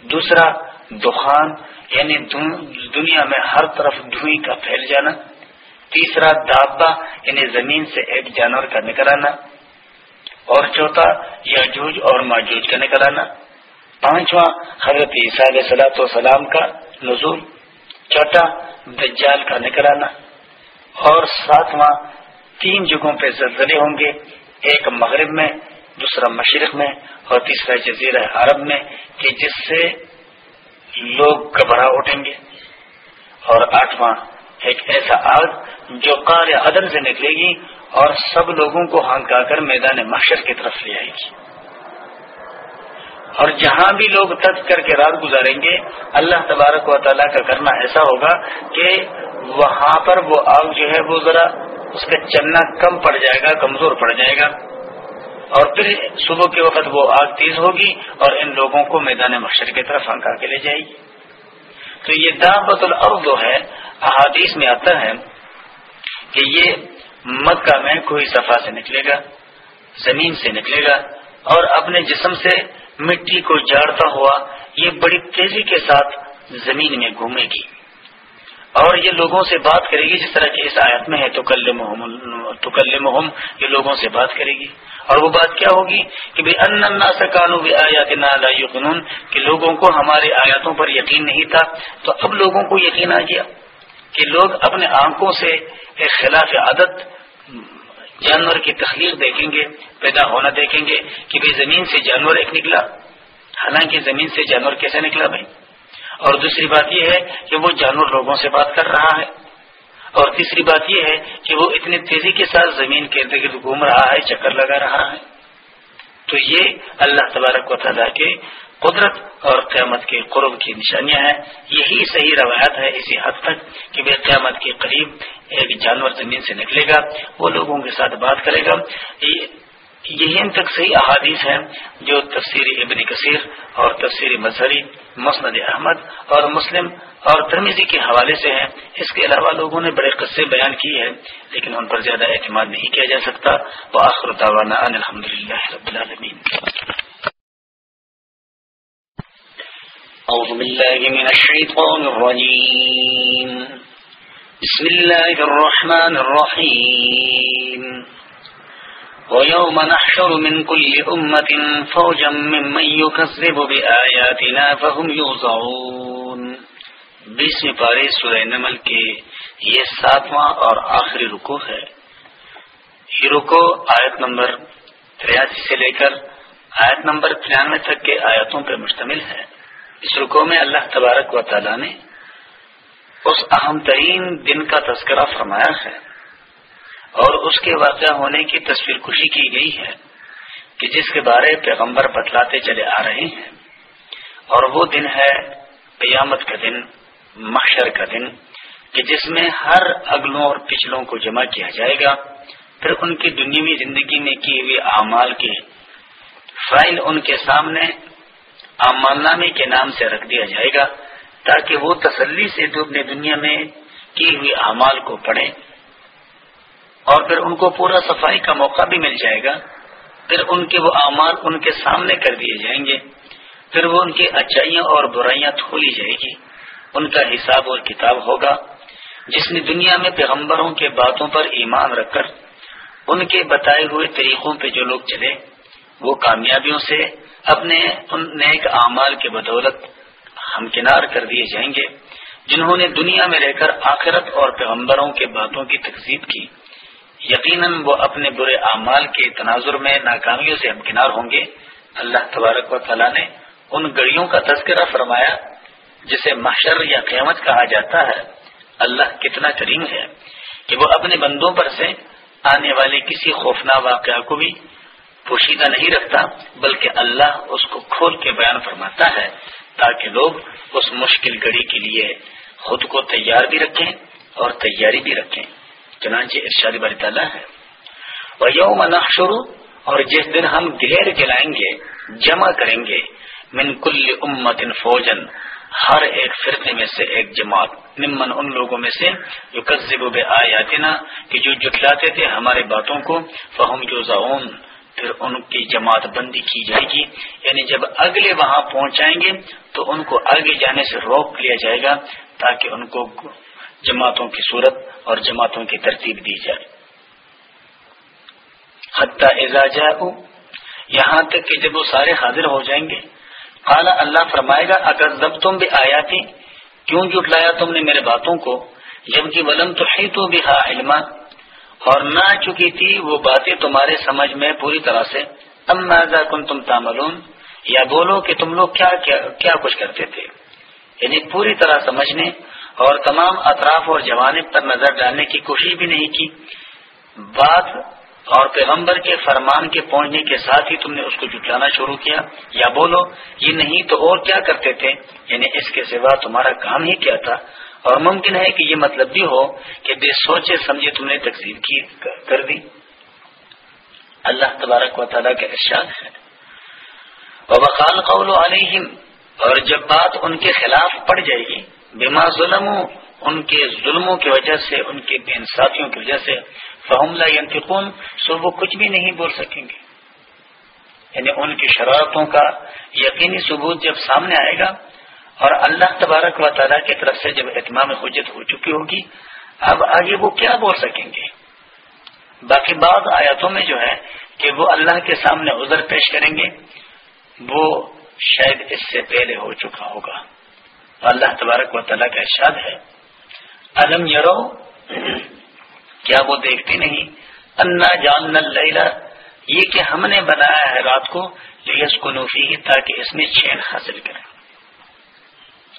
دوسرا دخان یعنی دنیا میں ہر طرف دھوئی کا پھیل جانا۔ تیسرا دابا یعنی زمین سے ایک جانور کا نکل آنا اور چوتھا، یاجوج اور ماجوج کا نکل آنا پانچواں، حضرت عیسیٰ علیہ سلاۃ وسلام کا نزول۔ چوتھا، دجال کا نکل آنا اور ساتواں، تین جگہوں پہ زلزلے ہوں گے، ایک مغرب میں، دوسرا مشرق میں، اور تیسرا جزیرہ عرب میں، کہ جس سے لوگ گھبرا اٹھیں گے۔ اور آٹھواں ایک ایسا آگ جو قار عدم سے نکلے گی اور سب لوگوں کو ہنکا کر میدان محشر کی طرف لے آئے گی۔ اور جہاں بھی لوگ تک کر کے رات گزاریں گے، اللہ تبارک و تعالیٰ کا کرنا ایسا ہوگا کہ وہاں پر وہ آگ جو ہے وہ ذرا اس کا چلنا کم پڑ جائے گا، کمزور پڑ جائے گا۔ اور پھر صبح کے وقت وہ آگ تیز ہوگی اور ان لوگوں کو میدان محشر کی طرف ہنکا کے لے جائے گی۔ تو یہ دعوت الارض جو ہے، احادیث میں آتا ہے کہ یہ مکہ میں کوئی صفا سے نکلے گا، زمین سے نکلے گا اور اپنے جسم سے مٹی کو جاڑتا ہوا یہ بڑی تیزی کے ساتھ زمین میں گھومے گی۔ اور یہ لوگوں سے بات کرے گی، جس طرح کی اس آیت میں ہے تو کل محم یہ لوگوں سے بات کرے گی۔ اور وہ بات کیا ہوگی؟ کہ بھائی ان سکانو بھی آیات قانون کہ لوگوں کو ہمارے آیاتوں پر یقین نہیں تھا۔ تو اب لوگوں کو یقین آ گیا کہ لوگ اپنے آنکھوں سے ایک خلاف عادت، جانور کی تخلیق دیکھیں گے، پیدا ہونا دیکھیں گے کہ بھائی زمین سے جانور ایک نکلا۔ حالانکہ زمین سے جانور کیسے نکلا بھائی اور دوسری بات یہ ہے کہ وہ جانور لوگوں سے بات کر رہا ہے۔ اور تیسری بات یہ ہے کہ وہ اتنی تیزی کے ساتھ زمین کے ارد گرد گھوم رہا ہے، چکر لگا رہا ہے۔ تو یہ اللہ تبارک و تعالیٰ کے قدرت اور قیامت کے قرب کی نشانیاں ہیں۔ یہی صحیح روایت ہے اسی حد تک کہ بے قیامت کے قریب ایک جانور زمین سے نکلے گا، وہ لوگوں کے ساتھ بات کرے گا۔ یہی تک صحیح احادیث ہیں جو تفسیری ابن کثیر اور تفسیری مظہری مسند احمد اور مسلم اور ترمیزی کے حوالے سے ہیں۔ اس کے علاوہ لوگوں نے بڑے قصے بیان کی ہے لیکن ان پر زیادہ اعتماد نہیں کیا جا سکتا۔ وہ آخر تعوانا الحمد للہ رب العالمین۔ أعوذ بالله من الشيطان الرجيم بسم الله الرحمن الرحيم ويوم نحشر من كل أمة فوجا ممن يكذب بآياتنا فهم يوزعون. بیسویں پارے سورہ نمل کے یہ ساتواں اور آخری رکو ہے. یہ رکو آیت نمبر تریاسی سے لے کر آیت نمبر ترانوے تک کے آیتوں پر مشتمل ہے. اس رکو میں اللہ تبارک و تعالی نے اس اہم ترین دن کا تذکرہ فرمایا ہے. اور اس کے واقع ہونے کی تصویر خوشی کی گئی ہے کہ جس کے بارے پیغمبر بتلاتے چلے آ رہے ہیں۔ اور وہ دن ہے قیامت کا دن، محشر کا دن، کہ جس میں ہر اگلوں اور پچھلوں کو جمع کیا جائے گا۔ پھر ان کی دنیاوی زندگی میں کیے ہوئے اعمال کے فائل ان کے سامنے اعمال نامے کے نام سے رکھ دیا جائے گا تاکہ وہ تسلی سے اپنے دنیا میں کی ہوئی اعمال کو پڑھیں۔ اور پھر ان کو پورا صفائی کا موقع بھی مل جائے گا۔ پھر ان کے وہ اعمال ان کے سامنے کر دیے جائیں گے۔ پھر وہ ان کی اچائیاں اور برائیاں تھولی جائے گی۔ ان کا حساب اور کتاب ہوگا۔ جس نے دنیا میں پیغمبروں کے باتوں پر ایمان رکھ کر ان کے بتائے ہوئے طریقوں پہ جو لوگ چلے، وہ کامیابیوں سے اپنے ان نیک اعمال کے بدولت ہمکنار کر دیے جائیں گے۔ جنہوں نے دنیا میں رہ کر آخرت اور پیغمبروں کے باتوں کی تقسیب کی۔ یقیناً وہ اپنے برے اعمال کے تناظر میں ناکامیوں سے ہمکنار ہوں گے۔ اللہ تبارک و تعالیٰ نے ان گڑیوں کا تذکرہ فرمایا، جسے محشر یا قیامت کہا جاتا ہے۔ اللہ کتنا کریم ہے کہ وہ اپنے بندوں پر سے آنے والے کسی خوفنا واقعہ کو بھی پوشیدہ نہیں رکھتا، بلکہ اللہ اس کو کھول کے بیان فرماتا ہے تاکہ لوگ اس مشکل گڑی کے لیے خود کو تیار بھی رکھیں اور تیاری بھی رکھیں۔ چنانچہ ارشاد بری تعالیٰ ہے۔ وہ یوم شروع اور جس دن ہم دلیر جلائیں گے، جمع کریں گے، من کل امت فوجن ہر ایک فرقے میں سے ایک جماعت، ممن ان لوگوں میں سے جو قزب آیاتنا کہ جو جٹلاتے تھے ہمارے باتوں کو فہم جو زعون پھر ان کی جماعت بندی کی جائے گی۔ یعنی جب اگلے وہاں پہنچائیں گے، تو ان کو آگے جانے سے روک لیا جائے گا، تاکہ ان کو جماعتوں کی صورت اور جماعتوں کی ترتیب دی جائے۔ حتیٰ اعزاز یہاں تک کہ جب وہ سارے حاضر ہو جائیں گے قال اللہ فرمائے گا اگر جب تم بھی آیا تھی کیوں جٹلایا تم نے میرے باتوں کو؟ جبکہ ولم تو ہی تو بھی علما اور نہ چکی تھی وہ باتیں تمہارے سمجھ میں پوری طرح سے۔ ام نازا کن تم تاملون یا بولو کہ تم لوگ کیا کیا, کیا کچھ کرتے تھے؟ یعنی پوری طرح سمجھنے اور تمام اطراف اور جوانب پر نظر ڈالنے کی کوشش بھی نہیں کی۔ بات اور پیغمبر کے فرمان کے پہنچنے کے ساتھ ہی تم نے اس کو جٹلانا شروع کیا۔ یا بولو، یہ نہیں تو اور کیا کرتے تھے؟ یعنی اس کے سوا تمہارا کام ہی کیا تھا۔ اور ممکن ہے کہ یہ مطلب بھی ہو کہ بے سوچے سمجھے تم نے تقسیم کی، کر دی۔ اللہ تبارک و تعالیٰ کا ارشاد ہے۔ وقال قول علیہم اور جب بات ان کے خلاف پڑ جائے گی بیما ظلم ان کے ظلموں کی وجہ سے، ان کے بے انصافیوں کی وجہ سے، فہم لا ينتقون سو وہ کچھ بھی نہیں بول سکیں گے۔ یعنی ان کی شرارتوں کا یقینی ثبوت جب سامنے آئے گا، اور اللہ تبارک و تعالیٰ کی طرف سے جب اہتمام حجت ہو چکی ہوگی، اب آگے وہ کیا بول سکیں گے؟ باقی بعض آیاتوں میں جو ہے کہ وہ اللہ کے سامنے عذر پیش کریں گے، وہ شاید اس سے پہلے ہو چکا ہوگا۔ اللہ تبارک و تعالیٰ کا ارشاد ہے علم یرو؟ کیا وہ دیکھتے نہیں؟ انا جان لیلا یہ کہ ہم نے بنایا ہے رات کو لیس کو نوفی تاکہ اس میں چین حاصل کرے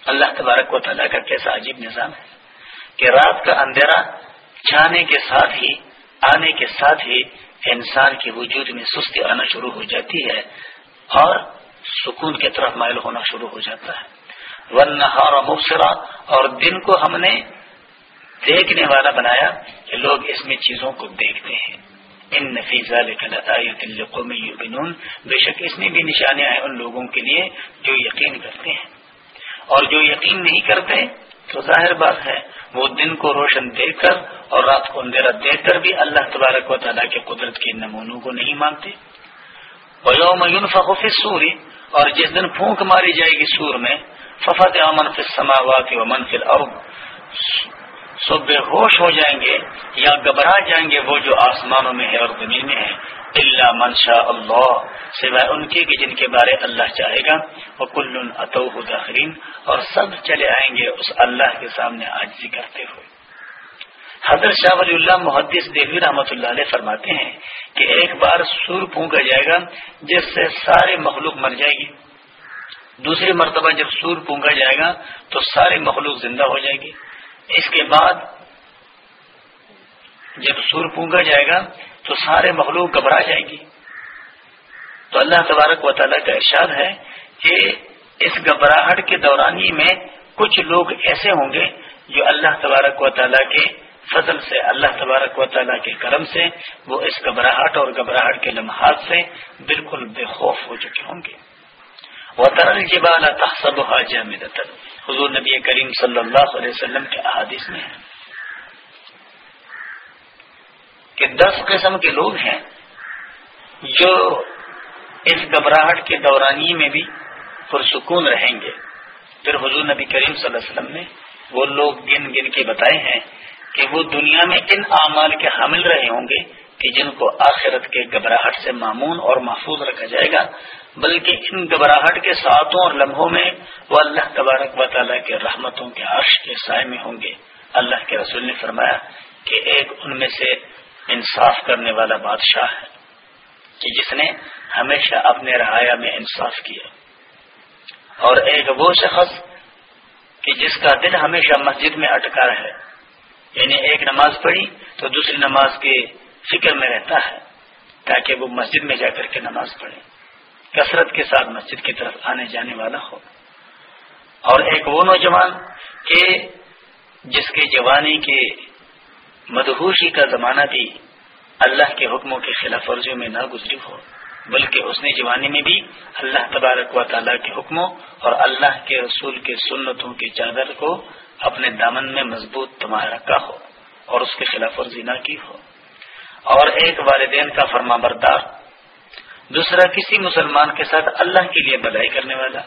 اللہ تبارک و تعالیٰ کا کیسا عجیب نظام ہے کہ رات کا اندھیرا چھانے کے ساتھ ہی، آنے کے ساتھ ہی انسان کے وجود میں سستی آنا شروع ہو جاتی ہے اور سکون کی طرف مائل ہونا شروع ہو جاتا ہے۔ ون نہارا مبصرا، اور دن کو ہم نے دیکھنے والا بنایا کہ لوگ اس میں چیزوں کو دیکھتے ہیں۔ ان نفیزہ قومی بے شک اس میں بھی نشانیاں ہیں ان لوگوں کے لیے جو یقین کرتے ہیں۔ اور جو یقین نہیں کرتے تو ظاہر بات ہے، وہ دن کو روشن دیکھ کر اور رات کو اندھیرا دیکھ کر بھی اللہ تبارک و تعالیٰ کے قدرت کے نمونوں کو نہیں مانتے۔ یوم فخوف سوری اور جس دن پھونک ماری جائے گی سور میں ففت امن فل سماوات و منفل اور سو بے ہوش ہو جائیں گے یا گھبرا جائیں گے وہ جو آسمانوں میں ہے اور زمین میں ہے۔ اللہ منشا اللہ۔ سوائے ان کے جن کے بارے اللہ چاہے گا۔ وہ کل داخرین۔ اور سب چلے آئیں گے اس اللہ کے سامنے آجزی کرتے ہوئے۔ حضرت شاہ ولی اللہ محدث دیوی رحمۃ اللہ علیہ فرماتے ہیں کہ ایک بار سور پھونکا جائے گا جس سے سارے مخلوق مر جائے گی دوسری مرتبہ جب سور پونگا جائے گا تو سارے مخلوق زندہ ہو جائے گی۔ اس کے بعد جب سور پونگا جائے گا تو سارے مخلوق گھبرا جائے گی۔ تو اللہ تبارک و تعالیٰ کا ارشاد ہے کہ اس گھبراہٹ کے دورانی میں کچھ لوگ ایسے ہوں گے جو اللہ تبارک و تعالیٰ کے فضل سے، اللہ تبارک و تعالیٰ کے کرم سے، وہ اس گھبراہٹ اور گھبراہٹ کے لمحات سے بالکل بے خوف ہو چکے ہوں گے۔ وہ ترل جبال تحسب حضور نبی کریم صلی اللہ علیہ وسلم کے احادیث میں ہے کہ دس قسم کے لوگ ہیں جو اس گھبراہٹ کے دورانی میں بھی پرسکون رہیں گے۔ پھر حضور نبی کریم صلی اللہ علیہ وسلم نے وہ لوگ گن گن کے بتائے ہیں کہ وہ دنیا میں ان اعمال کے حامل رہے ہوں گے کہ جن کو آخرت کے گھبراہٹ سے معمون اور محفوظ رکھا جائے گا۔ بلکہ ان گھبراہٹ کے ساتھوں اور لمحوں میں وہ اللہ تبارک و تعالیٰ کے رحمتوں کے عرش کے سائے میں ہوں گے۔ اللہ کے رسول نے فرمایا کہ ایک ان میں سے انصاف کرنے والا بادشاہ ہے کہ جس نے ہمیشہ اپنے رعایا میں انصاف کیا۔ اور ایک وہ شخص کہ جس کا دل ہمیشہ مسجد میں اٹکا رہے۔ یعنی ایک نماز پڑھی تو دوسری نماز کے فکر میں رہتا ہے تاکہ وہ مسجد میں جا کر کے نماز پڑھے۔ کثرت کے ساتھ مسجد کی طرف آنے جانے والا ہو۔ اور ایک وہ نوجوان کہ جس کے جوانی کے مدہوشی کا زمانہ بھی اللہ کے حکموں کے خلاف ورزیوں میں نہ گزری ہو، بلکہ اس نے جوانی میں بھی اللہ تبارک و تعالیٰ کے حکموں اور اللہ کے رسول کے سنتوں کی چادر کو اپنے دامن میں مضبوط تمہارا رکھا ہو اور اس کے خلاف ورزی نہ کی ہو۔ اور ایک والدین کا فرما بردار دوسرا کسی مسلمان کے ساتھ اللہ کے لیے بدائی کرنے والا۔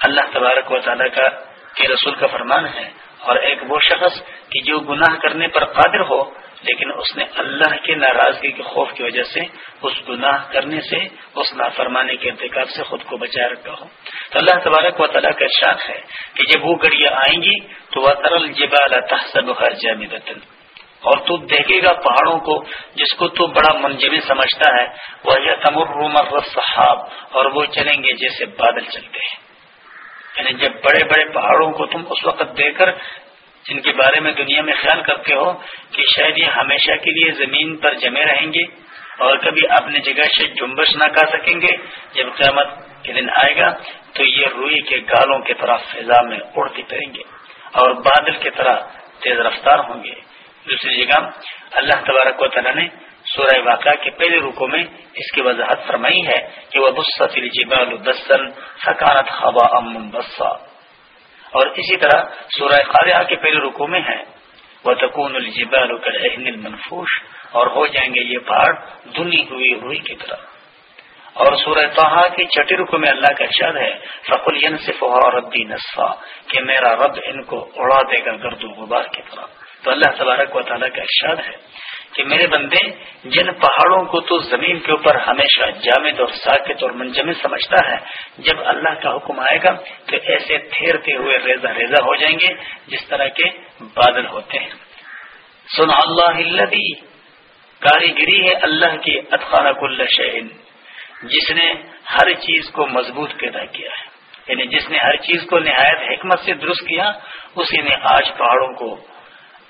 اللہ تبارک و تعالیٰ کا کے رسول کا فرمان ہے، اور ایک وہ شخص کہ جو گناہ کرنے پر قادر ہو، لیکن اس نے اللہ کے ناراضگی کے خوف کی وجہ سے اس گناہ کرنے سے، اس نافرمانے کے انتخاب سے خود کو بچائے رکھا ہو۔ تو اللہ تبارک و تعالیٰ کا ارشاد ہے کہ جب وہ گڑیاں آئیں گی، تو وہ ترل جبال تحسب ہر جامدن اور تو دیکھے گا پہاڑوں کو، جس کو تو بڑا منجمے سمجھتا ہے۔ وہ یہ تمر صحاب اور وہ چلیں گے جیسے بادل چلتے ہیں۔ یعنی جب بڑے بڑے پہاڑوں کو تم اس وقت دیکھ کر، جن کے بارے میں دنیا میں خیال کرتے ہو، کہ شاید یہ ہمیشہ کے لیے زمین پر جمے رہیں گے اور کبھی اپنی جگہ سے جمبش نہ کر سکیں گے۔ جب قیامت کے دن آئے گا، تو یہ روئی کے گالوں کی طرح فضا میں اڑتی پھریں گے اور بادل کی طرح تیز رفتار ہوں گے۔ دوسری جگہ اللہ تبارک و تعالیٰ نے سورہ واقعہ کے پہلے رکو میں اس کی وضاحت فرمائی ہے کہ وہ دسن سکانت ہوا ام بسا اور اسی طرح سورہ خالیہ کے پہلے رکو میں ہے۔ وہ تکون الجبال المنفوش۔ اور ہو جائیں گے یہ پہاڑ دنی ہوئی ہوئی کی طرح۔ اور سورہ توحا کی چھٹی رکو میں اللہ کا ارشاد ہے، فقل صف ربی نصفا کہ میرا رب ان کو اڑا دے گا گرد و غبار کی طرح۔ تو اللہ تبارک و تعالیٰ کا ارشاد ہے کہ میرے بندے، جن پہاڑوں کو تو زمین کے اوپر ہمیشہ جامد اور ساکت اور منجمد سمجھتا ہے، جب اللہ کا حکم آئے گا تو ایسے تھیرتے ہوئے ریزا ریزا ہو جائیں گے جس طرح کے بادل ہوتے ہیں۔ سن اللہ کاریگری ہے اللہ کی اطخانہ کل شہین جس نے ہر چیز کو مضبوط پیدا کیا ہے۔ یعنی جس نے ہر چیز کو نہایت حکمت سے درست کیا، اسی نے آج پہاڑوں کو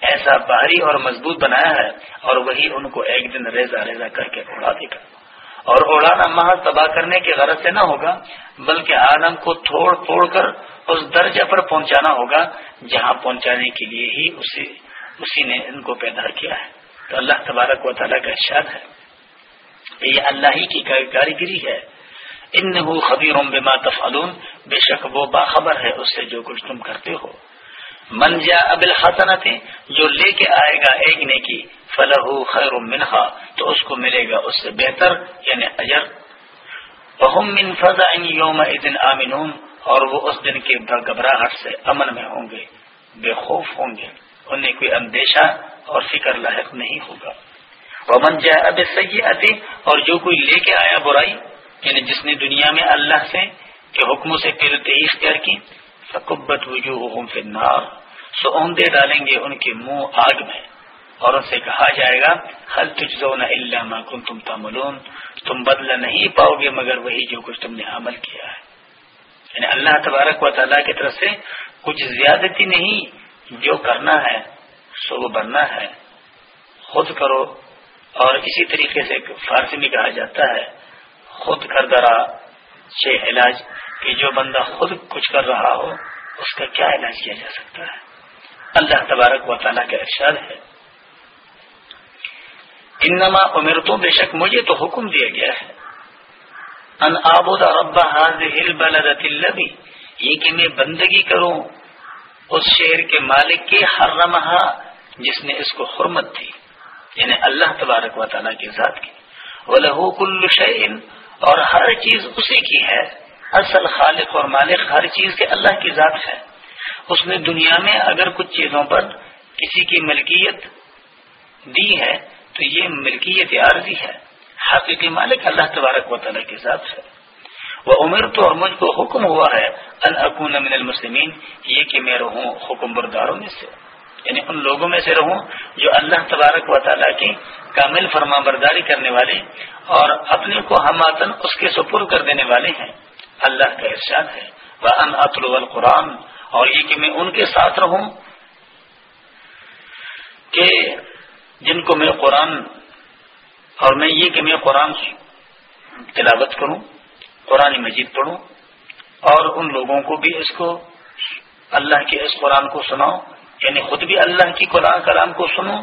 ایسا بھاری اور مضبوط بنایا ہے اور وہی ان کو ایک دن ریزا ریزا کر کے اڑا دے گا۔ اور اڑانا محض تباہ کرنے کی غرض سے نہ ہوگا، بلکہ آدم کو تھوڑ پھوڑ کر اس درجہ پر پہنچانا ہوگا، جہاں پہنچانے کے لیے ہی اسی اسی نے ان کو پیدا کیا ہے۔ تو اللہ تبارک و تعالیٰ کا ارشاد ہے یہ اللہ ہی کی کاریگری ہے۔ ان خبیر بما تفعلون، بے شک وہ باخبر ہے اس سے جو کچھ تم کرتے ہو۔ من جا ابل حسنت جو لے کے آئے گا ایک نے کی فلح خیر منہا، تو اس کو ملے گا اس سے بہتر یعنی اجر۔ بہم من فضا یوم دن آمنون، اور وہ اس دن کے گھبراہٹ سے امن میں ہوں گے، بے خوف ہوں گے۔ انہیں کوئی اندیشہ اور فکر لاحق نہیں ہوگا۔ ومن جائے اب سی اور جو کوئی لے کے آیا برائی یعنی جس نے دنیا میں اللہ سے، کے حکموں سے پھر اختیار کی فکبت وجوہ فی النار۔ سو اوندے ڈالیں گے ان کے منہ آگ میں۔ اور ان سے کہا جائے گا حل تجزون الا ما کنتم تعملون۔ تم بدلہ نہیں پاؤ گے مگر وہی جو کچھ تم نے عمل کیا ہے۔ یعنی اللہ تبارک و تعالیٰ کی طرف سے کچھ زیادتی نہیں، جو کرنا ہے، سو وہ بننا ہے۔ خود کرو۔ اور اسی طریقے سے فارسی میں کہا جاتا ہے، خود کر درا چھ علاج۔ کہ جو بندہ خود کچھ کر رہا ہو، اس کا کیا علاج کیا جا سکتا ہے؟ اللہ تبارک و تعالیٰ کا ارشاد ہے۔ انما عمر تو بے شک مجھے تو حکم دیا گیا ہے۔ ان آبود رب البلدی یہ کہ میں بندگی کروں اس شہر کے مالک کی ہر رمحا جس نے اس کو حرمت دی۔ یعنی اللہ تبارک و تعالیٰ کی ذات کی۔ وہ لہو کل شعین اور ہر چیز اسی کی ہے۔ اصل خالق اور مالک ہر چیز کے اللہ کی ذات ہے۔ اس نے دنیا میں اگر کچھ چیزوں پر کسی کی ملکیت دی ہے، تو یہ ملکیت عارضی ہے۔ حقیقی مالک اللہ تبارک و تعالیٰ کے ذات ہے۔ وہ عمر تو اور مجھ کو حکم ہوا ہے الاکون من المسلمین، یہ کہ میں رہوں حکم برداروں میں سے۔ یعنی ان لوگوں میں سے رہوں جو اللہ تبارک و تعالیٰ کی کامل فرما برداری کرنے والے اور اپنے کو ہم آتن اس کے سپر کر دینے والے ہیں۔ اللہ کا ارشاد ہے۔ وہ ان اطلو القرآن۔ اور یہ کہ میں ان کے ساتھ رہوں کہ جن کو میں قرآن اور میں یہ کہ میں قرآن تلاوت کروں، قرآن مجید پڑھوں اور ان لوگوں کو بھی اس کو اللہ کے اس قرآن کو سناؤ یعنی خود بھی اللہ کی قرآن کلام کو سنوں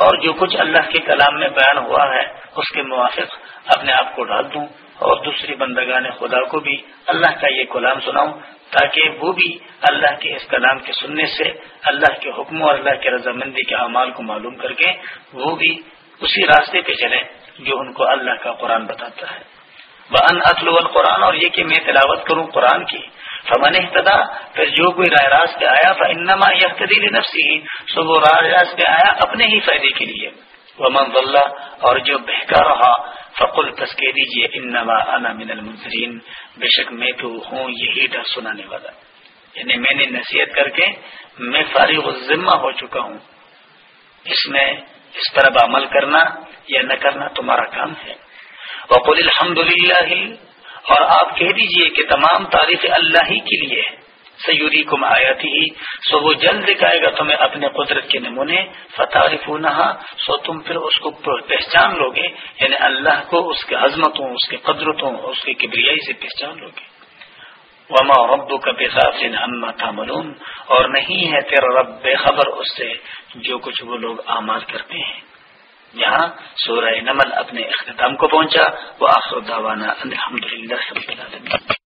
اور جو کچھ اللہ کے کلام میں بیان ہوا ہے، اس کے موافق اپنے آپ کو ڈال دوں۔ اور دوسری بندگان خدا کو بھی اللہ کا یہ کلام سناؤں تاکہ وہ بھی اللہ کے اس کلام کے سننے سے اللہ کے حکم اور اللہ کے رضامندی کے اعمال کو معلوم کر کے وہ بھی اسی راستے پہ چلے جو ان کو اللہ کا قرآن بتاتا ہے۔ وہ ان اطل القرآن، اور یہ کہ میں تلاوت کروں قرآن کی۔ فمن احتدا پھر جو کوئی رائے راست پہ آیا فنما یقین نفسی سو وہ رائے راست پہ آیا اپنے ہی فائدے کے لیے۔ وہ اللہ اور جو بہکا رہا فقل تس کہہ دیجیے انما انا من المنظرین بے شک میں تو ہوں یہی ڈر سنانے والا۔ یعنی میں نے نصیحت کر کے میں فارغ ذمہ ہو چکا ہوں۔ اس میں اس طرح عمل کرنا یا نہ کرنا تمہارا کام ہے۔ وقل الحمد اور آپ کہہ دیجیے کہ تمام تعریف اللہ ہی کے لیے سیوری کم آیا تھی سو وہ جلد دکھائے گا تمہیں اپنے قدرت کے نمونے۔ فتح سو تم پھر اس کو پہچان لو گے یعنی اللہ کو، اس کے عظمتوں، اس کے قدرتوں، اس کے کبریائی سے پہچان لو گے وما رب کا بے اما تھا اور نہیں ہے تیرا رب بے خبر اس سے جو کچھ وہ لوگ اعمال کرتے ہیں۔ یہاں سورہ نمل اپنے اختتام کو پہنچا۔ وہ آخر داوانا الحمد للہ